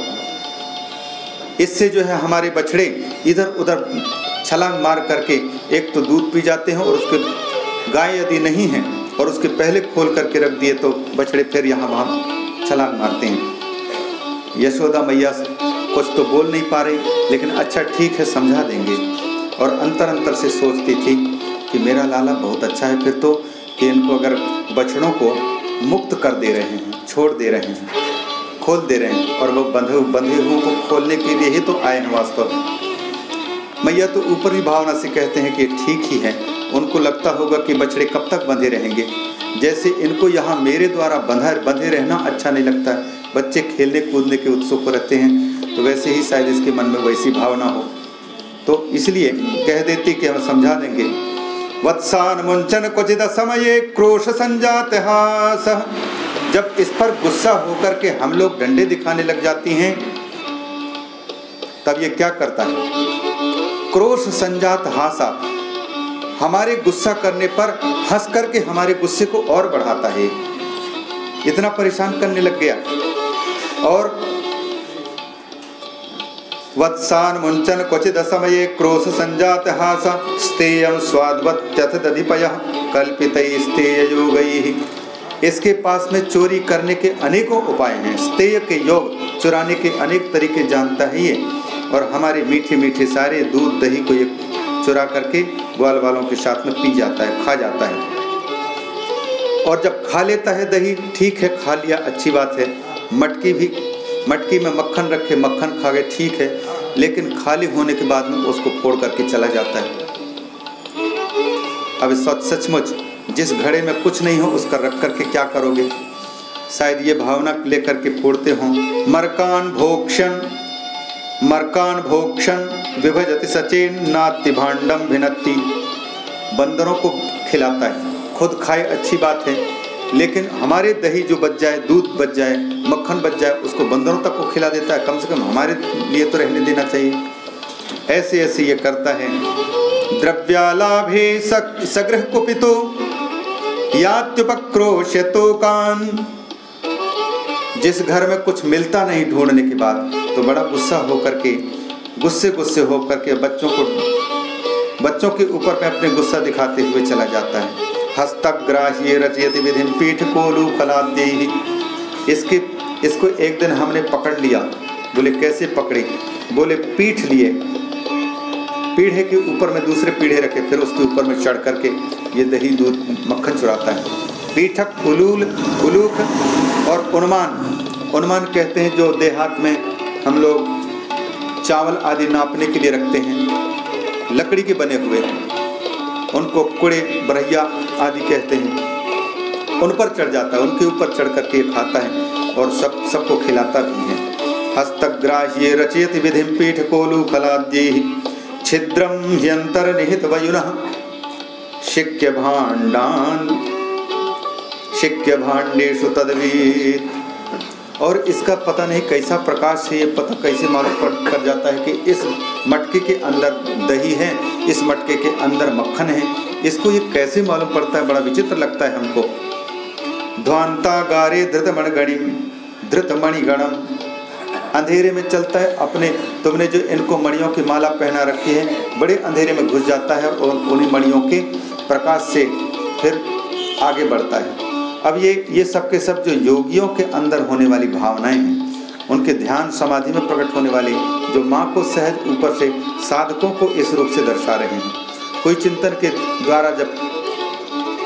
इससे जो है हमारे बछड़े इधर उधर छलांग मार करके एक तो दूध पी जाते हैं और उसके गाय यदि नहीं है और उसके पहले खोल करके रख दिए तो बछड़े फिर यहाँ वहाँ छलांग मारते हैं। यशोदा मैया कुछ तो बोल नहीं पा रही, लेकिन अच्छा ठीक है, समझा देंगे। और अंतर अंतर से सोचती थी कि मेरा लाला बहुत अच्छा है, फिर तो कि इनको अगर बछड़ों को मुक्त कर दे रहे हैं, छोड़ दे रहे हैं। खोल दे रहे हैं और वो बंधे बंधे हुओं को खोलने के लिए ही तो आए हैं वास्तव मैया तो ऊपर ही भावना से कहते हैं कि ठीक ही है। उनको लगता होगा कि बछड़े कब तक बंधे रहेंगे। जैसे इनको यहाँ मेरे द्वारा बंधा, बंधे रहना अच्छा नहीं लगता। बच्चे खेलने, कूदने के उत्सुक रहते हैं। तो वैसे ही शायद इसके मन में वैसी भावना हो। तो इसलिए कह देती कि हम समझा देंगे वत्सान मुंचन क्वचित समय क्रोश संजात जब इस पर गुस्सा होकर के हम लोग डंडे दिखाने लग जाती हैं, तब ये क्या करता है? क्रोश संजात हासा हमारे गुस्सा करने पर हंस करके हमारे गुस्से को और बढ़ाता है। इतना परेशान करने लग गया। और वत्सान मुंचन क्वचिद समये क्रोश संजात हास स्तेयम स्वादवत्यथ दधिपय कल्पित स्तेय योगई इसके पास में चोरी करने के अनेकों उपाय हैं। स्तेय के योग चुराने के अनेक तरीके जानता है ये। और हमारे मीठे मीठे सारे दूध, दही को ये चुरा करके ग्वाल वालों के साथ में पी जाता है, खा जाता है। और जब खा लेता है दही, ठीक है, खा लिया, अच्छी बात है। मटकी भी मटकी में मक्खन रखे, मक्खन खा गए ठीक है, लेकिन खाली होने के बाद में उसको फोड़ करके चला जाता है। अब सच, सचमुच, जिस घड़े में कुछ नहीं हो, उसका रख करके क्या करोगे? शायद ये भावना लेकर के फोड़ते हो, मरकान भोक्षण मरकान भोक्षण विभजति सचेन नाति भांडम भिनती बंदरों को खिलाता है। खुद खाए अच्छी बात है लेकिन हमारे दही जो बच जाए, दूध बच जाए, मक्खन बच जाए, उसको बंदरों तक को खिला देता है। कम से कम हमारे लिए तो रहने देना चाहिए। ऐसे ऐसे ये करता है। द्रव्यालाभे सग्रह कुपितो, यात्युपक्रोशतो कान। जिस घर में कुछ मिलता नहीं ढूँढने के बाद तो बड़ा गुस्सा होकर के, गुस्से गुस्से होकर के बच्चों को, बच्चों के ऊपर में अपने गुस्सा दिखाते हुए चला जाता है। हस्तग्राह्य रचयति विधि पीठ कोलू कलाद्य इसके इसको एक दिन हमने पकड़ लिया। बोले, कैसे पकड़े? बोले, पीठ लिए। पीढ़े के ऊपर में दूसरे पीढ़े रखे, फिर उसके ऊपर में चढ़ करके ये दही दूध मक्खन चुराता है। पीठक उलूल उलूक और उन्मान। उन्मान कहते हैं जो देहात में हम लोग चावल आदि नापने के लिए रखते हैं। लकड़ी के बने हुए। उनको कुड़े, बरैया आदि कहते हैं। उन पर चढ़ जाता है, उनके ऊपर चढ़ करके खाता है और सब, सबको खिलाता भी है। हस्तग्राह्य रचयति विधि पीठ कोलू खलाद्य छिद्रम ह्यंतर निहित वयुन। शिक्य भांडान शिक्य भांडेशु तदवीत। और इसका पता नहीं कैसा प्रकाश है, ये पता कैसे मालूम पड़ कर जाता है कि इस मटके के अंदर दही है, इस मटके के अंदर मक्खन है। इसको ये कैसे मालूम पड़ता है? बड़ा विचित्र लगता है हमको। ध्वांता गारे धृतमण गणि धृतमणि गणम। अंधेरे में चलता है अपने, तुमने जो इनको मणियों की माला पहना रखी है, बड़े अंधेरे में घुस जाता है और उन्हीं मणियों के प्रकाश से फिर आगे बढ़ता है। अब ये ये सब के सब जो योगियों के अंदर होने वाली भावनाएँ हैं, उनके ध्यान समाधि में प्रकट होने वाली जो माँ को सहज ऊपर से साधकों को इस रूप से दर्शा रहे हैं। कोई चिंतन के द्वारा जब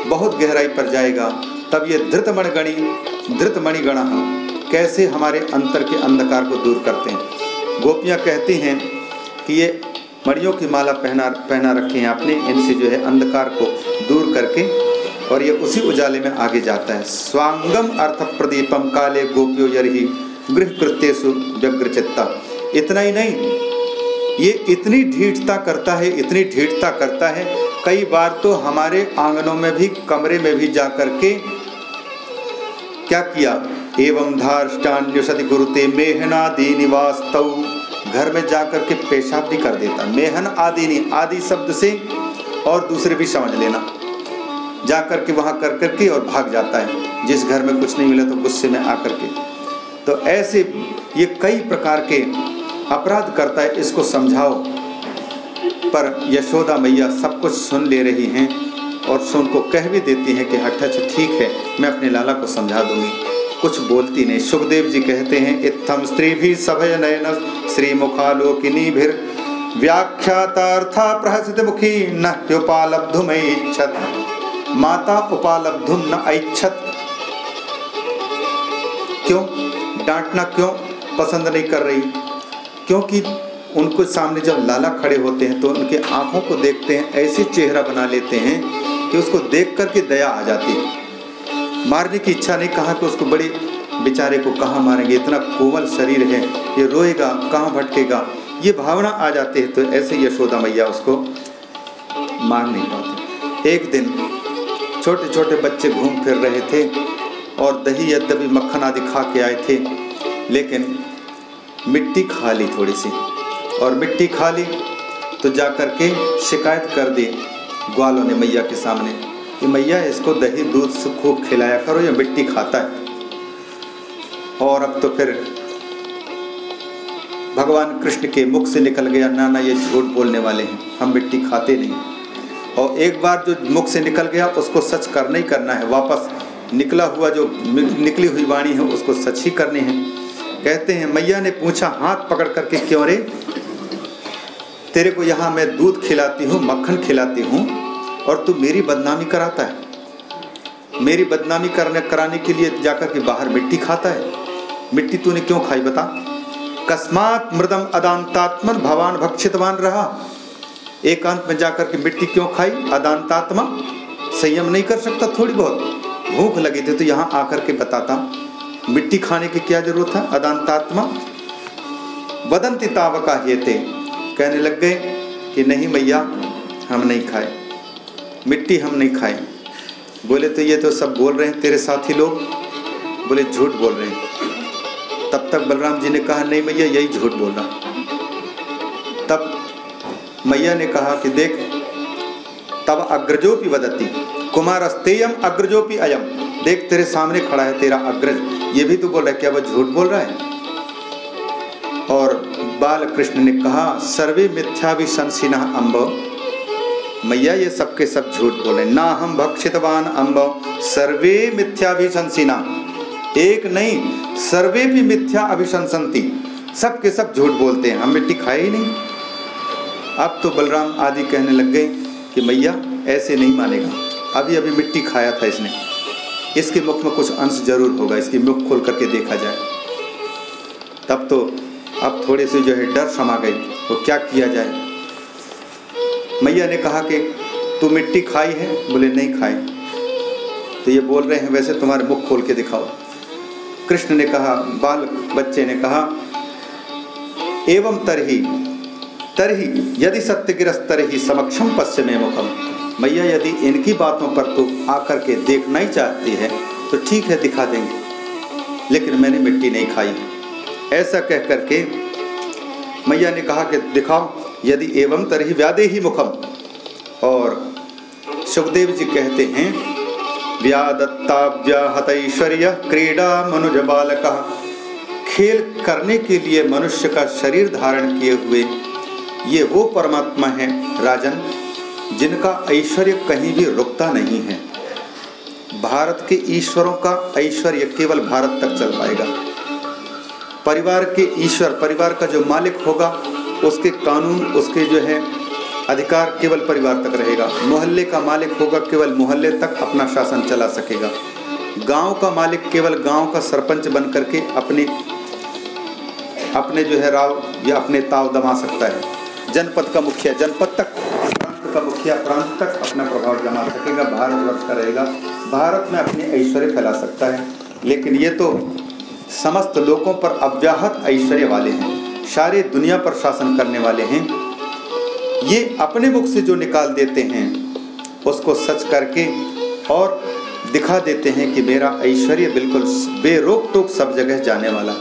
बहुत गहराई पर जाएगा, तब ये धृतमणगणी, धृतमणिगण कैसे हमारे अंतर के अंधकार को दूर करते हैं। गोपियाँ कहती हैं कि ये मणियों की माला पहना पहना रखे हैं आपने, इनसे जो है अंधकार को दूर करके और ये उसी उजाले में आगे जाता है। स्वांगम अर्थ प्रदीपम काले गोपियो यही गृह कृत्यु व्यग्र चित्ता इतना ही नहीं, ये इतनी ढीठता करता है, इतनी ढीठता करता है, कई बार तो हमारे आंगनों में भी, कमरे में भी जा कर के क्या किया? एवं धारष्टान्य सति गुरुते मेहनादि निवास घर में जाकर के पेशाब भी कर देता। मेहन आदिनी आदि शब्द से और दूसरे भी समझ लेना। जा कर के, वहाँ कर करके और भाग जाता है। जिस घर में कुछ नहीं मिला तो गुस्से में आकर के। तो ऐसे ये कई प्रकार के अपराध करता है, इसको समझाओ। पर यशोदा मैया सब कुछ सुन ले रही हैं और सुन को कह भी देती हैं कि अच्छा ठीक है, मैं अपने लाला को समझा दूँगी। कुछ बोलती नहीं। सुखदेव जी कहते हैं, इत्थम स्त्री भी सभय नयन श्री मुखालोकिनी भीर। व्याख्यातार्था प्रहसित मुखी न उपालब्धुमय माता उपालब्धुम न ऐच्छत। क्यों? डांटना क्यों पसंद नहीं कर रही? क्योंकि उनको सामने जब लाला खड़े होते हैं तो उनके आँखों को देखते हैं, ऐसे चेहरा बना लेते हैं कि उसको देख कर के दया आ जाती है। मारने की इच्छा नहीं, कहा कि उसको बड़े बेचारे को कहाँ मारेंगे? इतना कोमल शरीर है, ये रोएगा, कहाँ भटकेगा? ये भावना आ जाती है तो ऐसे यशोदा मैया उसको मार नहीं पाते। एक दिन छोटे छोटे बच्चे घूम फिर रहे थे और दही यद्यपि मक्खन आदि खा के आए थे। लेकिन मिट्टी खा ली थोड़ी सी और मिट्टी खा ली तो जा कर के शिकायत कर दी ग्वालों ने मैया के सामने कि, मैया, इसको दही, दूध से खूब खिलाया करो, या मिट्टी खाता है। और अब तो फिर भगवान कृष्ण के मुख से निकल गया, ना ना, ये झूठ बोलने वाले हैं। हम मिट्टी खाते नहीं। और एक बार जो मुख से निकल गया, उसको सच करना ही करना है। वापस निकला हुआ जो निकली हुई वाणी है, उसको सच ही करनी है। कहते हैं, मैया ने पूछा, हाथ पकड़ करके क्यों रे? तेरे को यहाँ मैं दूध खिलाती हूँ, मक्खन खिलाती हूँ, और तू मेरी बदनामी कराता है। मेरी बदनामी करने, कराने के लिए जाकर के बाहर मिट्टी खाता है। मिट्टी तूने क्यों खाई बता? कस्मात मृदम अदांतात्मन भवान भक्षितवान रहा। एकांत में जाकर के मिट्टी क्यों खाई? अदांतात्मा संयम नहीं कर सकता थोड़ी बहुत। भूख लगी थी तो यहाँ आकर के बताता मिट्टी खाने की क्या ज़रूरत है? अदांतात्मा बदंती तावका ये थे कहने लग गए कि नहीं मैया, हम नहीं खाए। मिट्टी हम नहीं खाए। बोले तो ये तो सब बोल रहे हैं तेरे साथी लोग। बोले, झूठ बोल रहे हैं। तब तक बलराम जी ने कहा, नहीं मैया, यही झूठ बोल रहा तब मैया ने कहा कि देख, तब अग्रजोपि वदती। कुमार अस्तेयम अग्रजोपि अयम। देख, तेरे सामने खड़ा है, तेरा अग्रज। ये भी तो बोल रहा है क्या वह झूठ बोल रहा है? और बाल कृष्ण ने कहा, सर्वे मिथ्या भी संसिना अम्ब। मैया, ये सबके सब झूठ सब बोले। ना हम भक्षितवान अम्ब। सर्वे मिथ्या भी संसिना एक नहीं, सर्वे भी मिथ्या अभिशंसंती सबके सब के सब झूठ बोलते हैं। हम मिट्टी खाए ही नहीं। अब तो बलराम आदि कहने लग गए कि मैया, ऐसे नहीं मानेगा। अभी अभी मिट्टी खाया था इसने। इसके मुख में कुछ अंश ज़रूर होगा, इसकी मुख खोल करके देखा जाए। तब तो अब थोड़े से जो है डर समा गई तो क्या किया जाए? मैया ने कहा कि, तू मिट्टी खाई है? बोले, नहीं खाई। तो ये बोल रहे हैं, वैसे तुम्हारे मुख खोल के दिखाओ। कृष्ण ने कहा, बाल बच्चे ने कहा, एवं तरही तरही यदि सत्य गिरस्त तरही समक्षम पश्चिमे मुखम मैया यदि इनकी बातों पर तो आकर के देखना ही चाहती है तो ठीक है, दिखा देंगे। लेकिन मैंने मिट्टी नहीं खाई ऐसा कह करके मैया ने कहा कि दिखाओ, यदि एवं तरही व्यादे ही मुखम। और सुखदेव जी कहते हैं व्यादत्ताव्याहतैश्वर्य क्रीडा मनुज बालक। खेल करने के लिए मनुष्य का शरीर धारण किए हुए ये वो परमात्मा है, राजन, जिनका ऐश्वर्य कहीं भी रुकता नहीं है। भारत के ईश्वरों का ऐश्वर्य केवल भारत तक चल पाएगा। परिवार के ईश्वर, परिवार का जो मालिक होगा, उसके कानून, उसके जो है अधिकार केवल परिवार तक रहेगा। मोहल्ले का मालिक होगा, केवल मोहल्ले तक अपना शासन चला सकेगा। गाँव का मालिक केवल गाँव का सरपंच बन करके अपने अपने जो है राव या अपने ताव दमा सकता है। जनपद का मुखिया, जनपद तक प्रांत का मुखिया, प्रांत तक अपना प्रभाव जमा सकेगा भारतवर्ष का रहेगा भारत में अपने ऐश्वर्य फैला सकता है। लेकिन ये तो समस्त लोगों पर अव्याहत ऐश्वर्य वाले हैं। सारी दुनिया पर शासन करने वाले हैं। ये अपने मुख से जो निकाल देते हैं, उसको सच करके और दिखा देते हैं कि मेरा ऐश्वर्य बिल्कुल बेरोक टोक सब जगह जाने वाला।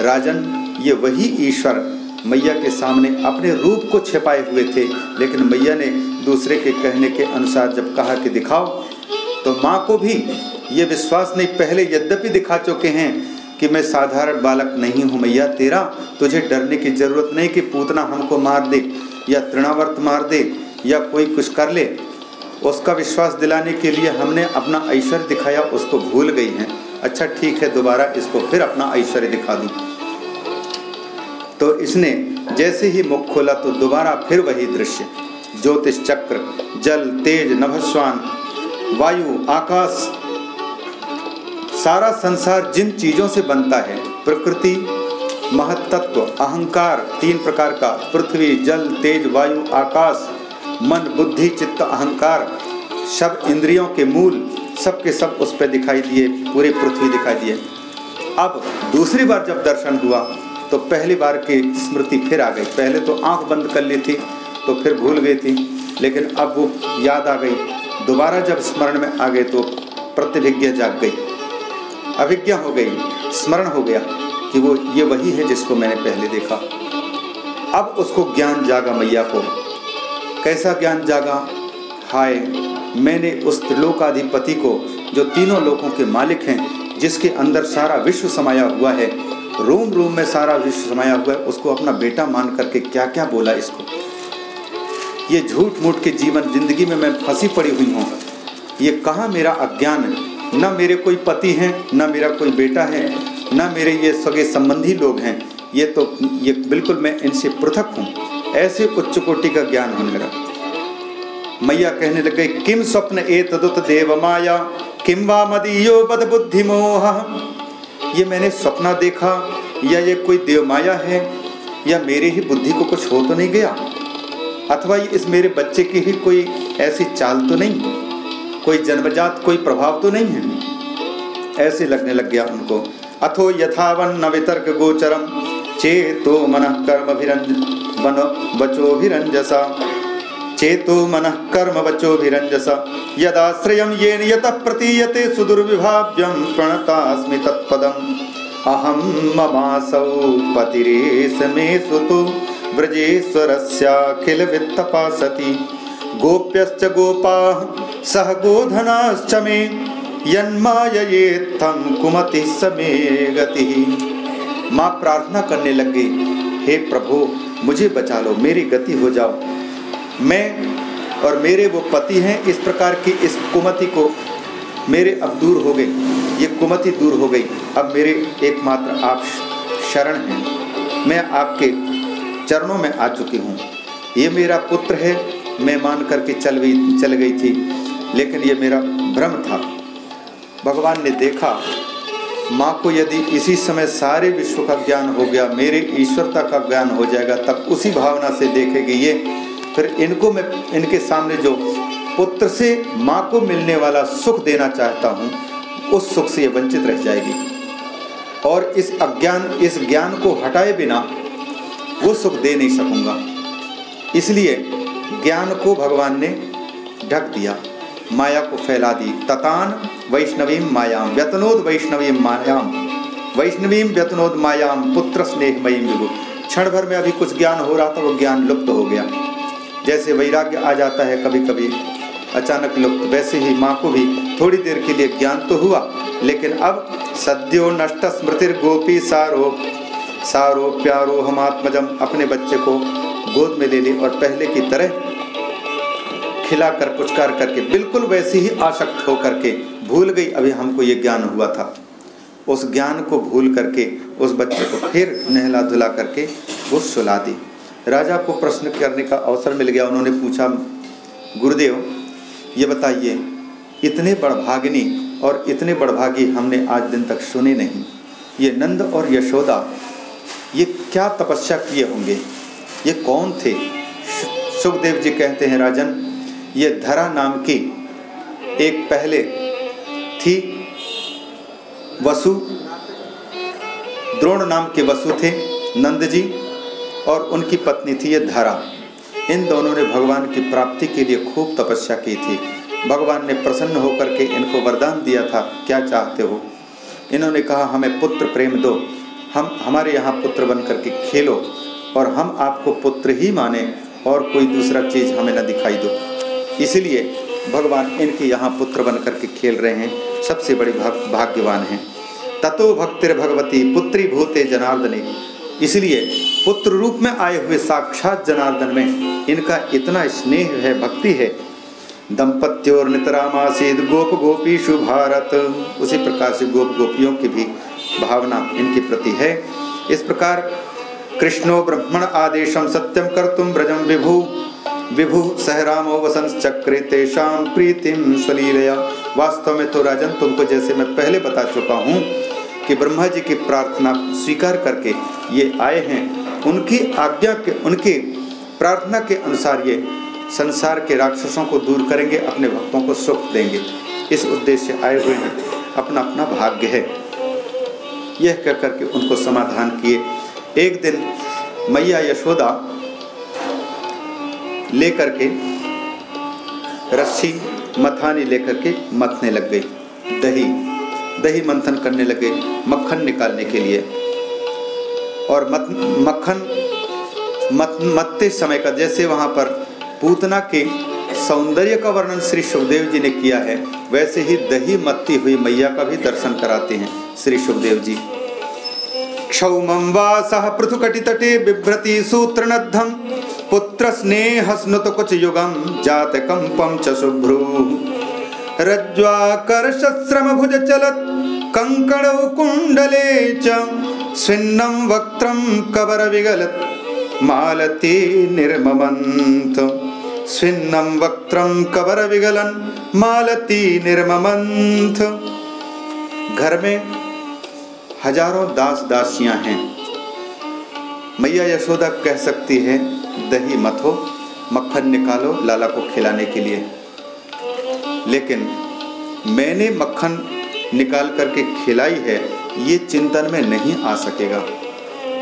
राजन, ये वही ईश्वर मैया के सामने अपने रूप को छिपाए हुए थे, लेकिन मैया ने दूसरे के कहने के अनुसार जब कहा कि दिखाओ तो माँ को भी ये विश्वास नहीं, पहले यद्यपि दिखा चुके हैं कि मैं साधारण बालक नहीं हूँ मैया, तेरा तुझे डरने की ज़रूरत नहीं कि पूतना हमको मार दे, या तृणावर्त मार दे, या कोई कुछ कर ले। उसका विश्वास दिलाने के लिए हमने अपना ऐश्वर्य दिखाया, उसको भूल गई हैं। अच्छा ठीक है, दोबारा इसको फिर अपना ऐश्वर्य दिखा दूँ। तो इसने जैसे ही मुख खोला तो दोबारा फिर वही दृश्य। ज्योतिष चक्र, जल, तेज, नभस्वान, वायु, आकाश, सारा संसार जिन चीज़ों से बनता है, प्रकृति, महतत्व, अहंकार, तीन प्रकार का, पृथ्वी, जल, तेज, वायु, आकाश, मन, बुद्धि, चित्त, अहंकार, सब इंद्रियों के मूल सब के सब उस पर दिखाई दिए, पूरी पृथ्वी दिखाई दिए। अब दूसरी बार जब दर्शन हुआ तो पहली बार की स्मृति फिर आ गई। पहले तो आँख बंद कर ली थी तो फिर भूल गई थी, लेकिन अब वो याद आ गई। दोबारा जब स्मरण में आ गए तो प्रतिभिज्ञा जाग गई। अभिज्ञा हो गई, स्मरण हो गया कि वो ये वही है जिसको मैंने पहले देखा। अब उसको ज्ञान जागा मैया को। कैसा ज्ञान जागा? हाय, मैंने उस त्रिलोकाधिपति को, जो तीनों लोगों के मालिक हैं, जिसके अंदर सारा विश्व समाया हुआ है रोम रोम में सारा विश्व समाया हुआ है। उसको अपना बेटा मान करके क्या क्या बोला इसको? ये झूठ मूठ के जीवन ज़िंदगी में मैं फंसी पड़ी हुई हूँ। ये कहाँ मेरा अज्ञान है? न मेरे कोई पति हैं, न मेरा कोई बेटा है, न मेरे ये सगे संबंधी लोग हैं। ये तो ये बिल्कुल मैं इनसे पृथक हूँ। ऐसे उच्च कोटि का ज्ञान होने लगा मैया कहने लग गई, किम स्वप्न ए तदुत देव माया किम वा मदीयो बद बुद्धि मोह ये मैंने सपना देखा, या ये कोई देव माया है, या मेरे ही बुद्धि को कुछ हो तो नहीं गया? अथवा इस मेरे बच्चे की ही कोई ऐसी चाल तो नहीं? कोई जन्मजात, कोई प्रभाव तो नहीं है? ऐसे लगने लग गया उनको। अथो यथावन न वितर्क गोचरम, चेतो मन कर्म बन बचोभिरंजसा चेतो मन कर्म बचोभिरंजसा यदाश्रयं येन यतः प्रतीयते सुदुर्विभाव्यं प्रणतास्मि तत्पदम्। अहं ममासौ पतिरेश मे सुतो, व्रजेश्वरस्याखिलवित्तपासति। गोप्यश्च गोपाः, सह गोधनाश्च मे यन्माययेत्थं कुमति समे गतिः। माँ प्रार्थना करने लग गई, हे प्रभु, मुझे बचा लो, मेरी गति हो जाओ। मैं और मेरे वो पति हैं, इस प्रकार की इस कुमति को मेरे अब दूर हो गई। ये कुमति दूर हो गई। अब मेरे एकमात्र आप शरण हैं। मैं आपके चरणों में आ चुकी हूँ। ये मेरा पुत्र है। मैं मान करके चल गई चल गई थी, लेकिन ये मेरा भ्रम था। भगवान ने देखा, माँ को यदि इसी समय सारे विश्व का ज्ञान हो गया, मेरे ईश्वरता का ज्ञान हो जाएगा, तब उसी भावना से देखेगी, ये फिर इनको मैं इनके सामने जो पुत्र से माँ को मिलने वाला सुख देना चाहता हूँ, उस सुख से ये वंचित रह जाएगी। और इस अज्ञान, इस ज्ञान को हटाए बिना वो सुख दे नहीं सकूँगा। इसलिए ज्ञान को भगवान ने ढक दिया, माया को फैला दी। ततान वैष्णवीम मायाम, व्यतनोद वैष्णवीम मायाम वैष्णवीम व्यतनोद मायाम, पुत्र स्नेहमयी विभु क्षण भर में अभी कुछ ज्ञान हो रहा था, वो ज्ञान लुप्त हो गया। जैसे वैराग्य आ जाता है कभी कभी अचानक लुप्त वैसे ही माँ को भी थोड़ी देर के लिए ज्ञान तो हुआ, लेकिन अब सद्यो नष्ट स्मृतिर गोपी सारो। सारो प्यारो हम आत्मजम अपने बच्चे को गोद में ले ली और पहले की तरह खिलाकर पुचकार करके, बिल्कुल वैसे ही आसक्त होकर के भूल गई। अभी हमको ये ज्ञान हुआ था। उस ज्ञान को भूल करके उस बच्चे को फिर नहला धुला करके वो सुला दी। राजा को प्रश्न करने का अवसर मिल गया। उन्होंने पूछा, गुरुदेव, ये बताइए, इतने बड़भागिनी और इतने बड़भागी हमने आज दिन तक सुने नहीं। ये नंद और यशोदा, ये क्या तपस्या किए होंगे? ये कौन थे? सुखदेव जी कहते हैं, राजन, ये धरा नाम की एक पहले थी वसु, द्रोण नाम के वसु थे नंद जी। और उनकी पत्नी थी ये धरा। इन दोनों ने भगवान की प्राप्ति के लिए खूब तपस्या की थी। भगवान ने प्रसन्न होकर के इनको वरदान दिया था क्या चाहते हो? इन्होंने कहा हमें पुत्र प्रेम दो। हम हमारे यहाँ पुत्र बन करके खेलो और हम आपको पुत्र ही माने और कोई दूसरा चीज़ हमें न दिखाई दो। इसलिए भगवान इनके यहाँ पुत्र बन करके खेल रहे हैं। सबसे बड़ी भाग, भाग्यवान हैं। ततो भक्तिर भगवती पुत्री भूते जनार्दने। इसलिए पुत्र रूप में आए हुए साक्षात जनार्दन में इनका इतना स्नेह है, भक्ति है। दंपत्योर नितरामासीद, गोप गोपीशु भारत। उसी प्रकार से गोप गोपियों की भी भावना इनके प्रति है। इस प्रकार कृष्णो ब्रह्मण आदेशम सत्यम कर तुम ब्रजम विभु विभु सहरामो वसंत चक्रे तेषाम प्रीतिम सलीलया वास्तव में तो राजन, तुमको जैसे मैं पहले बता चुका हूँ कि ब्रह्मा जी की प्रार्थना स्वीकार करके ये आए हैं। उनकी आज्ञा के उनकी प्रार्थना के अनुसार ये संसार के राक्षसों को दूर करेंगे, अपने भक्तों को सुख देंगे। इस उद्देश्य आए हुए हैं। अपना अपना भाग्य है। यह कह करके उनको समाधान किए। एक दिन मैया यशोदा लेकर के रस्सी, मथानी लेकर के मथने लग गई। दही दही मंथन करने लगे मक्खन निकालने के लिए। और मत, मक्खन, मत, मत्ते समय का जैसे वहाँ पर पूतना के सौंदर्य का वर्णन श्री सुखदेव जी ने किया है, वैसे ही दही मत्ती हुई मैया का भी दर्शन कराते हैं श्री सुखदेव जी। क्षौमं वासः पृथुकटितटे बिभ्रति सूत्रनद्धं पुत्रस्नेहस्नुतकुचयुगं जातकम्पं च शुभ्रू। रज्ज्वाकर्षश्रमभुजचलत् कङ्कणौ कुण्डले च स्विन्नं वक्त्रं कबरविगलत् मालती निर्ममन्त। स्विन्नं वक्त्रं कबरविगलन् मालती निर्ममन्थ घर में हज़ारों दास दासियाँ हैं। मैया यशोदा कह सकती है, दही हो, मक्खन निकालो, लाला को खिलाने के लिए। लेकिन मैंने मक्खन निकाल करके खिलाई है, ये चिंतन में नहीं आ सकेगा।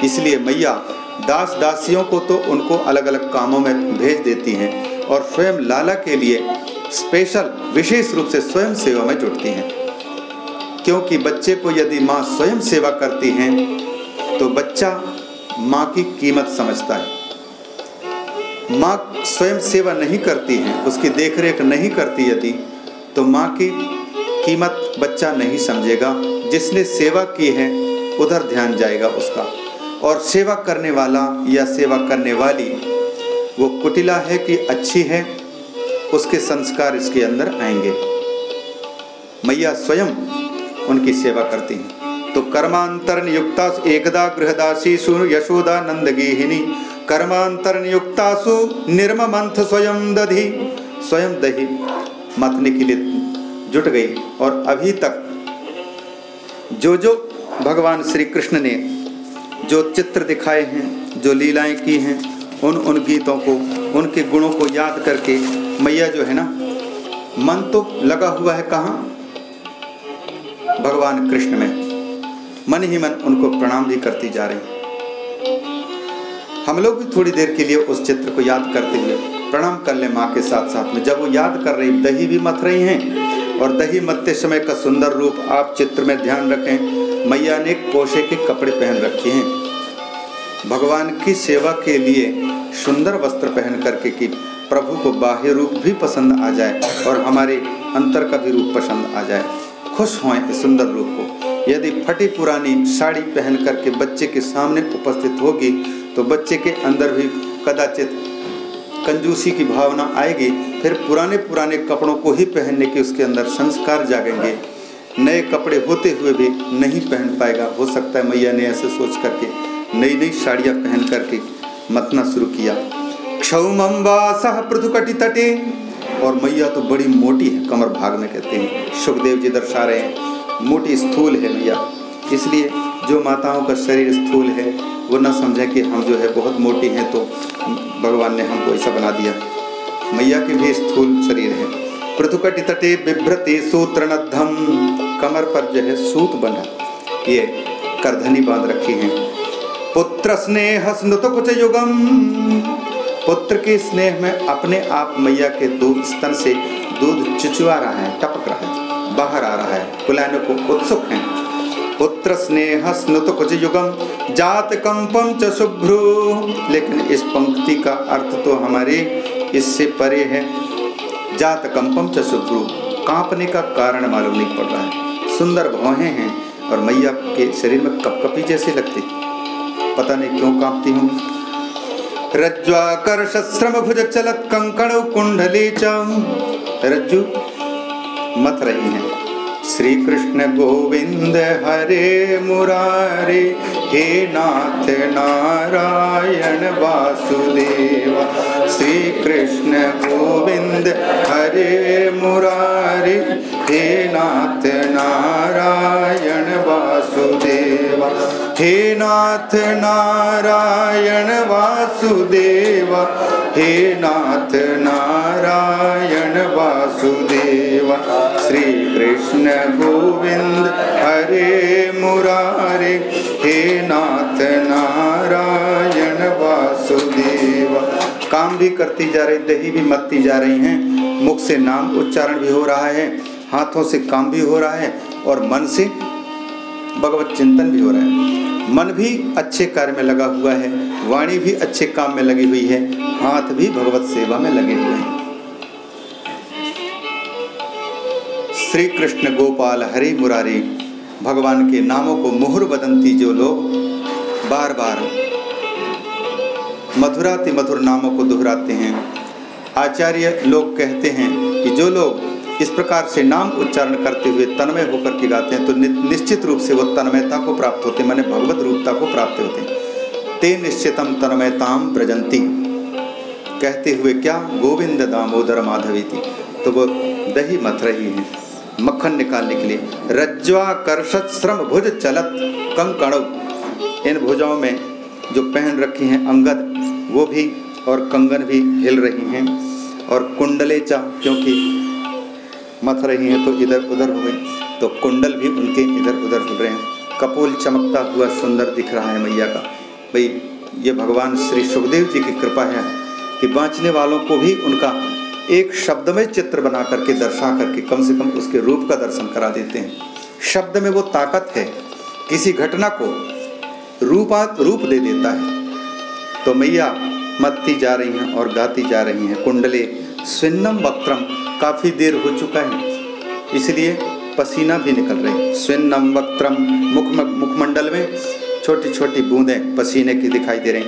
इसलिए मैया दास दासियों को तो उनको अलग अलग कामों में भेज देती हैं और स्वयं लाला के लिए स्पेशल विशेष रूप से स्वयं सेवा में जुटती हैं। क्योंकि बच्चे को यदि माँ स्वयं सेवा करती हैं तो बच्चा माँ की कीमत समझता है। माँ स्वयं सेवा नहीं करती है, उसकी देखरेख नहीं करती यदि तो माँ की कीमत बच्चा नहीं समझेगा। जिसने सेवा की है, उधर ध्यान जाएगा उसका। और सेवा करने वाला या सेवा करने वाली, वो कुटिला है कि अच्छी है, उसके संस्कार इसके अंदर आएँगे। मैया स्वयं उनकी सेवा करती हैं। तो कर्मांतर नियुक्ता एकदा गृहदासी सु यशोदा नंदगेहिनी कर्मांतर नियुक्तासु निर्ममंथ स्वयं दधी। स्वयं दही मतने के लिए जुट गई और अभी तक जो जो भगवान श्री कृष्ण ने जो चित्र दिखाए हैं, जो लीलाएँ की हैं, उन उन गीतों को, उनके गुणों को याद करके मैया जो है ना, मन तो लगा हुआ है कहाँ? भगवान कृष्ण में। मन ही मन उनको प्रणाम भी करती जा रही हम लोग भी थोड़ी देर के लिए उस चित्र को याद करते हुए प्रणाम कर ले माँ के साथ साथ में। जब वो याद कर रही, दही भी मथ रही हैं और दही मत्ते समय का सुंदर रूप आप चित्र में ध्यान रखें, मैया ने कोशे के कपड़े पहन रखे हैं। भगवान की सेवा के लिए सुंदर वस्त्र पहन करके कि प्रभु को बाह्य रूप भी पसंद आ जाए और हमारे अंतर का भी रूप पसंद आ जाए। खुश हों इस सुंदर रूप को। यदि फटी पुरानी साड़ी पहन करके बच्चे के सामने उपस्थित होगी तो बच्चे के अंदर भी कदाचित कंजूसी की भावना आएगी, फिर पुराने पुराने कपड़ों को ही पहनने के उसके अंदर संस्कार जागेंगे। नए कपड़े होते हुए भी नहीं पहन पाएगा। हो सकता है मैया ने ऐसे सोच करके नई नई साड़ियाँ पहन करके मतना शुरू किया। क्षौमम पृथुकटि तटे और मैया तो बड़ी मोटी है, कमर भाग में कहते हैं। सुखदेव जी दर्शा रहे हैं। मोटी स्थूल है मैया। इसलिए जो माताओं का शरीर स्थूल है, वो न समझे कि हम जो है बहुत मोटी हैं तो भगवान ने हमको ऐसा बना दिया। मैया के भी स्थूल शरीर है। पृथुकटि तटे बिभ्रते सूत्रनद्धम कमर पर जो है सूत बना ये करधनी बाँध रखी है। पुत्र स्नेह स्नुत कुछ युगम। पुत्र के स्नेह में अपने आप मैया के दूध स्तन से दूध चिचुआ रहा है, टपक रहा है बाहर आ रहा है। कुलाने को उत्सुक है। पुत्र स्नेह स्नुत कुछ युगम जात कंपम च शुभ्रु। लेकिन इस पंक्ति का अर्थ तो हमारे इससे परे है। जात कंपम च शुभ्रु। कांपने का कारण मालूम नहीं पड़ रहा है। सुंदर भौहें हैं और मैया के शरीर में कपकपी जैसी लगती। पता नहीं क्यों कांपती हूँ। रज्ज्वाकर्षश्रमभुजचलत्कङ्कणौ कुण्डली च रज्जु, मत रही हैं। श्री कृष्ण गोविंद हरे मुरारे हे नाथ नारायण वासुदेव। श्री कृष्ण गोविंद हरे मुरारे हे नाथ नारायण वासुदेव। हे नाथ नारायण वासुदेव हे नाथ नारायण वासुदेव कृष्ण गोविंद, हरे मुरारे, हे नाथ नारायण वासुदेव। काम भी करती जा रही, दही भी मत्ती जा रही हैं। मुख से नाम उच्चारण भी हो रहा है, हाथों से काम भी हो रहा है और मन से भगवत चिंतन भी हो रहा है। मन भी अच्छे कार्य में लगा हुआ है, वाणी भी अच्छे काम में लगी हुई है, हाथ भी भगवत सेवा में लगे हुए हैं। श्री कृष्ण गोपाल हरे मुरारी, भगवान के नामों को मुहुर बदंती जो लोग बार बार मधुराति मधुर नामों को दोहराते हैं। आचार्य लोग कहते हैं कि जो लोग इस प्रकार से नाम उच्चारण करते हुए तन्मय होकर के गाते हैं तो निश्चित रूप से वो तन्मयता को प्राप्त होते हैं, मैंने भगवत रूपता को प्राप्त होते हैं। ते निश्चितम तन्मयताम प्रजंती कहते हुए क्या? गोविंद दामोदर माधवी थी। तो वो दही मथ रही है। मक्खन निकालने के लिए। रज्वाकर्षत श्रम भुज चलत कम कणव इन भुजाओं में जो पहन रखी हैं अंगद, वो भी और कंगन भी हिल रही हैं। और कुंडले चा, क्योंकि मथ रही हैं तो इधर उधर हो गई तो कुंडल भी उनके इधर उधर हिल रहे हैं। कपूल चमकता हुआ सुंदर दिख रहा है मैया का। भाई, ये भगवान श्री सुखदेव जी की कृपा है कि बाँचने वालों को भी उनका एक शब्द में चित्र बना करके, दर्शा करके, कम से कम उसके रूप का दर्शन करा देते हैं। शब्द में वो ताकत है, किसी घटना को रूपा, रूप दे देता है। तो मैया मत्ती जा रही हैं और गाती जा रही हैं। कुंडले स्विन्नम वक्त्रम, काफ़ी देर हो चुका है, इसलिए पसीना भी निकल रही है। स्विन्नम वक्त्रम, मुख मुखमंडल में छोटी छोटी बूंदें पसीने की दिखाई दे रही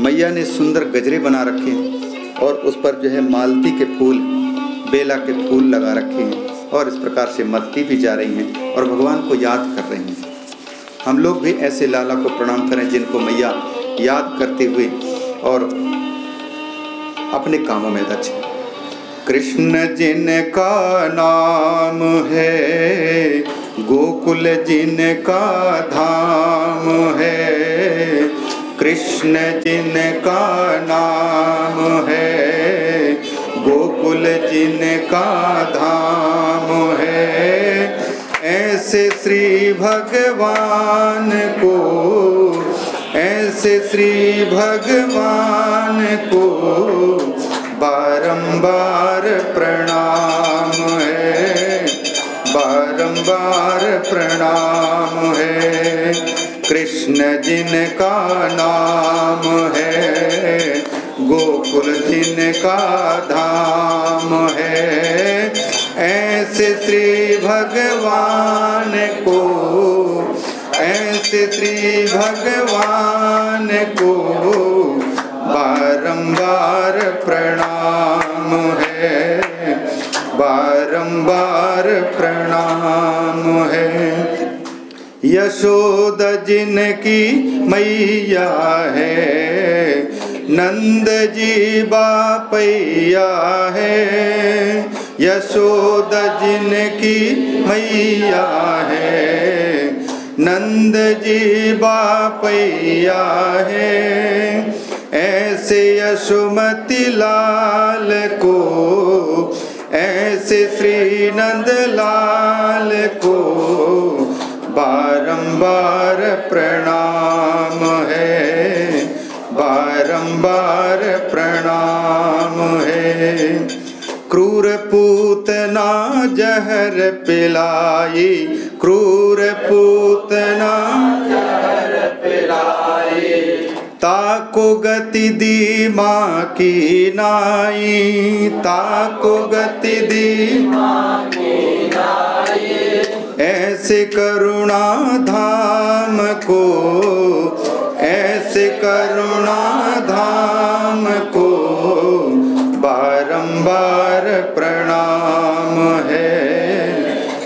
मैया ने सुंदर गजरे बना रखे हैं। और उस पर जो है मालती के फूल, बेला के फूल लगा रखे हैं और इस प्रकार से मत्ती भी जा रही हैं और भगवान को याद कर रही हैं। हम लोग भी ऐसे लाला को प्रणाम करें जिनको मैया याद करते हुए और अपने कामों में दक्ष कृष्ण जिनका नाम है, गोकुल जिनका धाम है कृष्ण जिनका नाम है, गोकुल जिनका धाम है, ऐसे श्री भगवान को, ऐसे श्री भगवान को बारंबार प्रणाम है, बारंबार प्रणाम है। कृष्ण जिनका नाम है, गोकुल जिनका धाम है। ऐसे श्री भगवान को, ऐसे श्री भगवान को बारंबार प्रणाम है, बारंबार प्रणाम है। यशोद जिनकी मैया है नंद जी बापैया है, यशोद जिनकी मैया है नंद जी बापैया है। ऐसे यशुमती लाल को, ऐसे श्री नंद लाल को बारंबार प्रणाम है। बारंबार प्रणाम है। क्रूर पूतना जहर पिलाई। क्रूर पूतना जहर पिलाई। ताको गति दी माँ की नाई। ताको गति दी माँ की नाई। ऐसे करुणा धाम को, ऐसे करुणा धाम को बारंबार प्रणाम है,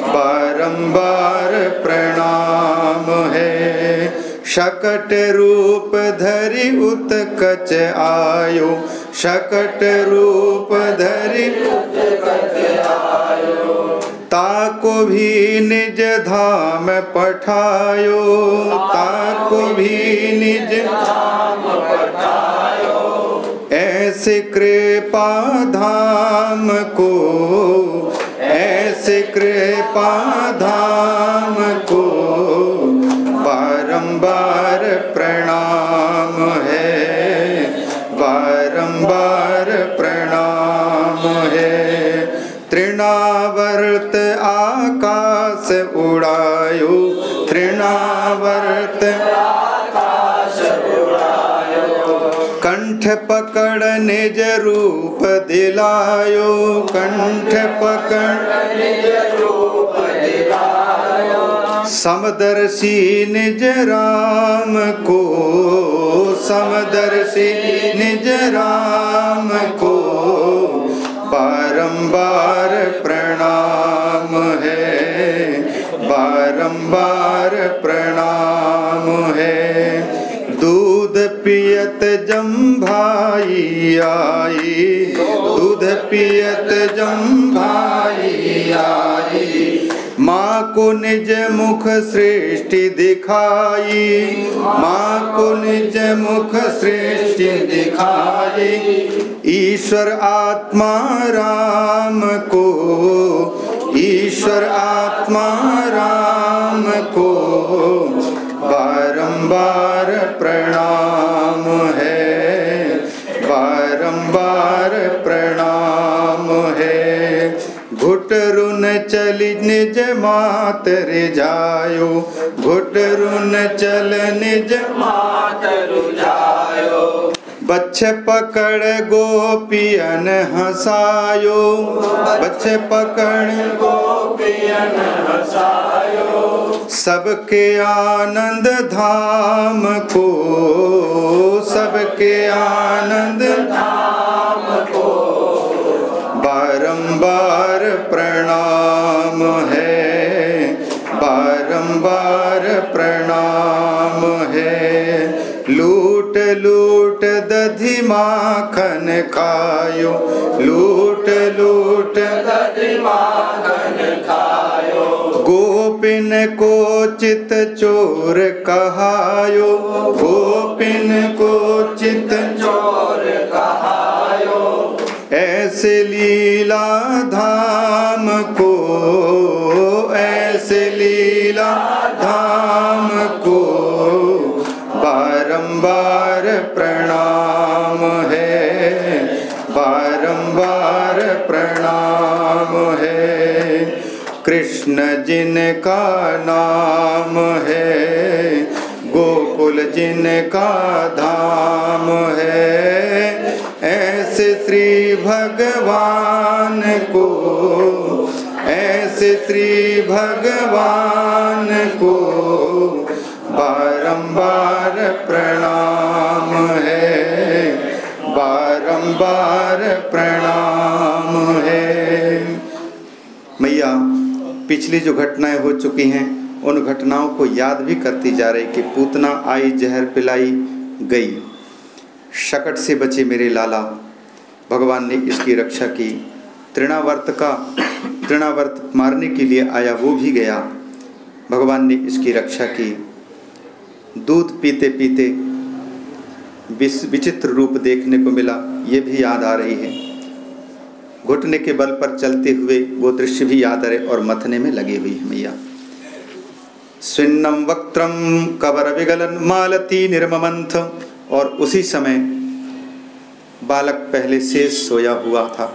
बारंबार प्रणाम है। शकट रूप धरि उत्कच आयो, शकट रूप धरि ताको भी निज धाम पठायो। ताको भी निज धाम पठायो। ऐसे कृपा धाम को, ऐसे कृपा धाम को, बारंबार प्रणाम उड़ायो, तृणावर्त। कंठ पकड़ निज रूप दिलायो, कंठ पकड़। समदर्शी निज राम को, समदर्शी निज राम को। बारंबार प्रणाम है। बारंबार प्रणाम है। दूध पियत जम भाई आई। दूध पियत जम भाई आई। माँ को निज मुख सृष्टि दिखाई। माँ को निज मुख सृष्टि दिखाई। ईश्वर आत्मा राम को ईश्वर आत्मा राम को बारंबार प्रणाम है। बारंबार प्रणाम है। घुटरुन चल निज मातर जायो। घुटरुन चल निज मातर जायो। बच्चे पकड़ गोपियन हसायो। बच्चे पकड़ गोपियन हसायो। सबके आनंद धाम को, सबके आनंद धाम को। बारंबार प्रणाम है, बारंबार प्रणाम है। लूट लूट माखन खायो। लूट लूट। माखन खायो गोपिन को चित चोर कहायो। गोपिन को चित चोर कहायो। ऐसे लीला धाम को प्रणाम है। कृष्ण जिनका नाम है, गोकुल जिनका धाम है। ऐसे श्री भगवान को, ऐसे श्री भगवान को बारंबार प्रणाम है, बारंबार प्रणाम पिछली जो घटनाएँ हो चुकी हैं, उन घटनाओं को याद भी करती जा रही कि पूतना आई, जहर पिलाई गई। शकट से बचे मेरे लाला, भगवान ने इसकी रक्षा की। तृणावर्त का, तृणावर्त मारने के लिए आया वो भी गया। भगवान ने इसकी रक्षा की। दूध पीते पीते विचित्र रूप देखने को मिला, ये भी याद आ रही है। घुटने के बल पर चलते हुए वो दृश्य भी याद रहे और मथने में लगी हुई है मैया। स्विन्नम वक्त्रम कबर विगलन मालती निर्ममंथ। और उसी समय बालक पहले से सोया हुआ था।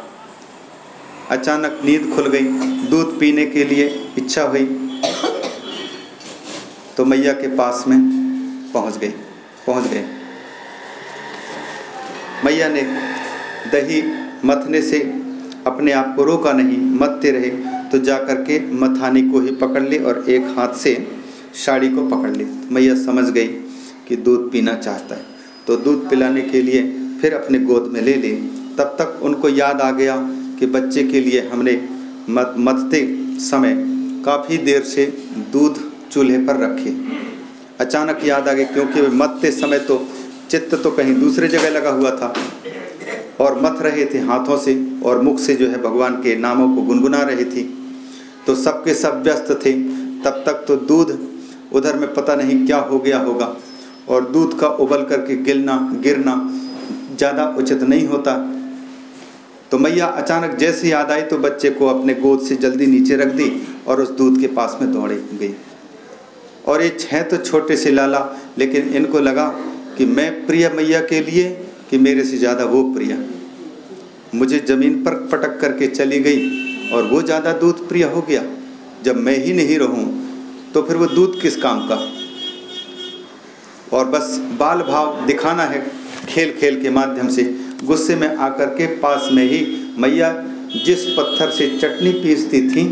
अचानक नींद खुल गई, दूध पीने के लिए इच्छा हुई। तो मैया के पास में पहुँच गई, पहुँच गए मैया ने दही मथने से अपने आप को रोका नहीं, मतते रहे तो जा कर के मथानी को ही पकड़ ले और एक हाथ से साड़ी को पकड़ ली। मैया समझ गई कि दूध पीना चाहता है। तो दूध पिलाने के लिए फिर अपने गोद में ले ली। तब तक उनको याद आ गया कि बच्चे के लिए हमने मत मथते समय काफ़ी देर से दूध चूल्हे पर रखे। अचानक याद आ गई क्योंकि वे मतते समय तो चित्त तो कहीं दूसरे जगह लगा हुआ था और मथ रहे थे हाथों से। और मुख से जो है भगवान के नामों को गुनगुना रही थी। तो सबके सब व्यस्त थे। तब तक तो दूध उधर में पता नहीं क्या हो गया होगा। और दूध का उबल करके गिरना गिरना ज़्यादा उचित नहीं होता। तो मैया अचानक जैसे याद आई तो बच्चे को अपने गोद से जल्दी नीचे रख दी और उस दूध के पास में दौड़े गई। और ये छः तो छोटे से लाला, लेकिन इनको लगा कि मैं प्रिय मैया के लिए कि मेरे से ज़्यादा वो प्रिय। मुझे ज़मीन पर पटक करके चली गई और वो ज़्यादा दूध प्रिय हो गया। जब मैं ही नहीं रहूँ तो फिर वो दूध किस काम का? और बस बाल भाव दिखाना है खेल खेल के माध्यम से। गुस्से में आकर के पास में ही मैया जिस पत्थर से चटनी पीसती थी,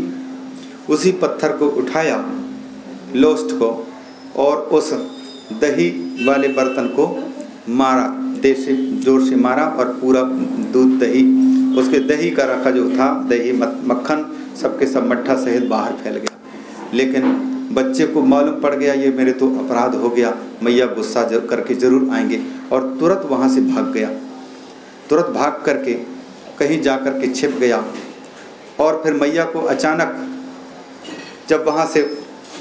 उसी पत्थर को उठाया, लोस्ट को और उस दही वाले बर्तन को मारा। देश से ज़ोर से मारा और पूरा दूध, दही, उसके दही का रखा जो था, दही मक्खन, सबके सब मट्ठा सहित बाहर फैल गया। लेकिन बच्चे को मालूम पड़ गया, ये मेरे तो अपराध हो गया, मैया गुस्सा करके ज़रूर आएँगे। और तुरंत वहाँ से भाग गया। तुरंत भाग करके कहीं जा कर के छिप गया। और फिर मैया को अचानक जब वहाँ से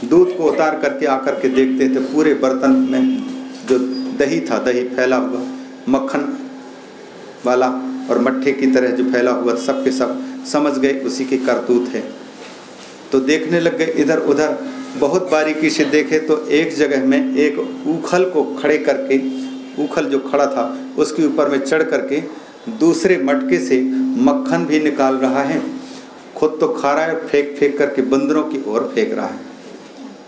दूध को उतार करके आकर के देखते थे, पूरे बर्तन में जो दही था, दही फैला हुआ। मक्खन वाला और मट्ठे की तरह जो फैला हुआ सब के सब समझ गए उसी के करतूत है। तो देखने लग गए इधर उधर, बहुत बारीकी से देखे तो एक जगह में एक उखल को खड़े करके, उखल जो खड़ा था, उसके ऊपर में चढ़ करके दूसरे मटके से मक्खन भी निकाल रहा है। खुद तो खा रहा है, फेंक फेंक करके बंदरों की ओर फेंक रहा है।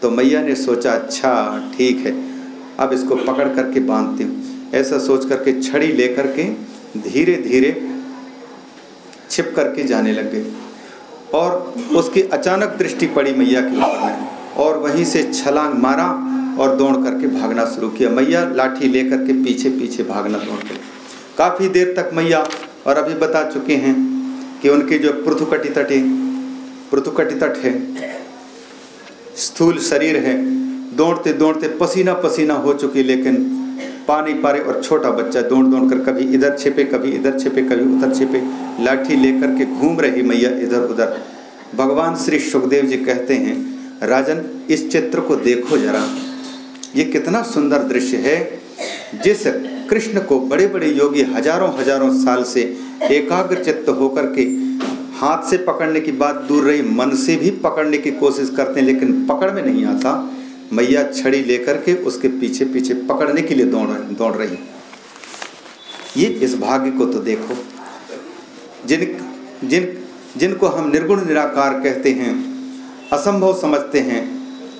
तो मैया ने सोचा अच्छा ठीक है, अब इसको पकड़ करके बांधती हूँ। ऐसा सोच करके छड़ी लेकर के धीरे धीरे छिप करके जाने लग गए। और उसकी अचानक दृष्टि पड़ी मैया के ऊपर में और वहीं से छलांग मारा और दौड़ करके भागना शुरू किया। मैया लाठी लेकर के पीछे पीछे भागना दौड़ के काफ़ी देर तक मैया और अभी बता चुके हैं कि उनके जो पृथुकटी तट है, पृथुकटी तट है, स्थूल शरीर है, दौड़ते दौड़ते पसीना पसीना हो चुकी, लेकिन पा नहीं पा रहे और छोटा बच्चा दौड़ दौड़ कर कभी इधर छिपे, कभी इधर छिपे, कभी उधर छिपे, लाठी लेकर के घूम रही मैया इधर उधर। भगवान श्री सुखदेव जी कहते हैं, राजन, इस चित्र को देखो जरा। ये कितना सुंदर दृश्य है, जिस कृष्ण को बड़े बड़े योगी हज़ारों हज़ारों साल से एकाग्र चित्त होकर के हाथ से पकड़ने की बात दूर रही, मन से भी पकड़ने की कोशिश करते हैं, लेकिन पकड़ में नहीं आता। मैया छड़ी लेकर के उसके पीछे पीछे पकड़ने के लिए दौड़ दौड़ रही। ये इस भाग्य को तो देखो। जिन जिन जिनको हम निर्गुण निराकार कहते हैं, असंभव समझते हैं,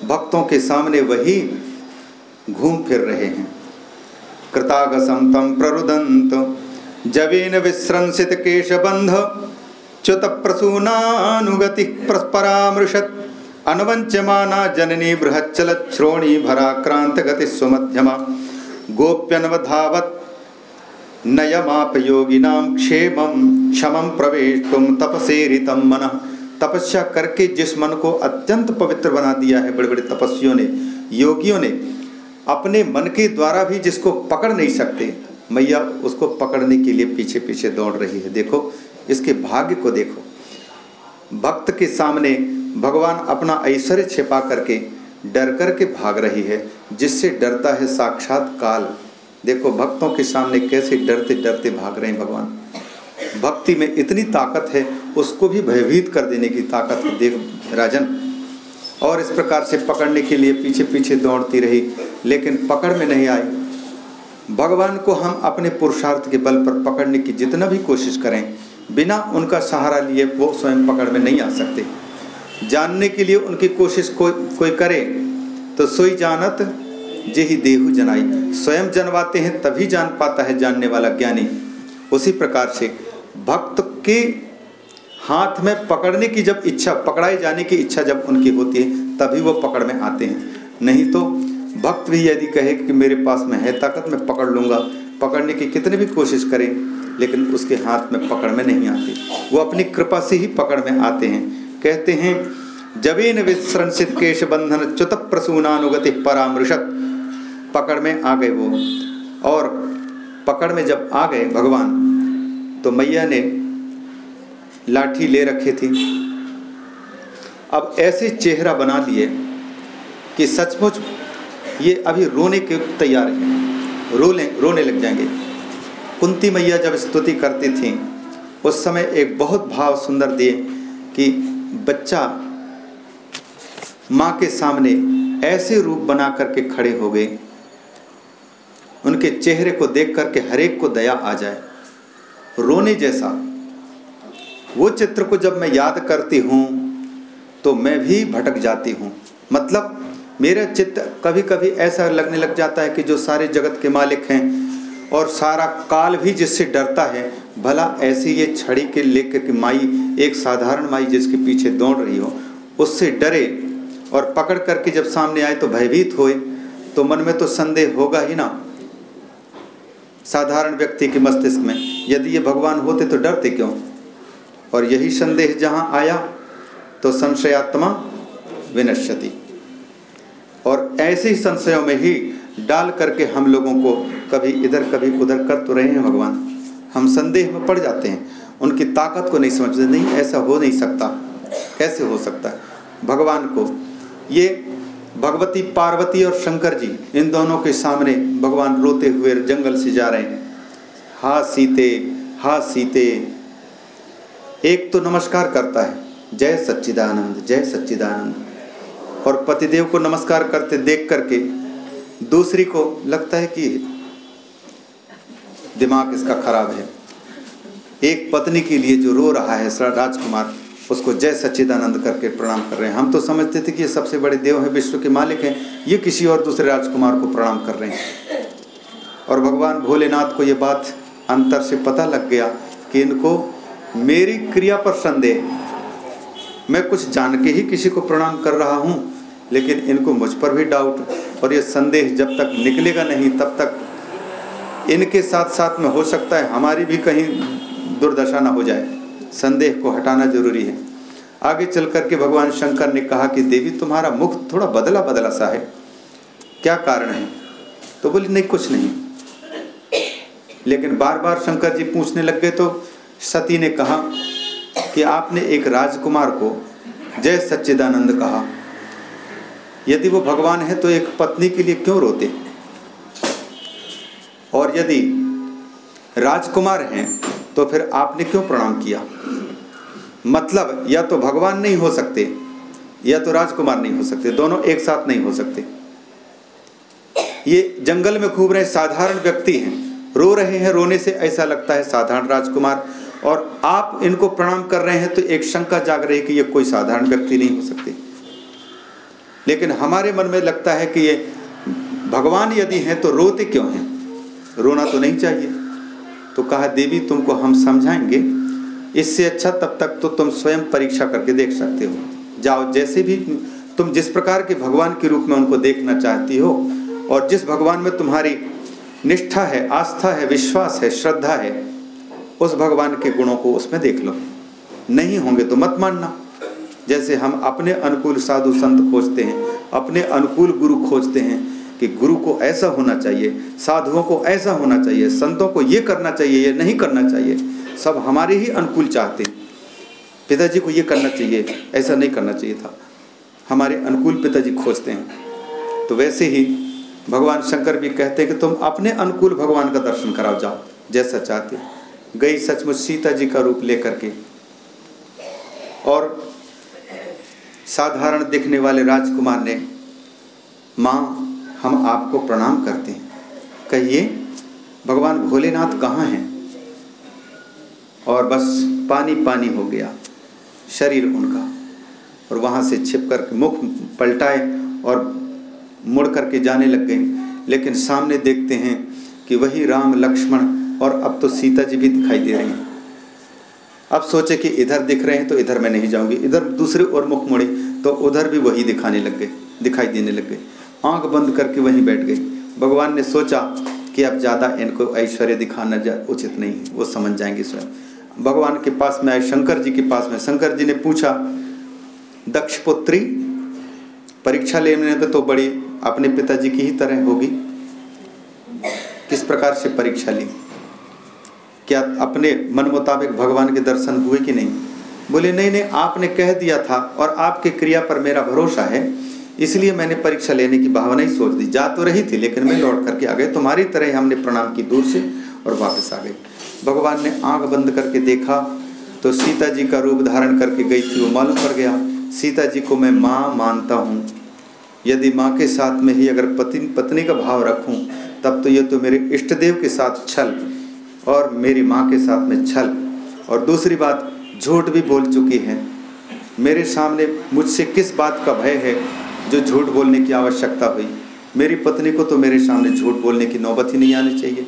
भक्तों के सामने वही घूम फिर रहे हैं। कृतागसम तम प्ररुदंत जवीन विश्रंसित केशबंध च्युत प्रसूनानुगति परस्परामृषत। अनवंचमाना जननी बृहच्चल श्रोणी भराक्रांत गति सुमध्यमा गोप्यनवधावत नयमाप योगिनां क्षेमं क्षमं प्रवेष्टुम तपसेरितम मन। तपस्या करके जिस मन को अत्यंत पवित्र बना दिया है बड़े बड़े तपस्वियों ने, योगियों ने, अपने मन के द्वारा भी जिसको पकड़ नहीं सकते, मैया उसको पकड़ने के लिए पीछे पीछे दौड़ रही है। देखो, इसके भाग्य को देखो। भक्त के सामने भगवान अपना ऐश्वर्य छिपा करके डर कर के भाग रही है, जिससे डरता है साक्षात काल। देखो, भक्तों के सामने कैसे डरते डरते भाग रहे हैं भगवान। भक्ति में इतनी ताकत है, उसको भी भयभीत कर देने की ताकत है। देख, राजन, और इस प्रकार से पकड़ने के लिए पीछे पीछे दौड़ती रही, लेकिन पकड़ में नहीं आई। भगवान को हम अपने पुरुषार्थ के बल पर पकड़ने की जितना भी कोशिश करें, बिना उनका सहारा लिए वो स्वयं पकड़ में नहीं आ सकते। जानने के लिए उनकी कोशिश कोई कोई करे तो सोई जानत जे ही देहु जनाई। स्वयं जनवाते हैं, तभी जान पाता है जानने वाला ज्ञानी। उसी प्रकार से भक्त के हाथ में पकड़ने की जब इच्छा, पकड़ाए जाने की इच्छा जब उनकी होती है, तभी वो पकड़ में आते हैं। नहीं तो भक्त भी यदि कहे कि मेरे पास में है ताकत, मैं पकड़ लूँगा। पकड़ने की कितनी भी कोशिश करें, लेकिन उसके हाथ में पकड़ में नहीं आती। वो अपनी कृपा से ही पकड़ में आते हैं। कहते हैं, जबीन विश्रंसित केश बंधन च्युत प्रसूनानुगति परामृषत। पकड़ में आ गए वो। और पकड़ में जब आ गए भगवान तो मैया ने लाठी ले रखी थी। अब ऐसे चेहरा बना दिए कि सचमुच ये अभी रोने के तैयार हैं। रोने रोने लग जाएँगे। कुंती मैया जब स्तुति करती थी, उस समय एक बहुत भाव सुंदर दिए कि बच्चा माँ के सामने ऐसे रूप बना करके खड़े हो गए। उनके चेहरे को देख करके हरेक को दया आ जाए। रोने जैसा। वो चित्र को जब मैं याद करती हूँ तो मैं भी भटक जाती हूँ। मतलब मेरा चित्त कभी कभी ऐसा लगने लग जाता है कि जो सारे जगत के मालिक हैं और सारा काल भी जिससे डरता है, भला ऐसी ये छड़ी के लेकर के माई एक साधारण माई जिसके पीछे दौड़ रही हो, उससे डरे और पकड़ करके जब सामने आए तो भयभीत होए। तो मन में तो संदेह होगा ही ना। साधारण व्यक्ति के मस्तिष्क में, यदि ये भगवान होते तो डरते क्यों? और यही संदेह जहाँ आया तो संशयात्मा विनश्यति। और ऐसे ही संशयों में ही डाल करके हम लोगों को कभी इधर कभी उधर कर तो रहे हैं भगवान। हम संदेह में पड़ जाते हैं। उनकी ताकत को नहीं समझते, नहीं, ऐसा हो नहीं सकता। कैसे हो सकता है? भगवान को। ये भगवती, पार्वती और शंकर जी, इन दोनों के सामने भगवान रोते हुए जंगल से जा रहे हैं। हा सीते हा सीते। एक तो नमस्कार करता है, जय सच्चिदानंद जय सच्चिदानंद। और पतिदेव को नमस्कार करते देख करके दूसरी को लगता है कि दिमाग इसका खराब है। एक पत्नी के लिए जो रो रहा है राजकुमार, उसको जय सच्चिदानंद करके प्रणाम कर रहे हैं। हम तो समझते थे कि ये सबसे बड़े देव हैं, विश्व के मालिक हैं। ये किसी और दूसरे राजकुमार को प्रणाम कर रहे हैं। और भगवान भोलेनाथ को ये बात अंतर से पता लग गया कि इनको मेरी क्रिया पर संदेह। मैं कुछ जान के ही किसी को प्रणाम कर रहा हूँ, लेकिन इनको मुझ पर भी डाउट और ये संदेह जब तक निकलेगा नहीं, तब तक इनके साथ साथ में हो सकता है, हमारी भी कहीं दुर्दशा ना हो जाए। संदेह को हटाना ज़रूरी है। आगे चल करके भगवान शंकर ने कहा कि, देवी, तुम्हारा मुख थोड़ा बदला बदला सा है। क्या कारण है? तो बोली, नहीं, कुछ नहीं। लेकिन बार बार शंकर जी पूछने लग गए तो सती ने कहा कि, आपने एक राजकुमार को जय सच्चिदानंद कहा। यदि वो भगवान है तो एक पत्नी के लिए क्यों रोते? और यदि राजकुमार हैं तो फिर आपने क्यों प्रणाम किया? मतलब या तो भगवान नहीं हो सकते, या तो राजकुमार नहीं हो सकते, दोनों एक साथ नहीं हो सकते। ये जंगल में घूम रहे, साधारण व्यक्ति हैं। रो रहे हैं, रोने से ऐसा लगता है साधारण राजकुमार। और आप इनको प्रणाम कर रहे हैं तो एक शंका जाग रही है कि ये कोई साधारण व्यक्ति नहीं हो सकती। लेकिन हमारे मन में लगता है कि ये भगवान यदि हैं तो रोते क्यों हैं? रोना तो नहीं चाहिए। तो कहा, देवी, तुमको हम समझाएँगे। इससे अच्छा तब तक तो तुम स्वयं परीक्षा करके देख सकते हो। जाओ, जैसे भी तुम जिस प्रकार के भगवान के रूप में उनको देखना चाहती हो और जिस भगवान में तुम्हारी निष्ठा है, आस्था है, विश्वास है, श्रद्धा है, उस भगवान के गुणों को उसमें देख लो। नहीं होंगे तो मत मानना। जैसे हम अपने अनुकूल साधु संत खोजते हैं, अपने अनुकूल गुरु खोजते हैं कि गुरु को ऐसा होना चाहिए, साधुओं को ऐसा होना चाहिए, संतों को ये करना चाहिए, ये नहीं करना चाहिए। सब हमारे ही अनुकूल चाहते पिताजी को ये करना चाहिए, ऐसा नहीं करना चाहिए था। हमारे अनुकूल पिताजी खोजते हैं। तो वैसे ही भगवान शंकर भी कहते हैं कि तुम अपने अनुकूल भगवान का दर्शन कराओ, जाओ, जैसा चाहते गई सचमुच सीता जी का रूप लेकर के। और साधारण दिखने वाले राजकुमार ने माँ हम आपको प्रणाम करते हैं। कहिए, भगवान भोलेनाथ कहाँ हैं? और बस पानी पानी हो गया, शरीर उनका। और वहाँ से छिप कर मुख पलटाए और मुड़ करके जाने लग गए। लेकिन सामने देखते हैं कि वही राम, लक्ष्मण और अब तो सीता जी भी दिखाई दे रही हैं। अब सोचे कि इधर दिख रहे हैं तो इधर मैं नहीं जाऊँगी। इधर दूसरे और मुख मुड़ी तो उधर भी वही दिखाने लग गए, दिखाई देने लग गए। आँख बंद करके वहीं बैठ गई। भगवान ने सोचा कि अब ज़्यादा इनको ऐश्वर्य दिखाना उचित नहीं है। वो समझ जाएँगे स्वयं। भगवान के पास में आए, शंकर जी के पास में शंकर जी ने पूछा, दक्ष पुत्री, परीक्षा लेने पे तो बड़ी अपने पिताजी की ही तरह होगी। किस प्रकार से परीक्षा ली? क्या अपने मन मुताबिक भगवान के दर्शन हुए कि नहीं? बोले, नहीं नहीं, आपने कह दिया था और आपके क्रिया पर मेरा भरोसा है। इसलिए मैंने परीक्षा लेने की भावना ही सोच दी। जा तो रही थी, लेकिन मैं लौट करके आ गए तुम्हारी तरह हमने प्रणाम की दूर से और वापस आ गए। भगवान ने आँख बंद करके देखा तो सीता जी का रूप धारण करके गई थी, वो मालूम पड़ गया, सीता जी को मैं माँ मानता हूँ। यदि माँ के साथ में ही अगर पति, पत्नी का भाव रखूँ, तब तो ये तो मेरे इष्ट देव के साथ छल और मेरी माँ के साथ में छल। और दूसरी बात, झूठ भी बोल चुकी है। मेरे सामने मुझसे किस बात का भय है? जो झूठ बोलने की आवश्यकता हुई। मेरी पत्नी को तो मेरे सामने झूठ बोलने की नौबत ही नहीं आनी चाहिए।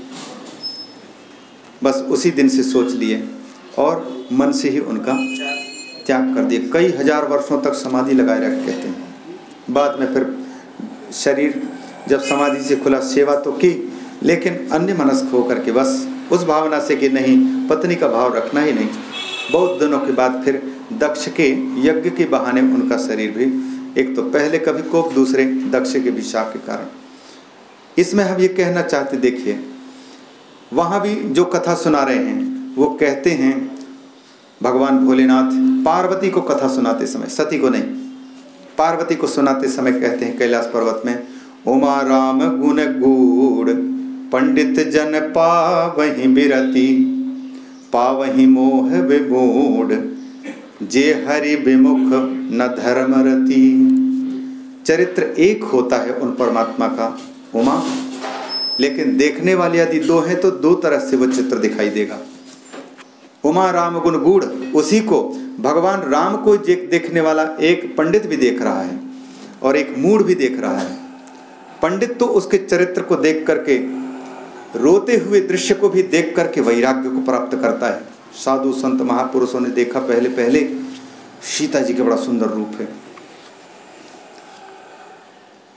बस उसी दिन से सोच लिए और मन से ही उनका त्याग कर दिए। कई हज़ार वर्षों तक समाधि लगाए रख कहते हैं बाद में फिर शरीर जब समाधि से खुला, सेवा तो की, लेकिन अन्य मनस्क होकर के बस उस भावना से कि नहीं, पत्नी का भाव रखना ही नहीं। बहुत दिनों के बाद फिर दक्ष के यज्ञ के बहाने उनका शरीर भी एक तो पहले कभी कोप, दूसरे दक्ष के विषाप के कारण। इसमें हम ये कहना चाहते, देखिए, वहाँ भी जो कथा सुना रहे हैं, वो कहते हैं, भगवान भोलेनाथ पार्वती को कथा सुनाते समय, सती को नहीं, पार्वती को सुनाते समय कहते हैं कैलाश पर्वत में, उमा राम गुण गूढ़, पंडित जन पावही बिरती, पावही मोह विमूढ़, जे हरि विमुख न धर्म रति। चरित्र एक होता है उन परमात्मा का, उमा। लेकिन देखने वाले यदि दो हैं तो दो तरह से वो चित्र दिखाई देगा। उमा राम गुण गुड़ उसी को भगवान राम को देखने वाला एक पंडित भी देख रहा है और एक मूड भी देख रहा है। पंडित तो उसके चरित्र को देख करके, रोते हुए दृश्य को भी देख करके वैराग्य को प्राप्त करता है। साधु, संत, महापुरुषों ने देखा पहले पहले सीता जी का बड़ा सुंदर रूप है।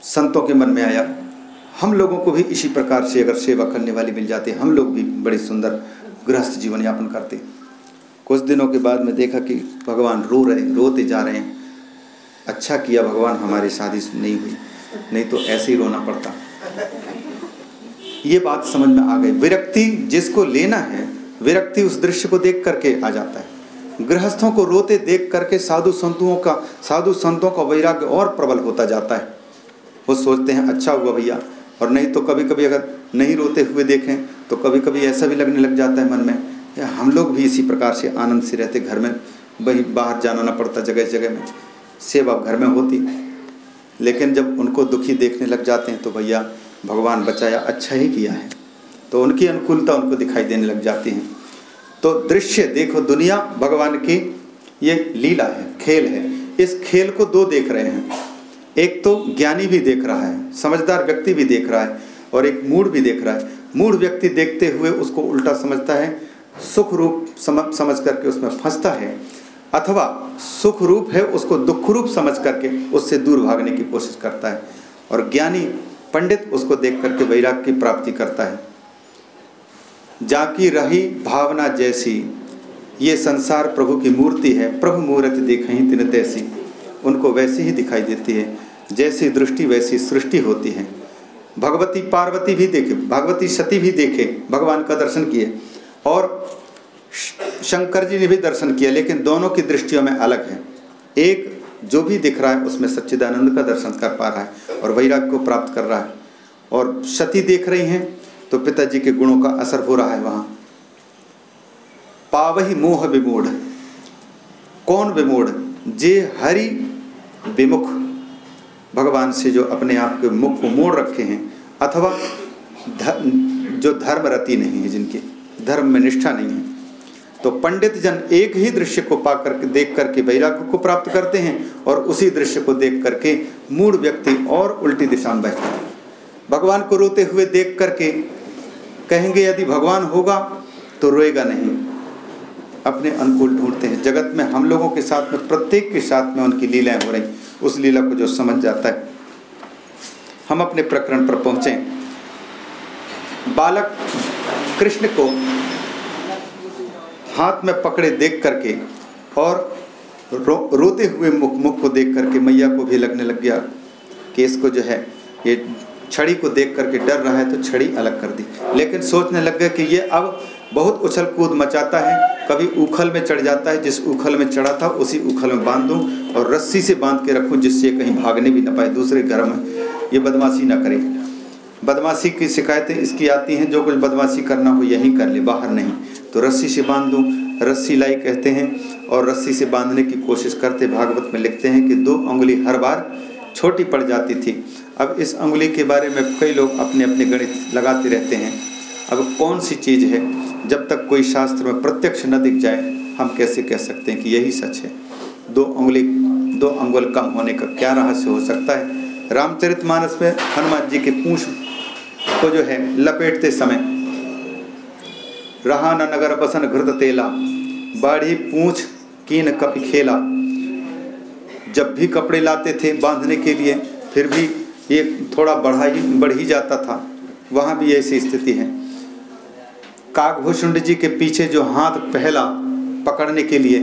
संतों के मन में आया, हम लोगों को भी इसी प्रकार से अगर सेवा करने वाली मिल जाती, हम लोग भी बड़े सुंदर गृहस्थ जीवन यापन करते। कुछ दिनों के बाद में देखा कि भगवान रो रहे, रोते जा रहे हैं। अच्छा किया भगवान, हमारी शादी नहीं हुई, नहीं तो ऐसे ही रोना पड़ता। ये बात समझ में आ गई। विरक्ति जिसको लेना है, विरक्ति उस दृश्य को देख करके आ जाता है। गृहस्थों को रोते देख करके साधु संतों का, साधु संतों का वैराग्य और प्रबल होता जाता है। वो सोचते हैं अच्छा हुआ भैया, और नहीं तो कभी कभी अगर नहीं रोते हुए देखें तो कभी कभी ऐसा भी लगने लग जाता है मन में, या हम लोग भी इसी प्रकार से आनंद से रहते घर में, वही बाहर जाना ना पड़ता जगह जगह में, सेवा घर में होती। लेकिन जब उनको दुखी देखने लग जाते हैं तो भैया, भगवान बचाया अच्छा ही किया है। तो उनकी अनुकूलता उनको दिखाई देने लग जाती है। तो दृश्य देखो, दुनिया भगवान की ये लीला है, खेल है। इस खेल को दो देख रहे हैं। एक तो ज्ञानी भी देख रहा है, समझदार व्यक्ति भी देख रहा है और एक मूड भी देख रहा है। मूड व्यक्ति देखते हुए उसको उल्टा समझता है, सुख रूप समझ करके उसमें फंसता है, अथवा सुख रूप है उसको दुख रूप समझ करके उससे दूर भागने की कोशिश करता है और ज्ञानी पंडित उसको देख करके वैराग की प्राप्ति करता है। जाकी रही भावना जैसी। ये संसार प्रभु की मूर्ति है। प्रभु मूर्ति देख तिन तैसी। उनको वैसी ही दिखाई देती है। जैसी दृष्टि, वैसी सृष्टि होती है। भगवती पार्वती भी देखे, भगवती सती भी देखे, भगवान का दर्शन किए। और शंकर जी ने भी दर्शन किया, लेकिन दोनों की दृष्टियों में अलग है। एक जो भी दिख रहा है, उसमें सच्चिदानंद का दर्शन कर पा रहा है और वैराग को प्राप्त कर रहा है। और सती देख रही हैं तो पिताजी के गुणों का असर हो रहा है वहाँ। पावही मोह विमूढ़, कौन विमूढ़? जे हरि विमुख। भगवान से जो अपने आप के मुख को मोड़ रखे हैं, अथवा धर्म जो धर्म रति नहीं है जिनके, धर्म में निष्ठा नहीं है तो पंडित जन एक ही दृश्य को पा करके देख करके वैराग्य को प्राप्त करते हैं और उसी दृश्य को देख करके मूड व्यक्ति और उल्टी दिशा में बैठता है। भगवान को रोते हुए देख करके कहेंगे यदि भगवान होगा तो रोएगा नहीं। अपने अनुकूल ढूंढते हैं। जगत में हम लोगों के साथ में प्रत्येक के साथ में उनकी लीलाएँ हो रही। उस लीला को जो समझ जाता है। हम अपने प्रकरण पर पहुँचे। बालक कृष्ण को हाथ में पकड़े देख करके और रो, रोते हुए मुख मुख को देख करके मैया को भी लगने लग गया कि इसको जो है ये छड़ी को देख करके डर रहा है तो छड़ी अलग कर दी। लेकिन सोचने लग गए कि ये अब बहुत उछल कूद मचाता है, कभी उखल में चढ़ जाता है, जिस उखल में चढ़ा था उसी उखल में बाँध दूँ और रस्सी से बाँध के रखूँ, जिससे कहीं भागने भी ना पाए, दूसरे घर में। ये बदमाशी ना करे। बदमाशी की शिकायतें इसकी आती हैं, जो कुछ बदमाशी करना हो यहीं कर ले, बाहर नहीं। तो रस्सी से बाँध दूँ। रस्सी लाई कहते हैं और रस्सी से बांधने की कोशिश करते भागवत में लिखते हैं कि दो उंगली हर बार छोटी पड़ जाती थी। अब इस उंगली के बारे में कई लोग अपने अपने गणित लगाते रहते हैं। अब कौन सी चीज़ है, जब तक कोई शास्त्र में प्रत्यक्ष न दिख जाए, हम कैसे कह सकते हैं कि यही सच है? दो उंगली, दो अंगुल कम होने का क्या रहस्य हो सकता है? रामचरितमानस में हनुमान जी के पूछ को जो है, लपेटते समय रहा न नगर बसन घृत तेला, बाढ़ी पूछ कीन कपि खेला। जब भी कपड़े लाते थे बांधने के लिए, फिर भी ये थोड़ा बढ़ा ही बढ़ ही जाता था। वहाँ भी ऐसी स्थिति है। काकभूषुंड जी के पीछे जो हाथ पहला पकड़ने के लिए,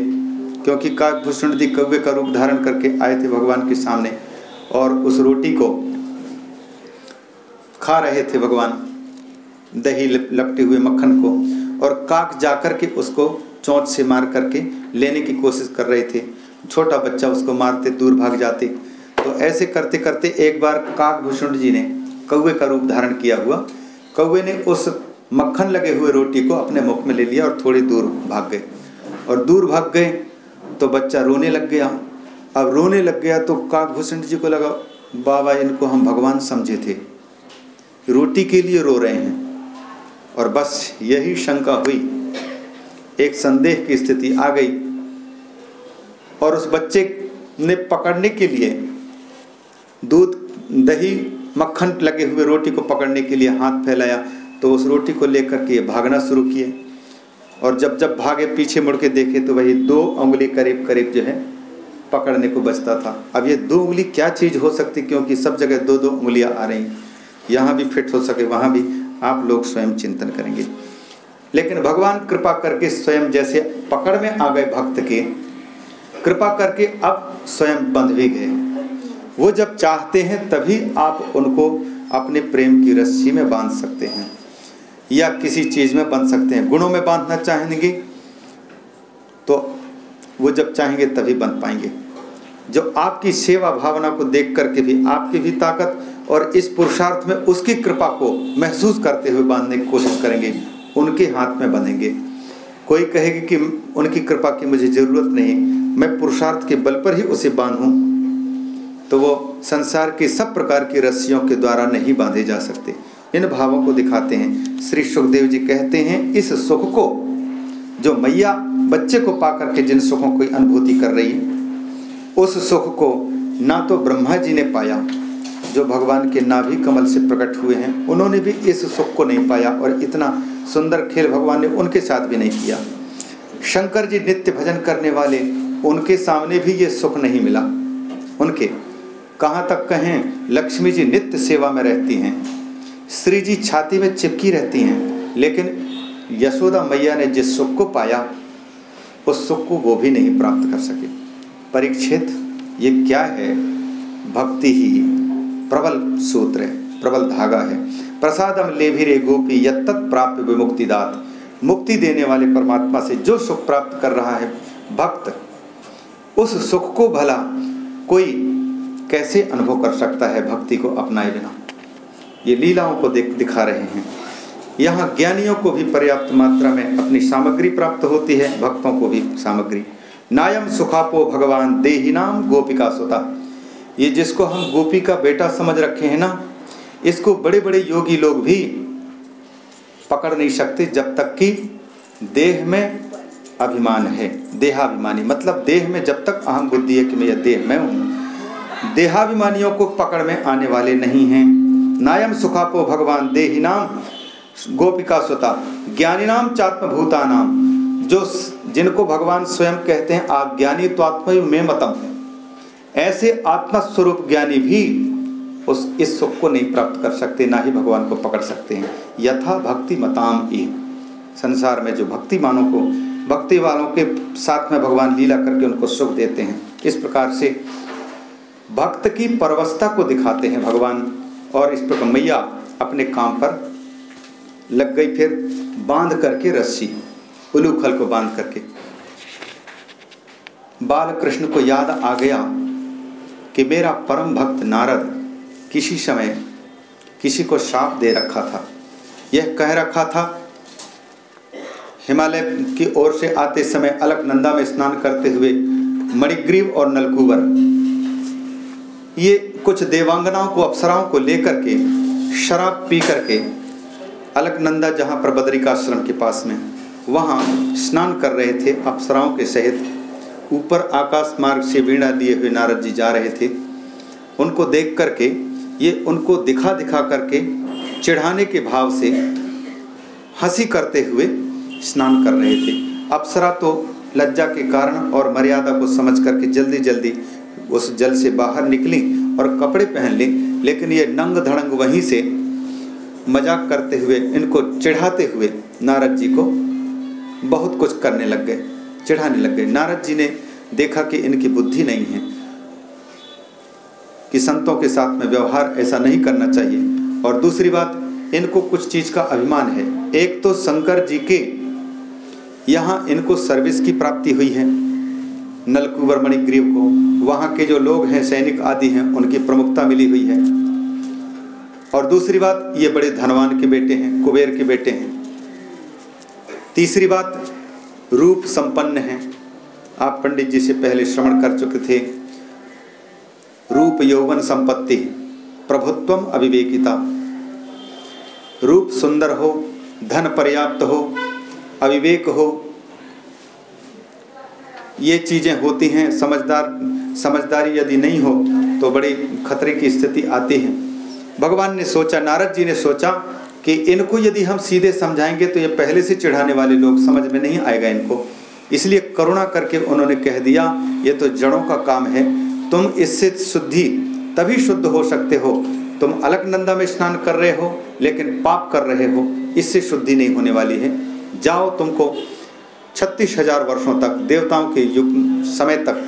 क्योंकि काकभूषुंड जी कव्य का रूप धारण करके आए थे भगवान के सामने, और उस रोटी को खा रहे थे भगवान, दही लपटे हुए मक्खन को, और काक जाकर के उसको चोंच से मार करके लेने की कोशिश कर रहे थे। छोटा बच्चा उसको मारते, दूर भाग जाते। तो ऐसे करते करते एक बार काकभूषण जी ने कौवे का रूप धारण किया हुआ। कौवे ने उस मक्खन लगे हुए रोटी को अपने मुख में ले लिया और थोड़ी दूर भाग गए। और दूर भाग गए तो बच्चा रोने लग गया। अब रोने लग गया तो काकभूषण जी को लगा, बाबा, इनको हम भगवान समझे थे। रोटी के लिए रो रहे हैं। और बस यही शंका हुई। एक संदेह की स्थिति आ गई। और उस बच्चे ने पकड़ने के लिए दूध, दही, मक्खन लगे हुए रोटी को पकड़ने के लिए हाथ फैलाया तो उस रोटी को लेकर के भागना शुरू किए। और जब जब भागे, पीछे मुड़ के देखे तो वही दो उंगली करीब करीब जो है पकड़ने को बचता था। अब ये दो उंगली क्या चीज़ हो सकती, क्योंकि सब जगह दो दो उंगलियाँ आ रही यहाँ भी फिट हो सके, वहाँ भी आप लोग स्वयं चिंतन करेंगे। लेकिन भगवान कृपा करके स्वयं जैसे पकड़ में आ गए भक्त के, कृपा करके अब स्वयं बंध भी गए। वो जब चाहते हैं तभी आप उनको अपने प्रेम की रस्सी में बाँध सकते हैं या किसी चीज़ में बाँध सकते हैं। गुणों में बांधना चाहेंगे तो वो जब चाहेंगे तभी बंध पाएँगे। जो आपकी सेवा भावना को देख करके भी, आपकी भी ताकत और इस पुरुषार्थ में उसकी कृपा को महसूस करते हुए बांधने की कोशिश करेंगे, उनके हाथ में बनेंगे। कोई कहेगी कि उनकी कृपा की मुझे ज़रूरत नहीं, मैं पुरुषार्थ के बल पर ही उसे बांधूं। तो वो संसार की सब प्रकार की रस्सियों के द्वारा नहीं बांधे जा सकते। इन भावों को दिखाते हैं। श्री सुखदेव जी कहते हैं, इस सुख को, जो मैया बच्चे को पाकर के जिन सुखों की अनुभूति कर रही है, उस सुख को ना तो ब्रह्मा जी ने पाया, जो भगवान के नाभि कमल से प्रकट हुए हैं। उन्होंने भी इस सुख को नहीं पाया और इतना सुंदर खेल भगवान ने उनके साथ भी नहीं किया। शंकर जी नित्य भजन करने वाले, उनके सामने भी ये सुख नहीं मिला। उनके कहाँ तक कहें, लक्ष्मी जी नित्य सेवा में रहती हैं। श्री जी छाती में चिपकी रहती हैं, लेकिन यशोदा मैया ने जिस सुख को पाया, उस सुख को वो भी नहीं प्राप्त कर सके। परीक्षित, ये क्या है? भक्ति ही प्रबल सूत्र है, प्रबल धागा है। प्रसादम लेभिरे गोपी यत्त प्राप्त विमुक्ति दात मुक्ति देने वाले परमात्मा से जो सुख प्राप्त कर रहा है, भक्त, उस सुख को भला कोई कैसे अनुभव कर सकता है भक्ति को अपनाए बिना? ये लीलाओं को देख, दिखा रहे हैं। यहाँ ज्ञानियों को भी पर्याप्त मात्रा में अपनी सामग्री प्राप्त होती है, भक्तों को भी सामग्री। नायम सुखापो भगवान देहिनाम गोपिका सुता। ये जिसको हम गोपी का बेटा समझ रखे हैं ना, इसको बड़े बड़े योगी लोग भी पकड़ नहीं सकते जब तक कि देह में अभिमान है, देहाभिमानी। मतलब देह में जब तक अहम बुद्धि है कि मैं यह देह में हूँ। देहाभिमानियों को पकड़ में आने वाले नहीं हैं। नायम सुखापो भगवान देहिनाम गोपिका सुता ज्ञानी नाम जो जिनको भगवान स्वयं कहते हैं, आप ज्ञानी तो में मतम ऐसे आत्मस्वरूप ज्ञानी भी उस इस सुख को नहीं प्राप्त कर सकते, ना ही भगवान को पकड़ सकते हैं। यथा भक्ति मताम ही संसार में जो भक्ति मानों को, भक्ति वालों के साथ में भगवान लीला करके उनको सुख देते हैं। इस प्रकार से भक्त की परवस्था को दिखाते हैं भगवान, और इस प्रकार मैया अपने काम पर लग गई, फिर बाँध करके रस्सी, उलूखल को बाँध करके। बाल कृष्ण को याद आ गया कि मेरा परम भक्त नारद किसी समय किसी को शाप दे रखा था। यह कह रखा था, हिमालय की ओर से आते समय अलकनंदा में स्नान करते हुए मणिग्रीव और नलकुवर ये कुछ देवांगनाओं को, अप्सराओं को लेकर के, शराब पी करके, अलकनंदा जहाँ पर बद्रिकाश्रम के पास में, वहाँ स्नान कर रहे थे अप्सराओं के सहित। ऊपर आकाश मार्ग से वीणा दिए हुए नारद जी जा रहे थे। उनको देख करके, ये उनको दिखा दिखा करके, चिढ़ाने के भाव से हँसी करते हुए स्नान कर रहे थे। अप्सरा तो लज्जा के कारण और मर्यादा को समझ करके जल्दी जल्दी उस जल से बाहर निकली और कपड़े पहन ली लेकिन ये नंग धड़ंग वहीं से मज़ाक करते हुए, इनको चिढ़ाते हुए नारद जी को बहुत कुछ करने लग गए, चिढ़ाने लग गए। नारद जी ने देखा कि इनकी बुद्धि नहीं है, कि संतों के साथ में व्यवहार ऐसा नहीं करना चाहिए। और दूसरी बात, इनको कुछ चीज़ का अभिमान है। एक तो शंकर जी के यहाँ इनको सर्विस की प्राप्ति हुई है नलकुबर मणिग्रीव को, वहाँ के जो लोग हैं, सैनिक आदि हैं, उनकी प्रमुखता मिली हुई है। और दूसरी बात, ये बड़े धनवान के बेटे हैं, कुबेर के बेटे हैं। तीसरी बात, रूप संपन्न है। आप पंडित जी से पहले श्रवण कर चुके थे। रूप यौवन संपत्ति प्रभुत्वम अविवेकिता। रूप सुंदर हो, धन पर्याप्त हो, अविवेक हो ये चीज़ें होती हैं, समझदार, समझदारी यदि नहीं हो तो बड़ी खतरे की स्थिति आती है। भगवान ने सोचा, नारद जी ने सोचा कि इनको यदि हम सीधे समझाएँगे तो ये पहले से चिढ़ाने वाले लोग समझ में नहीं आएगा इनको। इसलिए करुणा करके उन्होंने कह दिया, ये तो जड़ों का काम है, तुम इससे शुद्धि तभी शुद्ध हो सकते हो। तुम अलकनंदा में स्नान कर रहे हो, लेकिन पाप कर रहे हो, इससे शुद्धि नहीं होने वाली है। जाओ तुमको छत्तीस हज़ार वर्षों तक देवताओं के युग समय तक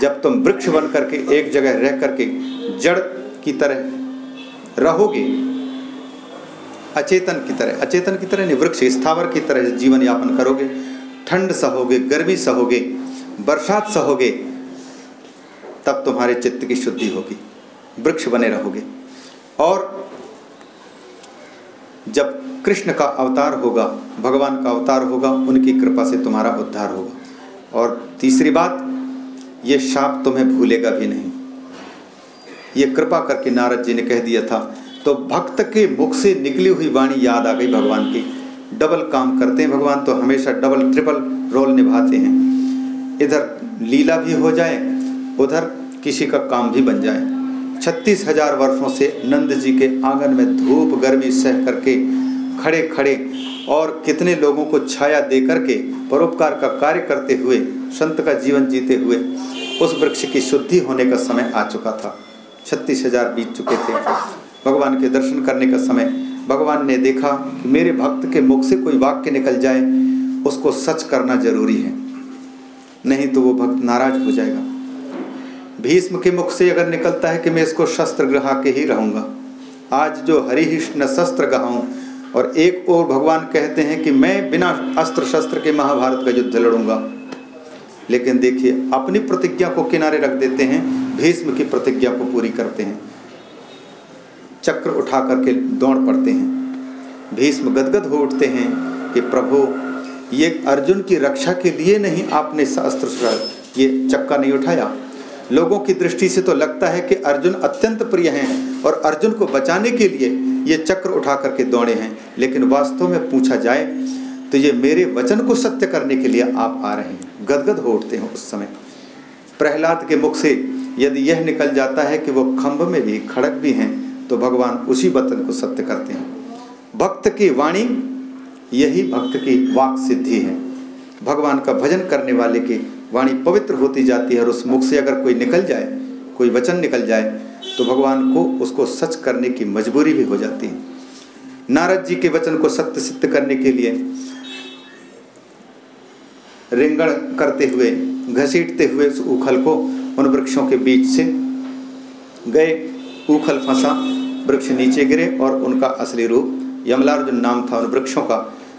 जब तुम वृक्ष बन करके एक जगह रह करके जड़ की तरह रहोगे, अचेतन की तरह, अचेतन की तरह नहीं, वृक्ष स्थावर की तरह जीवन यापन करोगे, ठंड सहोगे गर्मी सहोगे बरसात सहोगे तब तुम्हारे चित्त की शुद्धि होगी, वृक्ष बने रहोगे। और जब कृष्ण का अवतार होगा, भगवान का अवतार होगा, उनकी कृपा से तुम्हारा उद्धार होगा। और तीसरी बात, ये शाप तुम्हें भूलेगा भी नहीं। ये कृपा करके नारद जी ने कह दिया था तो भक्त के मुख से निकली हुई वाणी याद आ गई भगवान की। डबल काम करते हैं भगवान तो हमेशा डबल, ट्रिपल रोल निभाते हैं। इधर लीला भी हो जाए, उधर किसी का काम भी बन जाए। छत्तीस हज़ार वर्षों से नंद जी के आँगन में धूप गर्मी सह करके खड़े खड़े और कितने लोगों को छाया दे करके परोपकार का कार्य करते हुए, संत का जीवन जीते हुए उस वृक्ष की शुद्धि होने का समय आ चुका था। छत्तीस हज़ार बीत चुके थे। भगवान के दर्शन करने का समय। भगवान ने देखा कि मेरे भक्त के मुख से कोई वाक्य निकल जाए, उसको सच करना ज़रूरी है। नहीं तो वो भक्त नाराज़ हो जाएगा। भीष्म के मुख से अगर निकलता है कि मैं इसको शस्त्र ग्रहा के ही रहूँगा। आज जो हरिहिष्ण शस्त्र गहाऊं, और एक और भगवान कहते हैं कि मैं बिना अस्त्र शस्त्र के महाभारत का युद्ध लड़ूँगा। लेकिन देखिए, अपनी प्रतिज्ञा को किनारे रख देते हैं, भीष्म की प्रतिज्ञा को पूरी करते हैं। चक्र उठा करके दौड़ पड़ते हैं। भीष्म गदगद हो उठते हैं कि प्रभु, ये अर्जुन की रक्षा के लिए नहीं आपने अस्त्र ये चक्का नहीं उठाया। लोगों की दृष्टि से तो लगता है कि अर्जुन अत्यंत प्रिय हैं और अर्जुन को बचाने के लिए ये चक्र उठा करके दौड़े हैं। लेकिन वास्तव में पूछा जाए तो ये मेरे वचन को सत्य करने के लिए आप आ रहे हैं। गदगद हो उठते हैं उस समय। प्रहलाद के मुख से यदि यह निकल जाता है कि वो खम्भ में भी खड़क भी हैं तो भगवान उसी वचन को सत्य करते हैं। भक्त की वाणी, यही भक्त की वाक सिद्धि है। भगवान का भजन करने वाले की वाणी पवित्र होती जाती है और उस मुख से अगर कोई निकल जाए, कोई वचन निकल जाए तो भगवान को उसको सच करने की मजबूरी भी हो जाती है। नारद जी के वचन को सत्य सिद्ध करने के लिए रिंगण करते हुए, घसीटते हुए उस उखल को उन वृक्षों के बीच से गए। उखल फंसा, वृक्ष नीचे गिरे और उनका असली रूप यमलार्जुन नाम था। उन वृक्षों का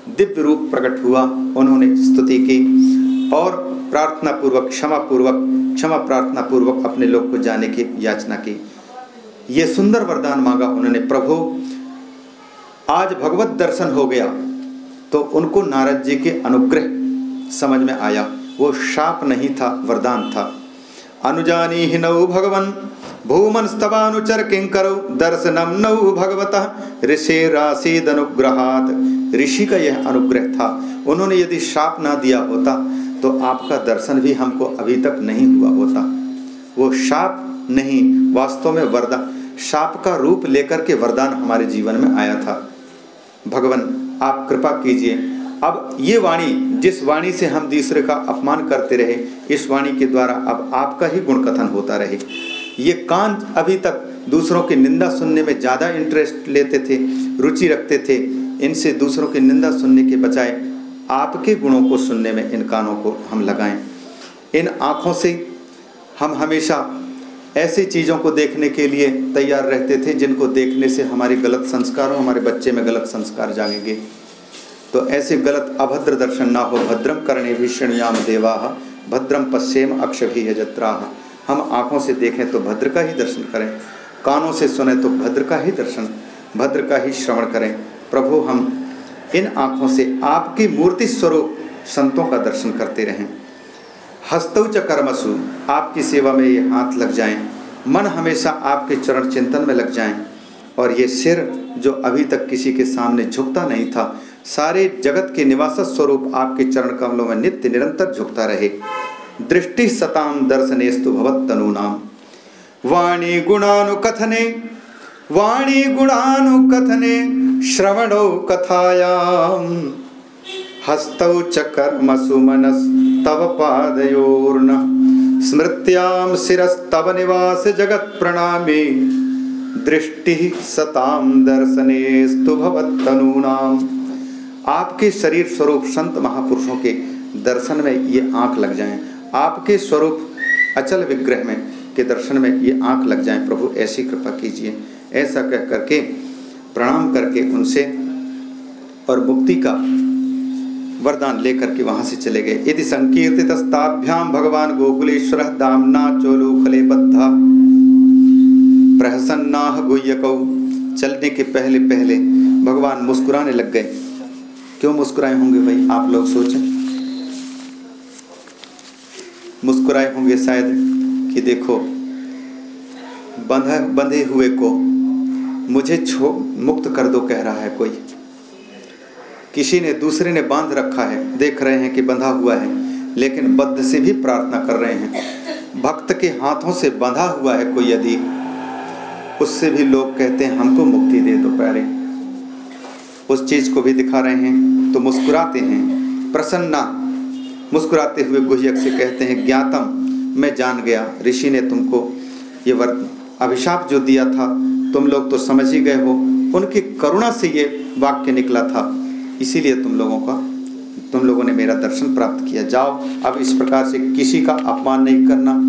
दिव्य रूप प्रकट हुआ। उन्होंने स्तुति की और प्रार्थना पूर्वक क्षमा पूर्वक क्षमा प्रार्थना पूर्वक अपने लोग को जाने की याचना की। ये सुंदर वरदान मांगा उन्होंने, प्रभु, आज भगवत दर्शन हो गया तो उनको नारद जी के अनुग्रह समझ में आया। वो शाप नहीं था, वरदान था। अनुजानी ही नौ भगवन, भूमन स्तवानुचर किंकर, दर्शनम नौ भगवत, ऋषि राशिद अनुग्रहात ऋषि का यह अनुग्रह था। उन्होंने यदि शाप ना दिया होता तो आपका दर्शन भी हमको अभी तक नहीं हुआ होता। वो शाप नहीं, वास्तव में वरदान शाप का रूप लेकर के वरदान हमारे जीवन में आया था। भगवान, आप कृपा कीजिए। अब ये वाणी, जिस वाणी से हम दूसरे का अपमान करते रहे, इस वाणी के द्वारा अब आपका ही गुण कथन होता रहे। ये कान अभी तक दूसरों की निंदा सुनने में ज़्यादा इंटरेस्ट लेते थे, रुचि रखते थे। इनसे दूसरों की निंदा सुनने के बजाय आपके गुणों को सुनने में, इन कानों को हम लगाएँ। इन आँखों से हम हमेशा ऐसी चीज़ों को देखने के लिए तैयार रहते थे, जिनको देखने से हमारे गलत संस्कार हो, हमारे बच्चे में गलत संस्कार जागेंगे। तो ऐसे गलत अभद्र दर्शन ना हो। भद्रम करणे भीषणयाम देवा भद्रम पश्चिम अक्ष भी जत्रा हम आँखों से देखें तो भद्र का ही दर्शन करें। कानों से सुने तो भद्र का ही दर्शन, भद्र का ही श्रवण करें। प्रभु, हम इन आँखों से आपकी मूर्ति स्वरूप संतों का दर्शन करते रहें। हस्तौच कर्मसु, आपकी सेवा में ये हाथ लग जाएँ। मन हमेशा आपके चरण चिंतन में लग जाएँ। और ये सिर जो अभी तक किसी के सामने झुकता नहीं था, सारे जगत के निवास स्वरूप आपके चरण कमलों में नित्य निरंतर झुकता रहे। दृष्टि सताम दर्शनेस्तु भवत नाम वाणी गुणानुकथने वाणी गुणानुकथने श्रवणो कथायाम हस्तौ च कर्मसु मनस्तव पादयोर्न। स्मृत्यां शिरस्तव निवास जगत प्रणामे। दृष्टि सताम दर्शनेस्तु भवत्तनूनाम आपके शरीर स्वरूप संत महापुरुषों के दर्शन में ये आँख लग जाएँ। आपके स्वरूप अचल विग्रह में के दर्शन में ये आँख लग जाएँ। प्रभु, ऐसी कृपा कीजिए। ऐसा कह करके, प्रणाम करके उनसे और मुक्ति का वरदान लेकर के वहाँ से चले गए। यदि संकीर्तितस्ताभ्याम भगवान गोकुलेश्वर दामना चोलूखले बद्धा, प्रहसन्ना गुह्यकौ। चलने के पहले पहले भगवान मुस्कुराने लग गए। क्यों मुस्कुराए होंगे भाई? आप लोग सोचें। मुस्कुराए होंगे शायद कि देखो, बंधा, बंधे हुए को मुझे छो मुक्त कर दो कह रहा है कोई। किसी ने दूसरे ने बाँध रखा है, देख रहे हैं कि बंधा हुआ है, लेकिन बद्ध से भी प्रार्थना कर रहे हैं। भक्त के हाथों से बंधा हुआ है कोई यदि, उससे भी लोग कहते हैं, हमको मुक्ति दे दो प्यारे। उस चीज़ को भी दिखा रहे हैं तो मुस्कुराते हैं। प्रसन्ना, मुस्कुराते हुए गुहयक से कहते हैं, ज्ञातम, मैं जान गया, ऋषि ने तुमको ये वर अभिशाप जो दिया था, तुम लोग तो समझ ही गए हो, उनकी करुणा से ये वाक्य निकला था। इसीलिए तुम लोगों का, तुम लोगों ने मेरा दर्शन प्राप्त किया। जाओ, अब इस प्रकार से किसी का अपमान नहीं करना,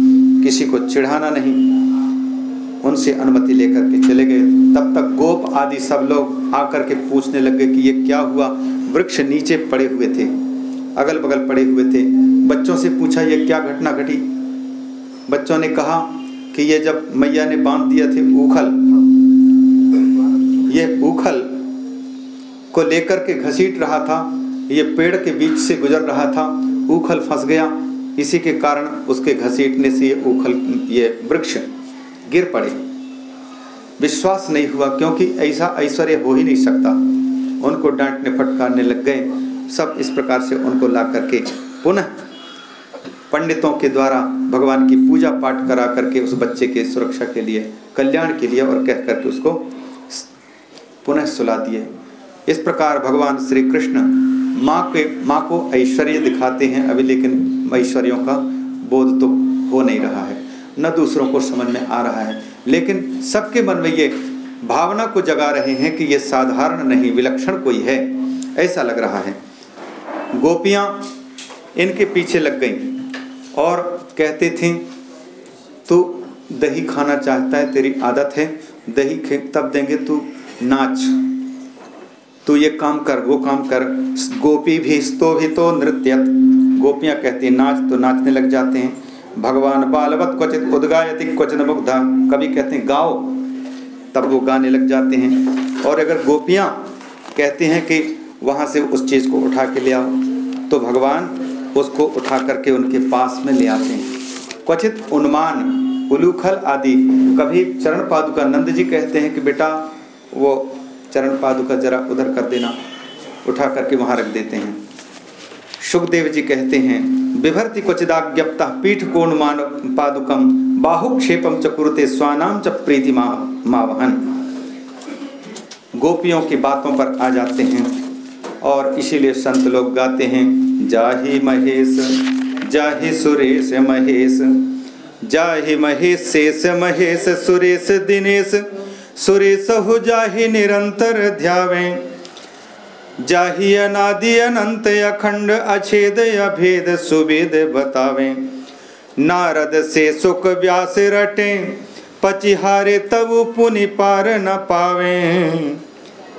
किसी को चिढ़ाना नहीं। उनसे अनुमति लेकर के चले गए। तब तक गोप आदि सब लोग आकर के पूछने लग गए कि ये क्या हुआ? वृक्ष नीचे पड़े हुए थे अगल बगल पड़े हुए थे। बच्चों से पूछा, ये क्या घटना घटी? बच्चों ने कहा कि ये जब मैया ने बाँध दिया थे उखल, ये उखल को लेकर के घसीट रहा था, ये पेड़ के बीच से गुजर रहा था, उखल फंस गया। इसी के कारण उसके घसीटने से ये उखल, ये वृक्ष गिर पड़े। विश्वास नहीं हुआ, क्योंकि ऐसा ऐश्वर्य हो ही नहीं सकता। उनको डांटने फटकारने लग गए। सब इस प्रकार से उनको ला करके पुनः पंडितों के द्वारा भगवान की पूजा पाठ करा करके उस बच्चे के सुरक्षा के लिए, कल्याण के लिए और कह करके उसको पुनः सुला दिए। इस प्रकार भगवान श्री कृष्ण माँ के, माँ को ऐश्वर्य दिखाते हैं। अभी लेकिन ऐश्वर्यों का बोध तो हो नहीं रहा है, न दूसरों को समझ में आ रहा है। लेकिन सबके मन में ये भावना को जगा रहे हैं कि ये साधारण नहीं, विलक्षण कोई है, ऐसा लग रहा है। गोपियाँ इनके पीछे लग गईं। और कहते थे, तू दही खाना चाहता है, तेरी आदत है, दही तब देंगे तू नाच। तू ये काम कर, वो काम कर। गोपी भी स्तो भी तो नृत्य गोपियाँ कहती, नाच तो नाचने लग जाते हैं। भगवान बालवत क्वचित उदगायति, क्वचन मुग्धा। कभी कहते हैं गाओ। तब वो गाने लग जाते हैं। और अगर गोपियाँ कहते हैं कि वहाँ से उस चीज़ को उठा के ले आओ तो भगवान उसको उठा करके उनके पास में ले आते हैं। क्वचित उन्मान उलूखल आदि कभी चरण पादुका नंद जी कहते हैं कि बेटा वो चरण पादुका जरा उधर कर देना उठा करके वहाँ रख देते हैं। सुखदेव जी कहते हैं विभर्ति क्वचिदाज्ञप्ता पीठ कोण मान पादुकम बाहुक्षेपम च कुरुते स्वानाम च प्रीति मा, मावहन। गोपियों की बातों पर आ जाते हैं। और इसीलिए संत लोग गाते हैं, जाही महेश, जाही सुरेश महेश, जाही महेश शेष महेश सुरेश दिनेश, सुरेश हो जाही निरंतर ध्यावे, जाही अनादि अनंत अखंड अछेद अभेद सुवेद बतावे, नारद से सुख व्यास रटे, पचिहारे तब पुनि पार न पावे।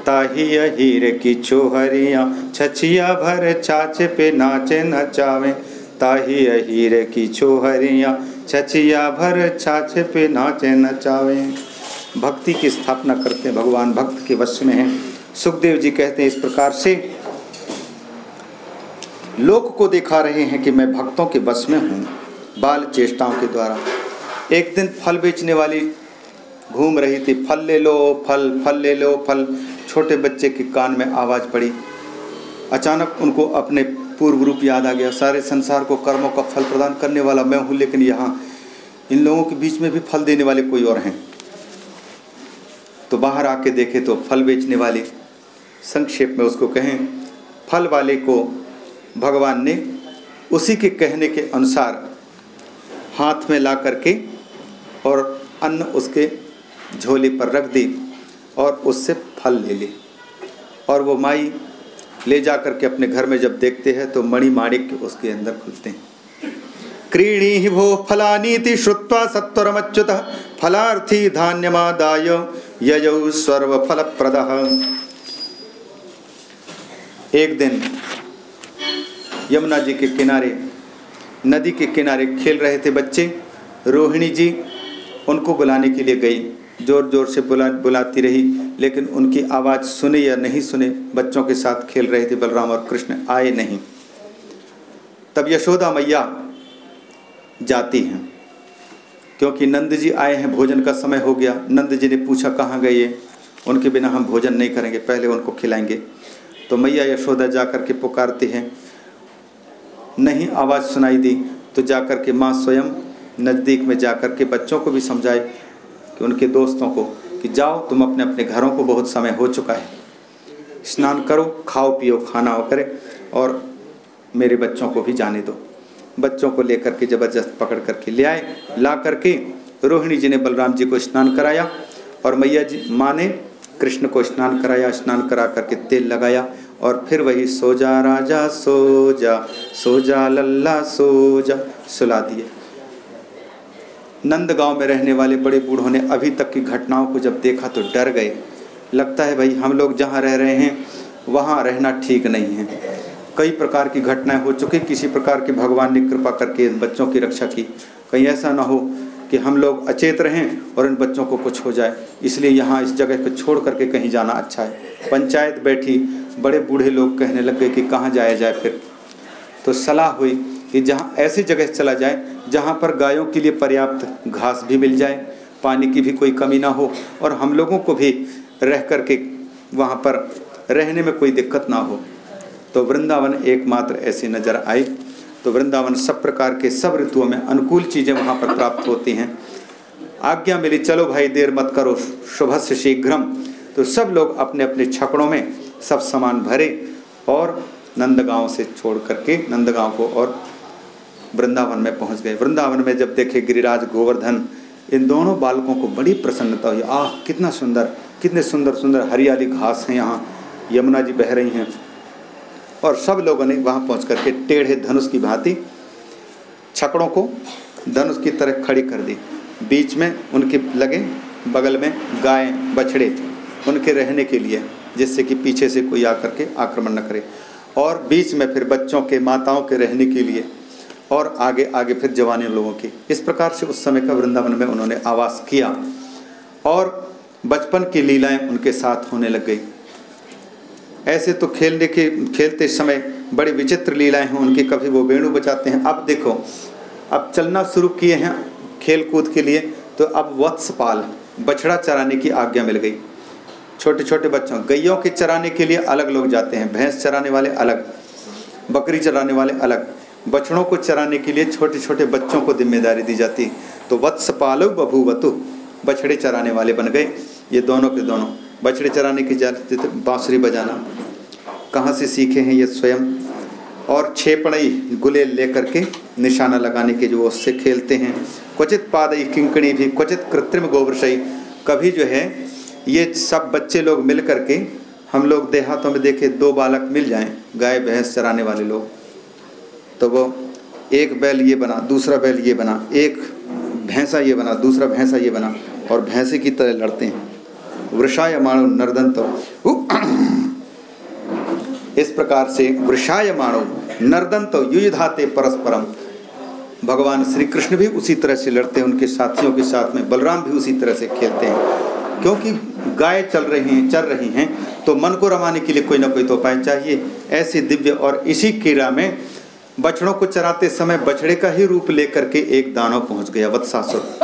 ताही हीर की छोहरिया छछिया भर छाछ पे नाचे नचावे। ताही हीर की छोहरिया छछिया भर छाछ पे नाचे नचावे। भक्ति की स्थापना करते हैं भगवान, भक्त के वश में है। सुखदेव जी कहते हैं इस प्रकार से, लोक को दिखा रहे हैं कि मैं भक्तों के वश में हूँ, बाल चेष्टाओं के द्वारा। एक दिन फल बेचने वाली घूम रही थी, फल ले लो, फल फल ले लो, फल। छोटे बच्चे के कान में आवाज़ पड़ी। अचानक उनको अपने पूर्व रूप याद आ गया। सारे संसार को कर्मों का फल प्रदान करने वाला मैं हूँ, लेकिन यहाँ इन लोगों के बीच में भी फल देने वाले कोई और हैं। तो बाहर आके देखे तो फल बेचने वाले संक्षेप में उसको कहें, फल वाले को भगवान ने उसी के कहने के अनुसार हाथ में ला करके और अन्न उसके झोले पर रख दी। और उससे फल ले ली। और वो माई ले जा करके अपने घर में जब देखते हैं तो मणि माणिक उसके अंदर खुलते हैं। क्रीणी ही भो फलानीति श्रुत्वा सत्वरमच्युत, फलार्थी धान्यमादाय यजौ सर्वफलप्रद। एक दिन यमुना जी के किनारे, नदी के किनारे खेल रहे थे बच्चे, रोहिणी जी उनको बुलाने के लिए गई। ज़ोर ज़ोर से बुला, बुलाती रही, लेकिन उनकी आवाज़ सुने या नहीं सुने, बच्चों के साथ खेल रहे थे बलराम और कृष्ण, आए नहीं। तब यशोदा मैया जाती हैं, क्योंकि नंद जी आए हैं, भोजन का समय हो गया। नंद जी ने पूछा, कहाँ गए उनके बिना हम भोजन नहीं करेंगे, पहले उनको खिलाएँगे। तो मैया यशोदा जा कर के पुकारती हैं, नहीं, आवाज़ सुनाई दी। तो जा कर के माँ स्वयं नज़दीक में जा कर के बच्चों को भी समझाए। कि उनके दोस्तों को कि जाओ, तुम अपने अपने घरों को बहुत समय हो चुका है। स्नान करो, खाओ, पियो, खाना हो करे और मेरे बच्चों को भी जाने दो। बच्चों को लेकर के ज़बरदस्त पकड़ करके ले आए, ला करके रोहिणी जी ने बलराम जी को स्नान कराया और मैया जी, माँ ने कृष्ण को स्नान कराया, स्नान करा करके तेल लगाया और फिर वही सो जा राजा सो जा सो जा लल्ला सो जा सुला दिए। नंदगांव में रहने वाले बड़े बूढ़ों ने अभी तक की घटनाओं को जब देखा तो डर गए। लगता है, भाई, हम लोग जहाँ रह रहे हैं, वहाँ रहना ठीक नहीं है। कई प्रकार की घटनाएँ हो चुकी, किसी प्रकार के भगवान ने कृपा करके इन बच्चों की रक्षा की। कहीं ऐसा ना हो कि हम लोग अचेत रहें और इन बच्चों को कुछ हो जाए। इसलिए यहाँ इस जगह को छोड़ करके कहीं जाना अच्छा है। पंचायत बैठी, बड़े बूढ़े लोग कहने लग गए कि कहाँ जाया जाए फिर? तो सलाह हुई कि जहाँ ऐसी जगह चला जाए जहाँ पर गायों के लिए पर्याप्त घास भी मिल जाए, पानी की भी कोई कमी ना हो और हम लोगों को भी रह कर के वहाँ पर रहने में कोई दिक्कत ना हो। तो वृंदावन एकमात्र ऐसी नज़र आई। तो वृंदावन सब प्रकार के सब ऋतुओं में अनुकूल चीज़ें वहाँ पर प्राप्त होती हैं। आज्ञा मिली, चलो भाई, देर मत करो शुभ से शीघ्रम। तो सब लोग अपने अपने छकड़ों में सब सामान भरे और नंदगांव से छोड़ करके, नंदगांव को और वृंदावन में पहुँच गए। वृंदावन में जब देखे गिरिराज, गोवर्धन, इन दोनों बालकों को बड़ी प्रसन्नता हुई। आह, कितना सुंदर, कितने सुंदर सुंदर हरियाली घास हैं यहाँ। यमुना जी बह रही हैं। और सब लोगों ने वहाँ पहुँच करके टेढ़े धनुष की भांति छकड़ों को धनुष की तरह खड़ी कर दी। बीच में उनके लगे, बगल में गाय, बछड़े, उनके रहने के लिए, जिससे कि पीछे से कोई आकर के आक्रमण न करे। और बीच में फिर बच्चों के, माताओं के रहने के लिए और आगे आगे फिर जवानी लोगों की। इस प्रकार से उस समय का वृंदावन में उन्होंने आवास किया और बचपन की लीलाएँ उनके साथ होने लग गई। ऐसे तो खेलने के, खेलते समय बड़ी विचित्र लीलाएँ हैं उनकी, कभी वो वेणु बजाते हैं। अब देखो, अब चलना शुरू किए हैं खेल कूद के लिए तो अब वत्सपाल, बछड़ा चराने की आज्ञा मिल गई। छोटे छोटे बच्चों, गैयों के चराने के लिए अलग लोग जाते हैं, भैंस चराने वाले अलग, बकरी चराने वाले अलग। बछड़ों को चराने के लिए छोटे छोटे बच्चों को ज़िम्मेदारी दी जाती। तो वत्सपालो बभूवतु बछड़े चराने वाले बन गए। ये दोनों के दोनों। बछड़े चराने की जाते बाँसुरी बजाना। कहाँ से सीखे हैं ये स्वयं? और छेपड़ई गुलेल लेकर के निशाना लगाने के जो उससे खेलते हैं। क्वचित पादई किंकणी भी, क्वचित कृत्रिम गोवरशई कभी जो है, ये सब बच्चे लोग मिल करके हम लोग देहातों में देखे दो बालक मिल जाएँ, गाय, भैंस चराने वाले लोग। तो वो एक बैल ये बना, दूसरा बैल ये बना, एक भैंसा ये बना, दूसरा भैंसा ये बना और भैंसे की तरह लड़ते हैं। वृषाय माणो नर्दंत। इस प्रकार से वृषाय माणो नर्दंत युधाते परस्परम। भगवान श्री कृष्ण भी उसी तरह से लड़ते हैं, उनके साथियों के साथ में, बलराम भी उसी तरह से खेलते हैं। क्योंकि गाय चल रही हैं चल रही हैं तो मन को रमाने के लिए कोई ना कोई तो उपाय चाहिए। ऐसे दिव्य और इसी क्रीड़ा में बछड़ों को चराते समय बछड़े का ही रूप लेकर के एक दानव पहुँच गया, वत्सासुर।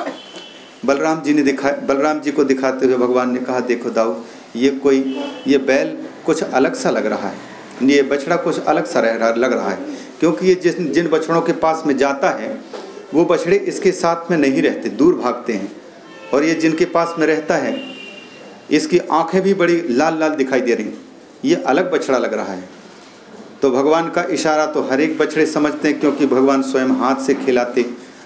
बलराम जी ने दिखा, बलराम जी को दिखाते हुए भगवान ने कहा, देखो दाऊ, ये कोई, ये बैल कुछ अलग सा लग रहा है। ये बछड़ा कुछ अलग सा रह रहा, लग रहा है। क्योंकि ये जिन जिन बछड़ों के पास में जाता है, वो बछड़े इसके साथ में नहीं रहते, दूर भागते हैं। और ये जिनके पास में रहता है, इसकी आँखें भी बड़ी लाल लाल दिखाई दे रही ये अलग बछड़ा लग रहा है। तो भगवान का इशारा तो हर एक बछड़े समझते हैं, क्योंकि भगवान स्वयं हाथ से खिलाते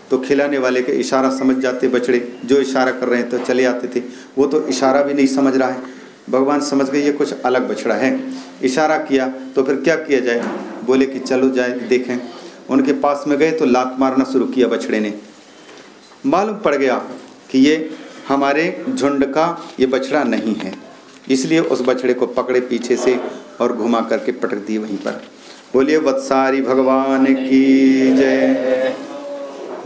तो खिलाने वाले के इशारा समझ जाते बछड़े, जो इशारा कर रहे हैं तो चले आते थे। वो तो इशारा भी नहीं समझ रहा है। भगवान समझ गए, ये कुछ अलग बछड़ा है। इशारा किया तो फिर क्या किया जाए? बोले कि चलो जाए, देखें। उनके पास में गए तो लात मारना शुरू किया बछड़े ने। मालूम पड़ गया कि ये हमारे झुंड का ये बछड़ा नहीं है। इसलिए उस बछड़े को पकड़े पीछे से और घुमा करके पटक दिए वहीं पर। बोलिए, वत्सारी भगवान की जय।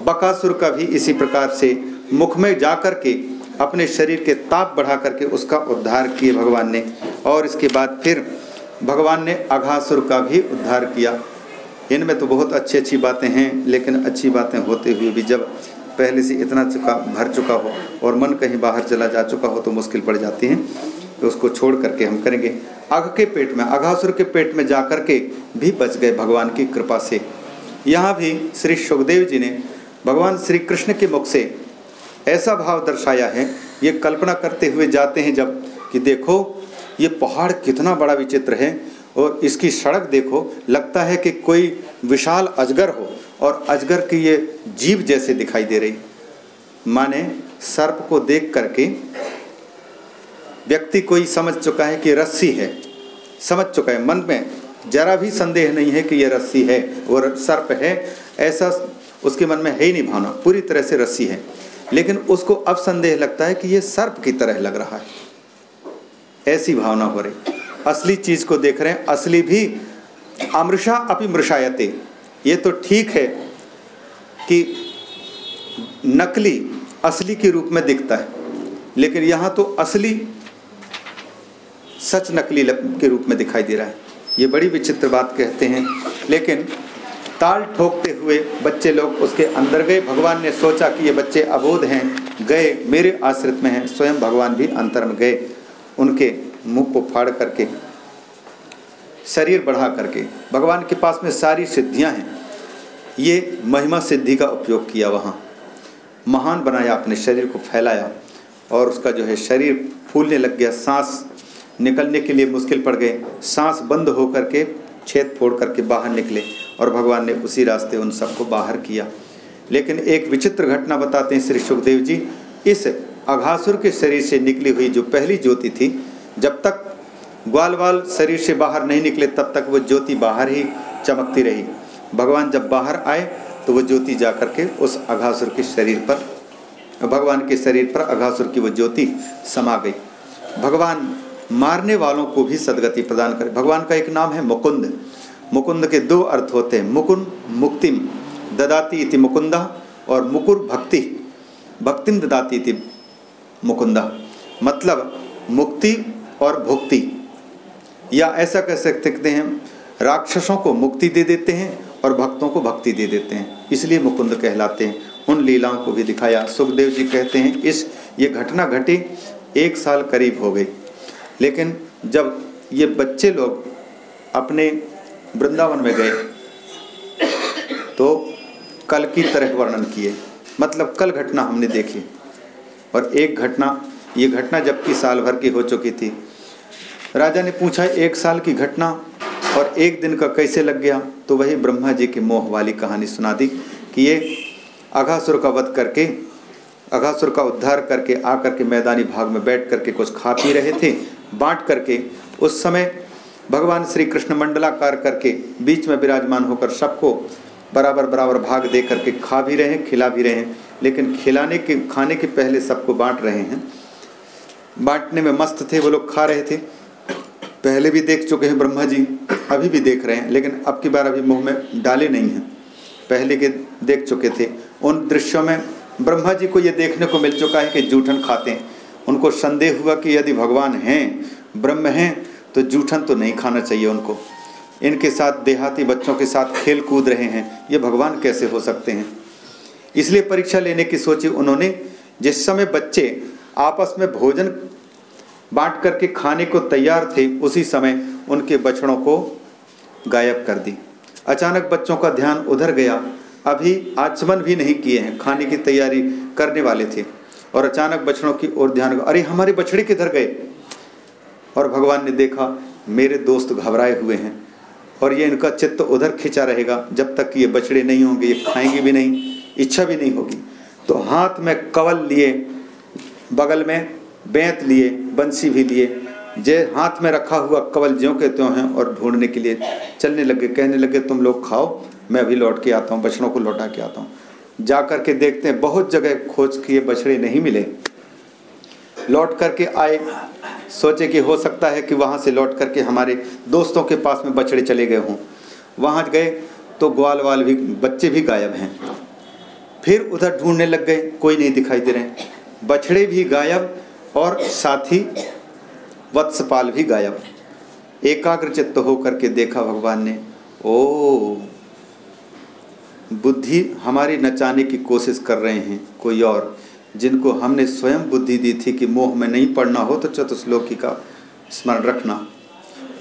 बकासुर का भी इसी प्रकार से मुख में जा कर के अपने शरीर के ताप बढ़ा करके उसका उद्धार किए भगवान ने। और इसके बाद फिर भगवान ने अघासुर का भी उद्धार किया। इनमें तो बहुत अच्छी अच्छी बातें हैं, लेकिन अच्छी बातें होते हुए भी जब पहले से इतना चुका, भर चुका हो और मन कहीं बाहर चला जा चुका हो तो मुश्किल पड़ जाती है। उसको छोड़ करके हम करेंगे। अघ के पेट में, अघासुर के पेट में जा करके भी बच गए भगवान की कृपा से। यहाँ भी श्री सुखदेव जी ने भगवान श्री कृष्ण के मुख से ऐसा भाव दर्शाया है, ये कल्पना करते हुए जाते हैं जब कि देखो, ये पहाड़ कितना बड़ा विचित्र है और इसकी सड़क देखो, लगता है कि कोई विशाल अजगर हो और अजगर की ये जीव जैसे दिखाई दे रही। माने सर्प को देख करके व्यक्ति कोई समझ चुका है कि रस्सी है। समझ चुका है। मन में जरा भी संदेह नहीं है कि यह रस्सी है और सर्प है। ऐसा उसके मन में है ही नहीं भावना। पूरी तरह से रस्सी है। लेकिन उसको अब संदेह लगता है कि यह सर्प की तरह लग रहा है। ऐसी भावना हो रही। असली चीज़ को देख रहे हैं। असली भी अमृषा अपि मृषायते ये तो ठीक है कि नकली असली के रूप में दिखता है। लेकिन यहाँ तो असली सच नकली के रूप में दिखाई दे रहा है। ये बड़ी विचित्र बात कहते हैं। लेकिन ताल ठोकते हुए बच्चे लोग उसके अंदर गए। भगवान ने सोचा कि ये बच्चे अबोध हैं, गए, मेरे आश्रित में हैं। स्वयं भगवान भी अंतर में गए। उनके मुँह को फाड़ करके, शरीर बढ़ा करके, भगवान के पास में सारी सिद्धियाँ हैं। ये महिमा सिद्धि का उपयोग किया वहाँ। महान बनाया, अपने शरीर को फैलाया और उसका जो है शरीर फूलने लग गया, सांस निकलने के लिए मुश्किल पड़ गए। सांस बंद हो करके छेद फोड़ करके बाहर निकले और भगवान ने उसी रास्ते उन सबको बाहर किया। लेकिन एक विचित्र घटना बताते हैं श्री सुखदेव जी। इस अघासुर के शरीर से निकली हुई जो पहली ज्योति थी, जब तक ग्वाल वाल शरीर से बाहर नहीं निकले, तब तक वो ज्योति बाहर ही चमकती रही। भगवान जब बाहर आए तो वो ज्योति जा करके उस अघासुर के शरीर पर, भगवान के शरीर पर अघासुर की वो ज्योति समा गई। भगवान मारने वालों को भी सदगति प्रदान करे। भगवान का एक नाम है मुकुंद। मुकुंद के दो अर्थ होते हैं, मुकुंद, मुक्तिम, ददाती इति मुकुंदा और मुकुर भक्ति। भक्तिम, ददाती इति मुकुंदा। मतलब मुक्ति और भुक्ति। या ऐसा कह सकते हैं, राक्षसों को मुक्ति दे देते हैं और भक्तों को भक्ति दे देते हैं। इसलिए मुकुंद कहलाते हैं। उन लीलाओं को भी दिखाया। सुखदेव जी कहते हैं, इस, ये घटना घटी, एक साल करीब हो गई। लेकिन जब ये बच्चे लोग अपने वृंदावन में गए तो कल की तरह वर्णन किए। मतलब कल घटना हमने देखी। और एक घटना, ये घटना जबकि साल भर की हो चुकी थी। राजा ने पूछा, एक साल की घटना और एक दिन का कैसे लग गया? तो वही ब्रह्मा जी की मोह वाली कहानी सुना दी कि ये अघासुर का वध करके, अघासुर का उद्धार करके आकर के मैदानी भाग में बैठ करके कुछ खा पी रहे थे। बांट करके, उस समय भगवान श्री कृष्ण मंडलाकार करके बीच में विराजमान होकर सबको बराबर बराबर भाग दे करके खा भी रहे हैं, खिला भी रहे हैं, लेकिन खिलाने के, खाने के पहले सबको बांट रहे हैं। बांटने में मस्त थे, वो लोग खा रहे थे। पहले भी देख चुके हैं ब्रह्मा जी, अभी भी देख रहे हैं, लेकिन अब की बार अभी मुँह में डाले नहीं हैं। पहले के देख चुके थे। उन दृश्यों में ब्रह्मा जी को ये देखने को मिल चुका है कि जूठन खाते हैं। उनको संदेह हुआ कि यदि भगवान हैं, ब्रह्म हैं तो जूठन तो नहीं खाना चाहिए उनको। इनके साथ देहाती बच्चों के साथ खेल कूद रहे हैं, ये भगवान कैसे हो सकते हैं? इसलिए परीक्षा लेने की सोची उन्होंने, जिस समय बच्चे आपस में भोजन बांट करके खाने को तैयार थे, उसी समय उनके बछड़ों को गायब कर दी। अचानक बच्चों का ध्यान उधर गया। अभी आचमन भी नहीं किए हैं, खाने की तैयारी करने वाले थे। और अचानक बछड़ों की ओर ध्यान अरे, हमारे बछड़े किधर गए और भगवान ने देखा, मेरे दोस्त घबराए हुए हैं और ये इनका चित्त उधर खिंचा रहेगा, जब तक कि ये बछड़े नहीं होंगे, ये खाएँगे भी नहीं, इच्छा भी नहीं होगी। तो हाथ में कवल लिए, बगल में बैंत लिए, बंसी भी लिए, जे हाथ में रखा हुआ कवल ज्यों के त्यों हैं और ढूँढने के लिए चलने लगे, कहने लगे, तुम लोग खाओ, मैं अभी लौट के आता हूँ, बछड़ों को लौटा के आता हूँ। जा कर के देखते हैं, बहुत जगह खोज किए बछड़े नहीं मिले। लौट करके आए, सोचे कि हो सकता है कि वहाँ से लौट करके हमारे दोस्तों के पास में बछड़े चले गए हों। वहाँ गए तो ग्वाल वाल भी, बच्चे भी गायब हैं। फिर उधर ढूँढने लग गए, कोई नहीं दिखाई दे रहे बछड़े भी गायब और साथ ही वत्सपाल भी गायब। एकाग्र चित्त होकर के देखा भगवान ने, ओ बुद्धि हमारी नचाने की कोशिश कर रहे हैं कोई और, जिनको हमने स्वयं बुद्धि दी थी कि मोह में नहीं पढ़ना हो तो चतुश्लोकी का स्मरण रखना।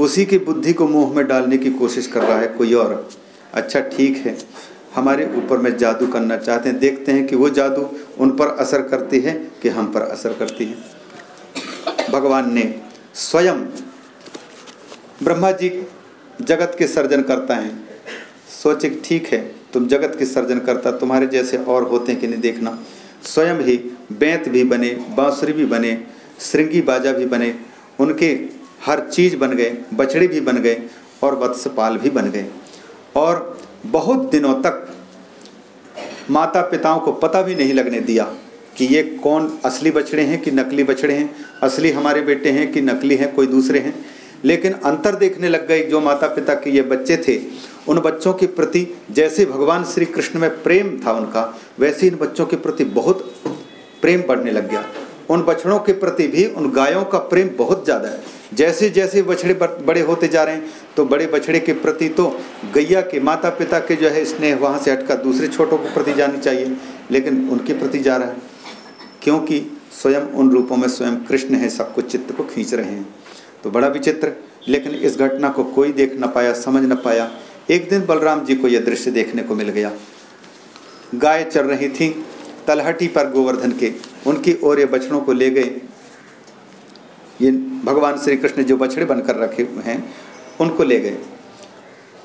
उसी की बुद्धि को मोह में डालने की कोशिश कर रहा है कोई और। अच्छा ठीक है, हमारे ऊपर में जादू करना चाहते हैं, देखते हैं कि वो जादू उन पर असर करती है कि हम पर असर करती है। भगवान ने स्वयं ब्रह्मा जी जगत के सर्जन करता है। सोचे ठीक है तुम जगत के सर्जन करता, तुम्हारे जैसे और होते कि नहीं देखना। स्वयं ही बैंत भी बने, बांसुरी भी बने, श्रृंगी बाजा भी बने, उनके हर चीज़ बन गए, बछड़े भी बन गए और वत्सपाल भी बन गए। और बहुत दिनों तक माता पिताओं को पता भी नहीं लगने दिया कि ये कौन असली बछड़े हैं कि नकली बछड़े हैं, असली हमारे बेटे हैं कि नकली हैं, कोई दूसरे हैं। लेकिन अंतर देखने लग गए जो माता पिता के ये बच्चे थे उन बच्चों के प्रति जैसे भगवान श्री कृष्ण में प्रेम था उनका, वैसे इन बच्चों के प्रति बहुत प्रेम बढ़ने लग गया। उन बछड़ों के प्रति भी, उन गायों का प्रेम बहुत ज़्यादा है। जैसे जैसे बछड़े बड़े होते जा रहे हैं तो बड़े बछड़े के प्रति तो गैया के माता पिता के जो है स्नेह वहाँ से हटकर दूसरे छोटों के प्रति जानी चाहिए, लेकिन उनके प्रति जा रहा है। क्योंकि स्वयं उन रूपों में स्वयं कृष्ण है, सब कुछ चित्त को खींच रहे हैं। तो बड़ा विचित्र, लेकिन इस घटना को कोई देख ना पाया, समझ ना पाया। एक दिन बलराम जी को यह दृश्य देखने को मिल गया। गाय चल रही थी, तलहटी पर गोवर्धन के। उनकी ओर ये बछड़ों को ले गए। ये भगवान श्री कृष्ण जो बछड़े बनकर रखे हुए हैं, उनको ले गए।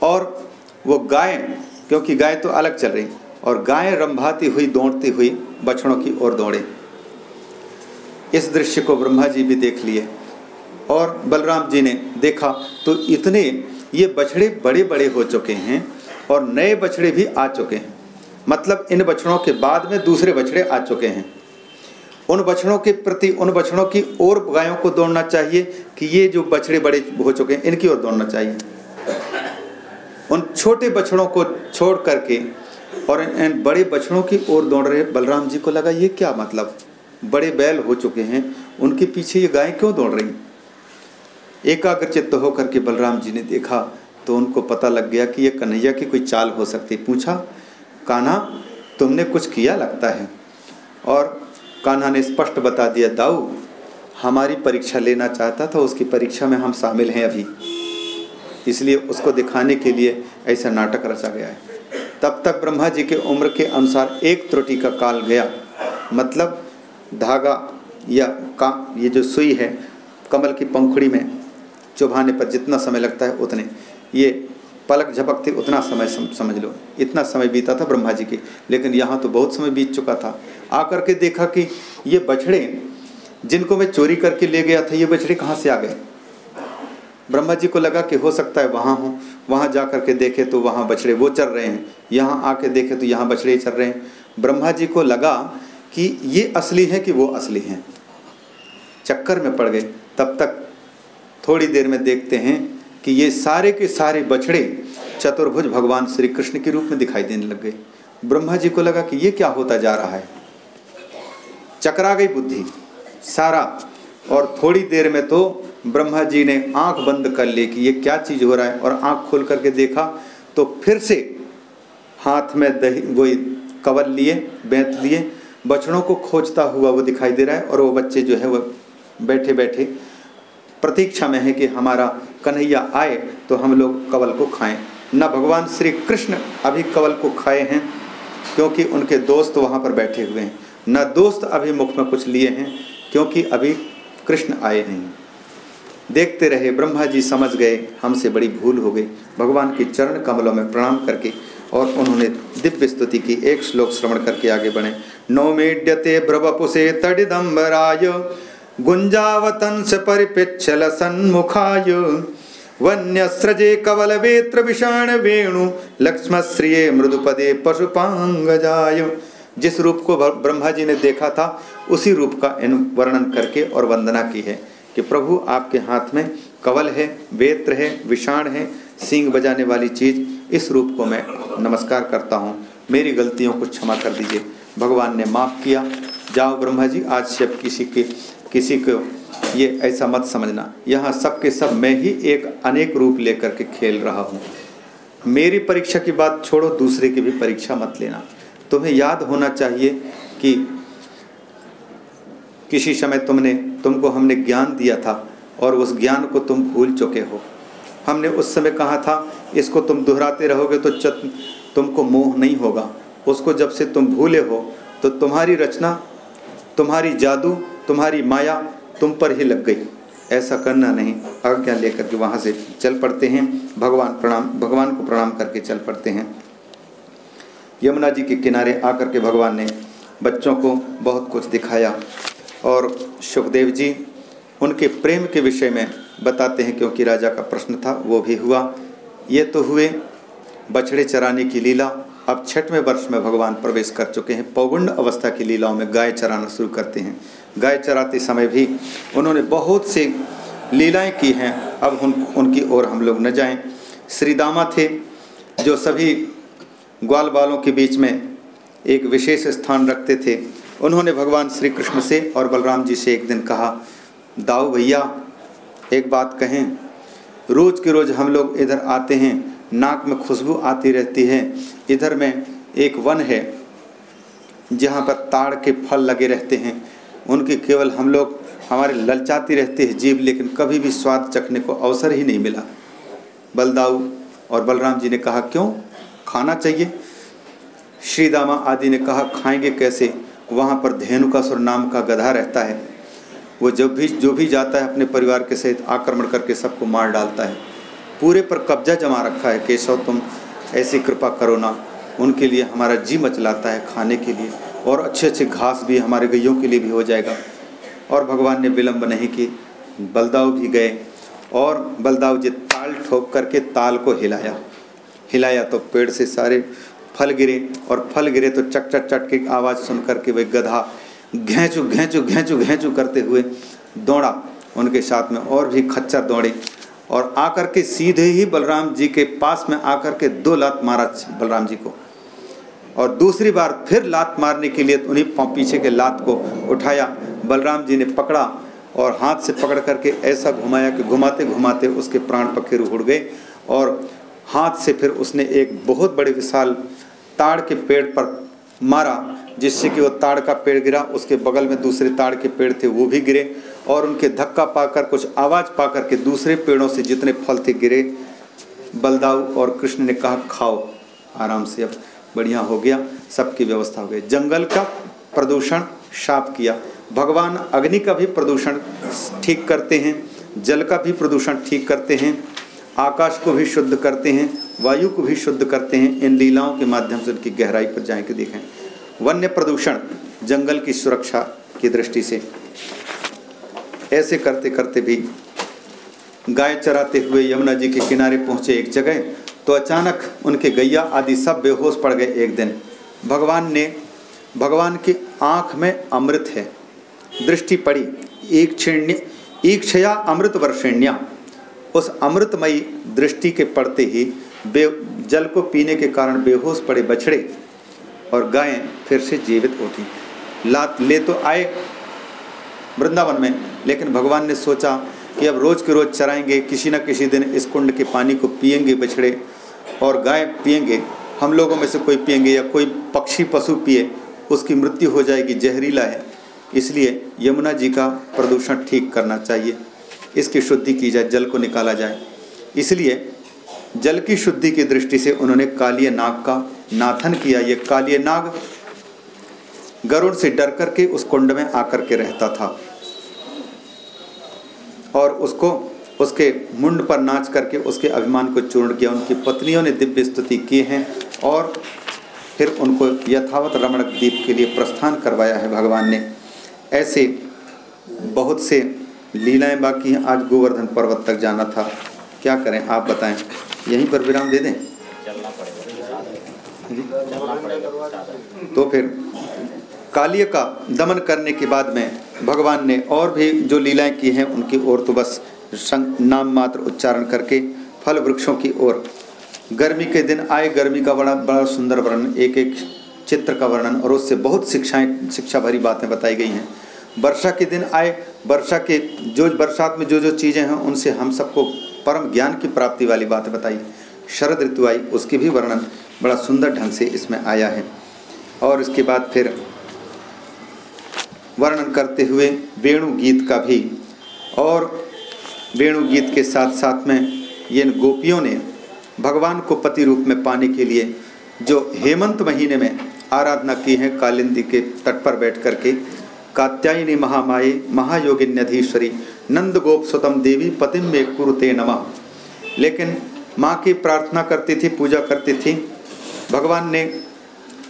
और वो गाय, क्योंकि गाय तो अलग चल रही, और गाय रंभाती हुई, दौड़ती हुई बछड़ों की ओर दौड़े। इस दृश्य को ब्रह्मा जी भी देख लिए, और बलराम जी ने देखा तो इतने ये बछड़े बड़े बड़े हो चुके हैं और नए बछड़े भी आ चुके हैं। मतलब इन बछड़ों के बाद में दूसरे बछड़े आ चुके हैं। उन बछड़ों के प्रति, उन बछड़ों की ओर गायों को दौड़ना चाहिए कि ये जो बछड़े बड़े हो चुके हैं, इनकी ओर दौड़ना चाहिए। उन छोटे बछड़ों को छोड़ करके और इन बड़े बछड़ों की ओर दौड़ रहे बलराम जी को लगा, ये क्या मतलब? बड़े बैल हो चुके हैं, उनके पीछे ये गाय क्यों दौड़ रही? एकाग्र चित्त होकर के बलराम जी ने देखा तो उनको पता लग गया कि ये कन्हैया की कोई चाल हो सकती। पूछा, कान्हा, तुमने कुछ किया लगता है? और कान्हा ने स्पष्ट बता दिया, दाऊ, हमारी परीक्षा लेना चाहता था, उसकी परीक्षा में हम शामिल हैं अभी। इसलिए उसको दिखाने के लिए ऐसा नाटक रचा गया है। तब तक ब्रह्मा जी के उम्र के अनुसार एक त्रुटि का काल गया। मतलब धागा या का, ये जो सुई है, कमल की पंखुड़ी में चुभाने पर जितना समय लगता है, उतने। ये पलक झपकते उतना समय समझ लो। इतना समय बीता था ब्रह्मा जी के, लेकिन यहाँ तो बहुत समय बीत चुका था। आकर के देखा कि ये बछड़े, जिनको मैं चोरी करके ले गया था, ये बछड़े कहाँ से आ गए? ब्रह्मा जी को लगा कि हो सकता है वहाँ हो। वहाँ जा कर के देखे तो वहाँ बछड़े वो चल रहे हैं। यहाँ आके देखे तो यहाँ बछड़े चल रहे हैं। ब्रह्मा जी को लगा कि ये असली है कि वो असली हैं। चक्कर में पड़ गए। तब तक थोड़ी देर में देखते हैं कि ये सारे के सारे बछड़े चतुर्भुज भगवान श्री कृष्ण के रूप में दिखाई देने लग गए। ब्रह्मा जी को लगा कि ये क्या होता जा रहा है। चकरा गई बुद्धि, सारा। और थोड़ी देर में तो ब्रह्मा जी ने आँख बंद कर ली कि ये क्या चीज़ हो रहा है और आँख खोल करके देखा तो फिर से हाथ में दही वो कवर लिए, बेंत लिए। बछड़ों को खोजता हुआ वो दिखाई दे रहा है और वो बच्चे जो है वो बैठे बैठे प्रतीक्षा में है कि हमारा कन्हैया आए तो हम लोग कवल को खाएँ। न भगवान श्री कृष्ण अभी कवल को खाए हैं, क्योंकि उनके दोस्त वहाँ पर बैठे हुए हैं। न दोस्त अभी मुख में कुछ लिए हैं, क्योंकि अभी कृष्ण आए नहीं। देखते रहे, ब्रह्मा जी समझ गए, हमसे बड़ी भूल हो गई। भगवान के चरण कमलों में प्रणाम करके और उन्होंने दिव्य स्तुति की, एक श्लोक श्रवण करके आगे बढ़े। नौमेड्यते ब्रवपुषे तडिदम्बराय गुंजावतंस परिपिच्छल सन्मुखाय। वन्यस्रजे कवल वेत्र विषाण वेणु लक्ष्मश्रिय मृदुपदे पशुपांगजाय जिस रूप को ब्रह्मा जी ने देखा था, उसी रूप का वर्णन करके और वंदना की है कि प्रभु आपके हाथ में कवल है, वेत्र है, विषाण है, सींग बजाने वाली चीज़। इस रूप को मैं नमस्कार करता हूँ। मेरी गलतियों को क्षमा कर दीजिए। भगवान ने माफ़ किया। जाओ ब्रह्मा जी, आज अब किसी के किसी को ये ऐसा मत समझना। यहाँ सब के सब मैं ही एक अनेक रूप लेकर के खेल रहा हूँ। मेरी परीक्षा की बात छोड़ो, दूसरे की भी परीक्षा मत लेना। तुम्हें याद होना चाहिए कि किसी समय तुमने, तुमको हमने ज्ञान दिया था और उस ज्ञान को तुम भूल चुके हो। हमने उस समय कहा था, इसको तुम दोहराते रहोगे तो चत, तुमको मोह नहीं होगा। उसको जब से तुम भूले हो तो तुम्हारी रचना, तुम्हारी जादू तुम्हारी माया तुम पर ही लग गई। ऐसा करना नहीं। आज्ञा लेकर के वहाँ से चल पड़ते हैं। भगवान प्रणाम, भगवान को प्रणाम करके चल पड़ते हैं। यमुना जी के किनारे आकर के भगवान ने बच्चों को बहुत कुछ दिखाया और सुखदेव जी उनके प्रेम के विषय में बताते हैं, क्योंकि राजा का प्रश्न था, वो भी हुआ। ये तो हुए बछड़े चराने की लीला अब छठवें वर्ष में भगवान प्रवेश कर चुके हैं। पौगुंड अवस्था की लीलाओं में गाय चराना शुरू करते हैं। गाय चराते समय भी उन्होंने बहुत से लीलाएँ की हैं। अब उन, उनकी ओर हम लोग न जाएँ। श्रीदामा थे, जो सभी ग्वाल बालों के बीच में एक विशेष स्थान रखते थे। उन्होंने भगवान श्री कृष्ण से और बलराम जी से एक दिन कहा, दाऊ भैया, एक बात कहें। रोज़ के रोज़ हम लोग इधर आते हैं। नाक में खुशबू आती रहती है। इधर में एक वन है, जहाँ पर ताड़ के फल लगे रहते हैं। उनके केवल हम लोग, हमारे ललचाती रहती है जीव, लेकिन कभी भी स्वाद चखने को अवसर ही नहीं मिला। बलदाऊ और बलराम जी ने कहा, क्यों? खाना चाहिए? श्री दामा आदि ने कहा, खाएँगे कैसे? वहाँ पर धेनुकासुर नाम का गधा रहता है। वो जब भी, जो भी जाता है, अपने परिवार के सहित आक्रमण करके सबको मार डालता है। पूरे पर कब्जा जमा रखा है, केशव, तुम ऐसी कृपा करो ना। उनके लिए हमारा जी मचलाता है खाने के लिए और अच्छे अच्छे घास भी हमारे गैयों के लिए भी हो जाएगा। और भगवान ने विलम्ब नहीं की। बलदाव भी गए और बलदाव जी ताल ठोक करके ताल को हिलाया। हिलाया तो पेड़ से सारे फल गिरे और फल गिरे तो चट चट चट की आवाज़ सुन करके वह गधा घेंचू घेंचू घेंचू घेंचू करते हुए दौड़ा। उनके साथ में और भी खच्चर दौड़े। और आकर के सीधे ही बलराम जी के पास में आकर के दो लात मारा बलराम जी को। और दूसरी बार फिर लात मारने के लिए उन्हीं पीछे के लात को उठाया। बलराम जी ने पकड़ा और हाथ से पकड़ करके ऐसा घुमाया कि घुमाते घुमाते उसके प्राण पखेरु उड़ गए और हाथ से फिर उसने एक बहुत बड़े विशाल ताड़ के पेड़ पर मारा, जिससे कि वो ताड़ का पेड़ गिरा, उसके बगल में दूसरे ताड़ के पेड़ थे, वो भी गिरे और उनके धक्का पाकर, कुछ आवाज़ पाकर के दूसरे पेड़ों से जितने फल थे गिरे। बलदाऊ और कृष्ण ने कहा, खाओ, आराम से, अब बढ़िया हो गया, सबकी व्यवस्था हो गई। जंगल का प्रदूषण साफ़ किया। भगवान अग्नि का भी प्रदूषण ठीक करते हैं, जल का भी प्रदूषण ठीक करते हैं, आकाश को भी शुद्ध करते हैं, वायु को भी शुद्ध करते हैं। इन लीलाओं के माध्यम से उनकी गहराई पर जाए के देखें। वन्य प्रदूषण जंगल की सुरक्षा की दृष्टि से। ऐसे करते करते भी गाय चराते हुए यमुना जी के किनारे पहुँचे एक जगह तो अचानक उनके गैया आदि सब बेहोश पड़ गए एक दिन। भगवान ने, भगवान की आँख में अमृत है। दृष्टि पड़ी, एक क्षिण्य ईक्षया अमृत वर्षिण्या। उस अमृतमयी दृष्टि के पड़ते ही बे, जल को पीने के कारण बेहोश पड़े बछड़े और गायें फिर से जीवित उठी। लात ले तो आए वृंदावन में। लेकिन भगवान ने सोचा कि अब रोज़ के रोज़ चराएँगे, किसी न किसी दिन इस कुंड के पानी को पियेंगे बछड़े और गाय पियेंगे। हम लोगों में से कोई पियेंगे या कोई पक्षी पशु पिए, उसकी मृत्यु हो जाएगी, जहरीला है। इसलिए यमुना जी का प्रदूषण ठीक करना चाहिए। इसकी शुद्धि की जाए, जल को निकाला जाए। इसलिए जल की शुद्धि की दृष्टि से उन्होंने कालिय नाग का नाथन किया। ये कालिय नाग गरुड़ से डर करके उस कुंड में आकर के रहता था। और उसको उसके मुंड पर नाच करके उसके अभिमान को चूर्ण किया। उनकी पत्नियों ने दिव्य स्तुति की हैं और फिर उनको यथावत रमणक द्वीप के लिए प्रस्थान करवाया है भगवान ने। ऐसे बहुत से लीलाएँ बाकी हैं। आज गोवर्धन पर्वत तक जाना था। क्या करें? आप बताएँ। यहीं पर विराम दे दें? तो फिर कालिय का दमन करने के बाद में भगवान ने और भी जो लीलाएँ की हैं, उनकी ओर तो बस नाम मात्र उच्चारण करके फल वृक्षों की ओर। गर्मी के दिन आए गर्मी का बड़ा बड़ा सुंदर वर्णन एक एक चित्र का वर्णन, और उससे बहुत शिक्षाएँ, शिक्षा भरी बातें बताई गई हैं। वर्षा के दिन आए, वर्षा के जो, बरसात में जो जो चीज़ें हैं, उनसे हम सबको परम ज्ञान की प्राप्ति वाली बातें बताई। शरद ऋतु आई, उसकी भी वर्णन बड़ा सुंदर ढंग से इसमें आया है। और इसके बाद फिर वर्णन करते हुए वेणु गीत का भी। और वेणु गीत के साथ साथ में ये गोपियों ने भगवान को पति रूप में पाने के लिए जो हेमंत महीने में आराधना की है कालिंदी के तट पर बैठ कर के कात्यायनी महामाये, महायोगिन्यधीश्वरी नंद गोप सुतम देवी पतिम में कुरुते नमः। लेकिन माँ की प्रार्थना करती थी, पूजा करती थी, भगवान ने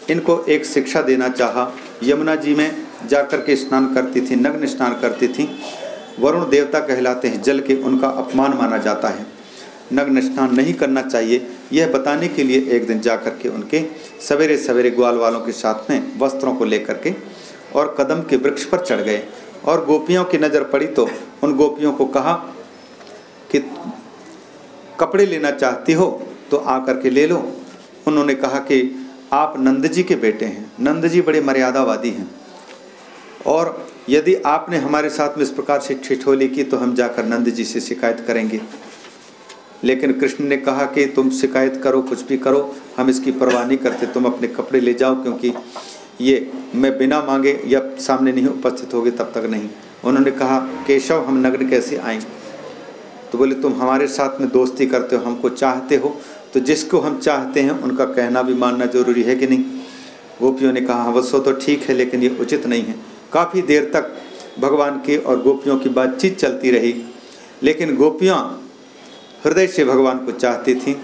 इनको एक शिक्षा देना चाहा। यमुना जी में जाकर के स्नान करती थी, नग्न स्नान करती थी। वरुण देवता कहलाते हैं, जल के उनका अपमान माना जाता है। नग्न स्नान नहीं करना चाहिए, यह बताने के लिए एक दिन जा कर के उनके सवेरे सवेरे ग्वाल वालों के साथ में वस्त्रों को लेकर के और कदम के वृक्ष पर चढ़ गए। और गोपियों की नज़र पड़ी तो उन गोपियों को कहा कि, कपड़े लेना चाहती हो तो आकर के ले लो। उन्होंने कहा कि, आप नंद जी के बेटे हैं। नंद जी बड़े मर्यादावादी हैं। और यदि आपने हमारे साथ में इस प्रकार से ठिठोली की तो हम जाकर नंद जी से शिकायत करेंगे। लेकिन कृष्ण ने कहा कि तुम शिकायत करो, कुछ भी करो, हम इसकी परवाह नहीं करते, तुम अपने कपड़े ले जाओ, क्योंकि ये मैं बिना मांगे या सामने नहीं उपस्थित होगे, तब तक नहीं। उन्होंने कहा, केशव, हम नग्न कैसे आए? तो बोले, तुम हमारे साथ में दोस्ती करते हो, हमको चाहते हो तो जिसको हम चाहते हैं, उनका कहना भी मानना ज़रूरी है कि नहीं? गोपियों ने कहा अवश्य तो ठीक है, लेकिन ये उचित नहीं है। काफ़ी देर तक भगवान के और गोपियों की बातचीत चलती रही, लेकिन गोपियाँ हृदय से भगवान को चाहती थीं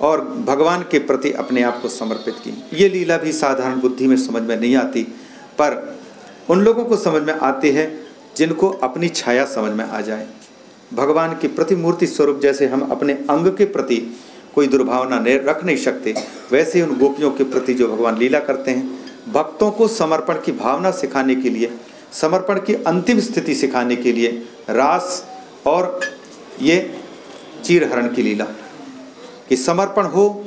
और भगवान के प्रति अपने आप को समर्पित की। ये लीला भी साधारण बुद्धि में समझ में नहीं आती, पर उन लोगों को समझ में आती है जिनको अपनी छाया समझ में आ जाए। भगवान की प्रतिमूर्ति स्वरूप जैसे हम अपने अंग के प्रति कोई दुर्भावना नहीं रख नहीं सकते, वैसे उन गोपियों के प्रति जो भगवान लीला करते हैं भक्तों को समर्पण की भावना सिखाने के लिए, समर्पण की अंतिम स्थिति सिखाने के लिए रास और ये चीरहरण की लीला। कि समर्पण हो,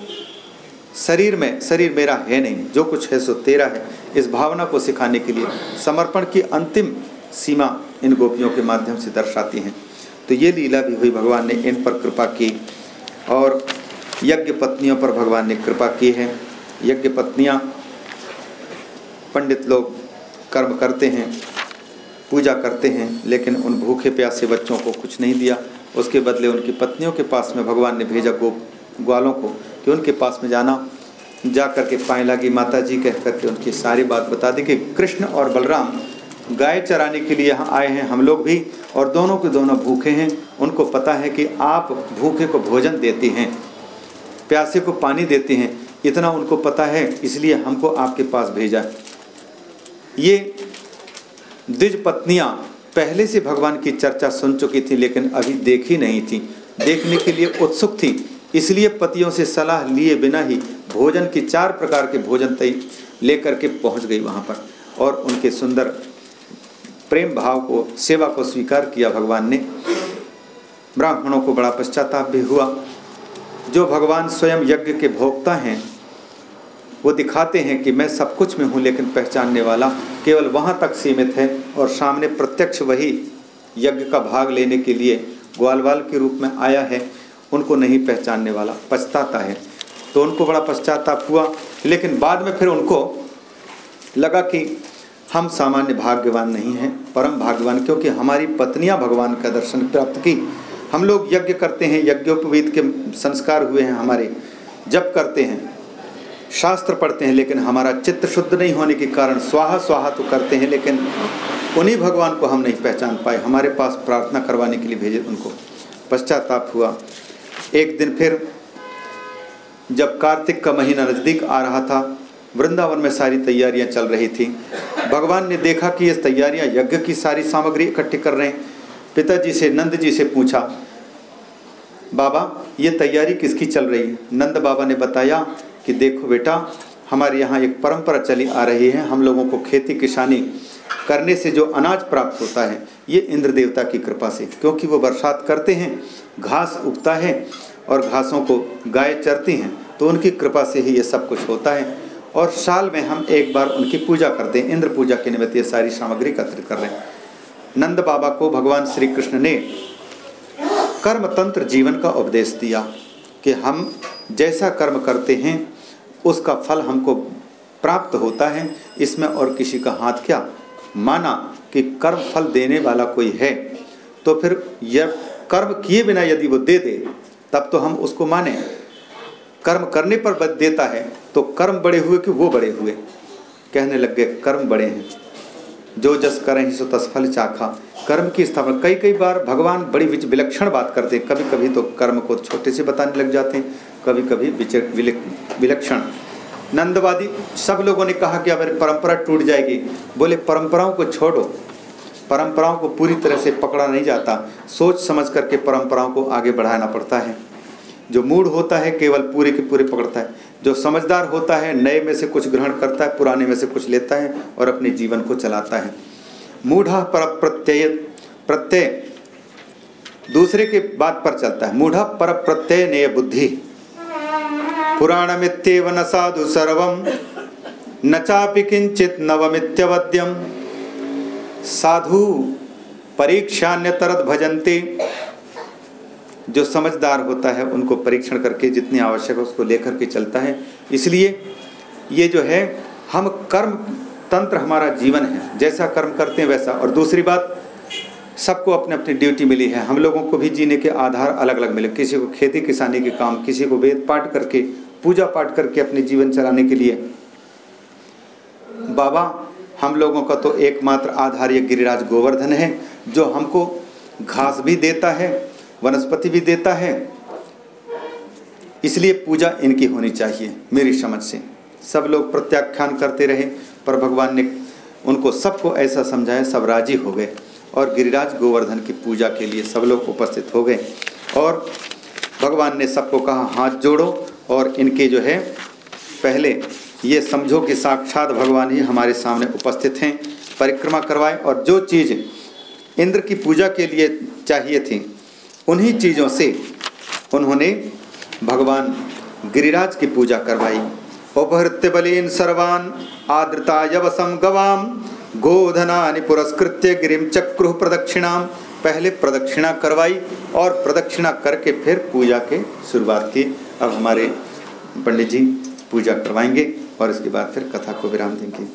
शरीर में, शरीर मेरा है नहीं, जो कुछ है सो तेरा है। इस भावना को सिखाने के लिए समर्पण की अंतिम सीमा इन गोपियों के माध्यम से दर्शाती हैं। तो ये लीला भी हुई, भगवान ने इन पर कृपा की और यज्ञ पत्नियों पर भगवान ने कृपा की है। यज्ञ पत्नियाँ पंडित लोग कर्म करते हैं, पूजा करते हैं, लेकिन उन भूखे प्यासे बच्चों को कुछ नहीं दिया। उसके बदले उनकी पत्नियों के पास में भगवान ने भेजा गोप ग्वालों को कि उनके पास में जाना। जा कर के पाए लगी माता जी कह करके उनकी सारी बात बता दी कि कृष्ण और बलराम गाय चराने के लिए यहाँ आए हैं। हम लोग भी और दोनों के दोनों भूखे हैं। उनको पता है कि आप भूखे को भोजन देती हैं, प्यासे को पानी देती हैं। इतना उनको पता है, इसलिए हमको आपके पास भेजा। ये द्विज पत्नियाँ पहले से भगवान की चर्चा सुन चुकी थी, लेकिन अभी देखी नहीं थी। देखने के लिए उत्सुक थी, इसलिए पतियों से सलाह लिए बिना ही भोजन की चार प्रकार के भोजन तय लेकर के पहुँच गई वहाँ पर, और उनके सुंदर प्रेम भाव को, सेवा को स्वीकार किया भगवान ने। ब्राह्मणों को बड़ा पश्चाताप भी हुआ। जो भगवान स्वयं यज्ञ के भोक्ता हैं वो दिखाते हैं कि मैं सब कुछ में हूँ, लेकिन पहचानने वाला केवल वहाँ तक सीमित है और सामने प्रत्यक्ष वही यज्ञ का भाग लेने के लिए ग्वालवाल के रूप में आया है। उनको नहीं पहचानने वाला पछताता है। तो उनको बड़ा पश्चाताप हुआ, लेकिन बाद में फिर उनको लगा कि हम सामान्य भाग्यवान नहीं हैं, परम भाग्यवान, क्योंकि हमारी पत्नियाँ भगवान का दर्शन प्राप्त की। हम लोग यज्ञ करते हैं, यज्ञोपवीत के संस्कार हुए हैं हमारे जब करते हैं। शास्त्र पढ़ते हैं, लेकिन हमारा चित्त शुद्ध नहीं होने के कारण स्वाहा स्वाहा तो करते हैं, लेकिन उन्हीं भगवान को हम नहीं पहचान पाए। हमारे पास प्रार्थना करवाने के लिए भेजे उनको। पश्चाताप हुआ। एक दिन फिर, जब कार्तिक का महीना नज़दीक आ रहा था, वृंदावन में सारी तैयारियाँ चल रही थी। भगवान ने देखा कि ये तैयारियाँ यज्ञ की सारी सामग्री इकट्ठी कर रहे हैं। पिताजी से नंद जी से पूछा, बाबा, ये तैयारी किसकी चल रही है? नंद बाबा ने बताया कि देखो बेटा, हमारे यहाँ एक परंपरा चली आ रही है। हम लोगों को खेती किसानी करने से जो अनाज प्राप्त होता है, ये इंद्र देवता की कृपा से, क्योंकि वो बरसात करते हैं, घास उगता है और घासों को गाय चरती हैं तो उनकी कृपा से ही ये सब कुछ होता है। और साल में हम एक बार उनकी पूजा करते हैं, इंद्र पूजा के निमित्त ये सारी सामग्री एकत्रित कर रहे हैं। नंद बाबा को भगवान श्री कृष्ण ने कर्म तंत्र जीवन का उपदेश दिया। कि हम जैसा कर्म करते हैं, उसका फल हमको प्राप्त होता है। इसमें और किसी का हाथ क्या? माना कि कर्म फल देने वाला कोई है तो फिर यह कर्म किए बिना यदि वो दे दे, तब तो हम उसको माने। कर्म करने पर देता है तो कर्म बड़े हुए कि वो बड़े हुए? कहने लग गए, कर्म बड़े हैं। जो जस करें, सो तस्फल चाखा। कर्म की स्थापना। कई कई बार भगवान बड़ी विलक्षण बात करते हैं। कभी कभी तो कर्म को छोटे से बताने लग जाते हैं। कभी कभी विलक्षण। नंदवादी, सब लोगों ने कहा कि अगर परंपरा टूट जाएगी। बोले, परंपराओं को छोड़ो। परंपराओं को पूरी तरह से पकड़ा नहीं जाता। सोच समझ करके परंपराओं को आगे बढ़ाना पड़ता है। जो मूड होता है केवल पूरे के पूरे पकड़ता है। जो समझदार होता है, नए में से कुछ ग्रहण करता है, पुराने में से कुछ लेता है और अपने जीवन को चलाता है। मूढ़ा पर प्रत्यय प्रत्यय दूसरे के बात पर चलता है। मूढ़ा पर प्रत्यय ने बुद्धि पुराण पुराणमित्येव न साधु सर्व, न चापि किंचित नवमित्यवद्यम साधु परीक्षान्यतरत भजन्ते जो समझदार होता है, उनको परीक्षण करके जितनी आवश्यक है उसको लेकर के चलता है। इसलिए ये जो है, हम कर्म तंत्र हमारा जीवन है। जैसा कर्म करते हैं वैसा। और दूसरी बात, सबको अपने अपनी ड्यूटी मिली है। हम लोगों को भी जीने के आधार अलग अलग मिले। किसी को खेती किसानी के काम, किसी को वेद पाठ करके, पूजा पाठ करके अपने जीवन चलाने के लिए। बाबा, हम लोगों का तो एकमात्र आधार ये गिरिराज गोवर्धन है, जो हमको घास भी देता है वनस्पति भी देता है। इसलिए पूजा इनकी होनी चाहिए, मेरी समझ से। सब लोग प्रत्याख्यान करते रहे, पर भगवान ने उनको सबको ऐसा समझाया, सब राज़ी हो गए और गिरिराज गोवर्धन की पूजा के लिए सब लोग उपस्थित हो गए और भगवान ने सबको कहा, हाथ जोड़ो और इनके जो है, पहले ये समझो कि साक्षात भगवान ही हमारे सामने उपस्थित हैं, परिक्रमा करवाएँ और जो चीज़ इंद्र की पूजा के लिए चाहिए थी उन्हीं चीज़ों से उन्होंने भगवान गिरिराज की पूजा करवाई। उपहृत्य बलीन सर्वान आद्रता यवसम गवाम गोधना पुरस्कृत्य गिरिम चक्रु प्रदक्षिणाम। पहले प्रदक्षिणा करवाई और प्रदक्षिणा करके फिर पूजा के शुरुआत की। अब हमारे पंडित जी पूजा करवाएँगे और इसके बाद फिर कथा को विराम देंगे।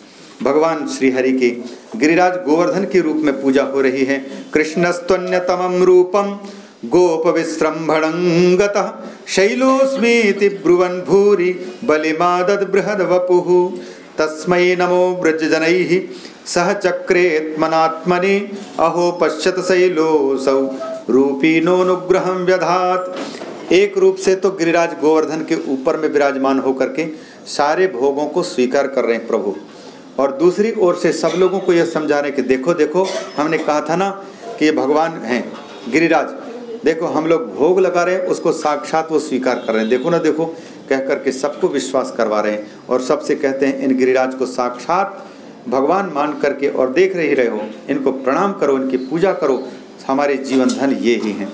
भगवान श्रीहरि की गिरिराज गोवर्धन के रूप में पूजा हो रही है। कृष्णस्तन्यतम रूपम गोप विश्रम्भणंगत शैलोस्मीति ब्रुवन् भूरि वपुः तस्मै नमो व्रजजनैः सह चक्रेत्मनात्मनि अहो पश्यत शैलोऽसौ रूपी नुग्रह व्यधात। एक रूप से तो गिरिराज गोवर्धन के ऊपर में विराजमान होकर के सारे भोगों को स्वीकार कर रहे हैं प्रभु। और दूसरी ओर से सब लोगों को यह समझा रहे हैं कि देखो देखो, हमने कहा था ना कि ये भगवान हैं। गिरिराज देखो, हम लोग भोग लगा रहे हैं, उसको साक्षात वो स्वीकार कर रहे हैं। देखो ना, देखो कह करके सबको विश्वास करवा रहे हैं और सबसे कहते हैं, इन गिरिराज को साक्षात भगवान मान करके और देख रहे रहे हो। इनको प्रणाम करो, इनकी पूजा करो। हमारे जीवन धन ये ही हैं।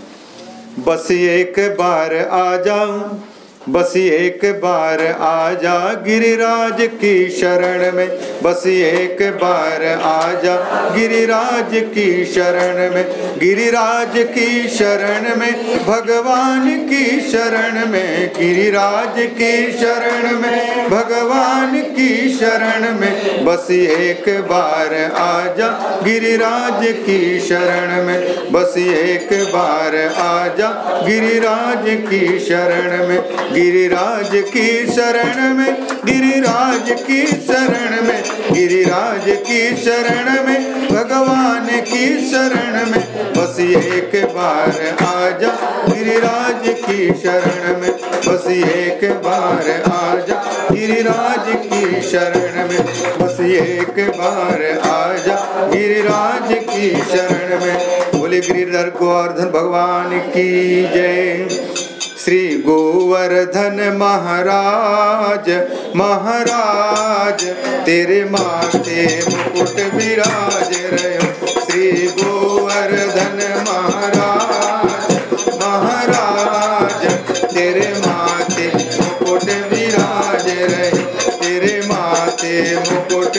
बस एक बार आ जाऊँ बस एक बार आजा गिरिराज की शरण में। बस एक बार आजा गिरिराज की शरण में। गिरिराज की शरण में, भगवान की शरण में। गिरिराज की शरण में, भगवान की शरण में। बस एक बार आजा गिरिराज की शरण में। बस एक बार आजा गिरिराज की शरण में। गिरिराज की शरण में, गिरिराज की शरण में, गिरिराज की शरण में, भगवान की शरण में, बस एक बार आजा, गिरिराज की शरण में, बस एक बार आजा, गिरिराज की शरण में, बस एक बार आजा, गिरिराज की शरण में। बोले गिरिधर गोवर्धन, भगवान की जय। श्री गोवर्धन महाराज महाराज, तेरे माथे मुकुट विराज रहे। श्री गोवर्धन महाराज महाराज, तेरे माथे मुकुट विराज रहे। तेरे माथे मुकुट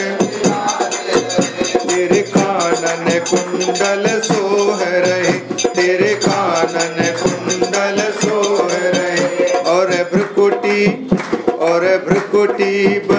तेरे कानन कुंडल सोह भ्रकुटी बनी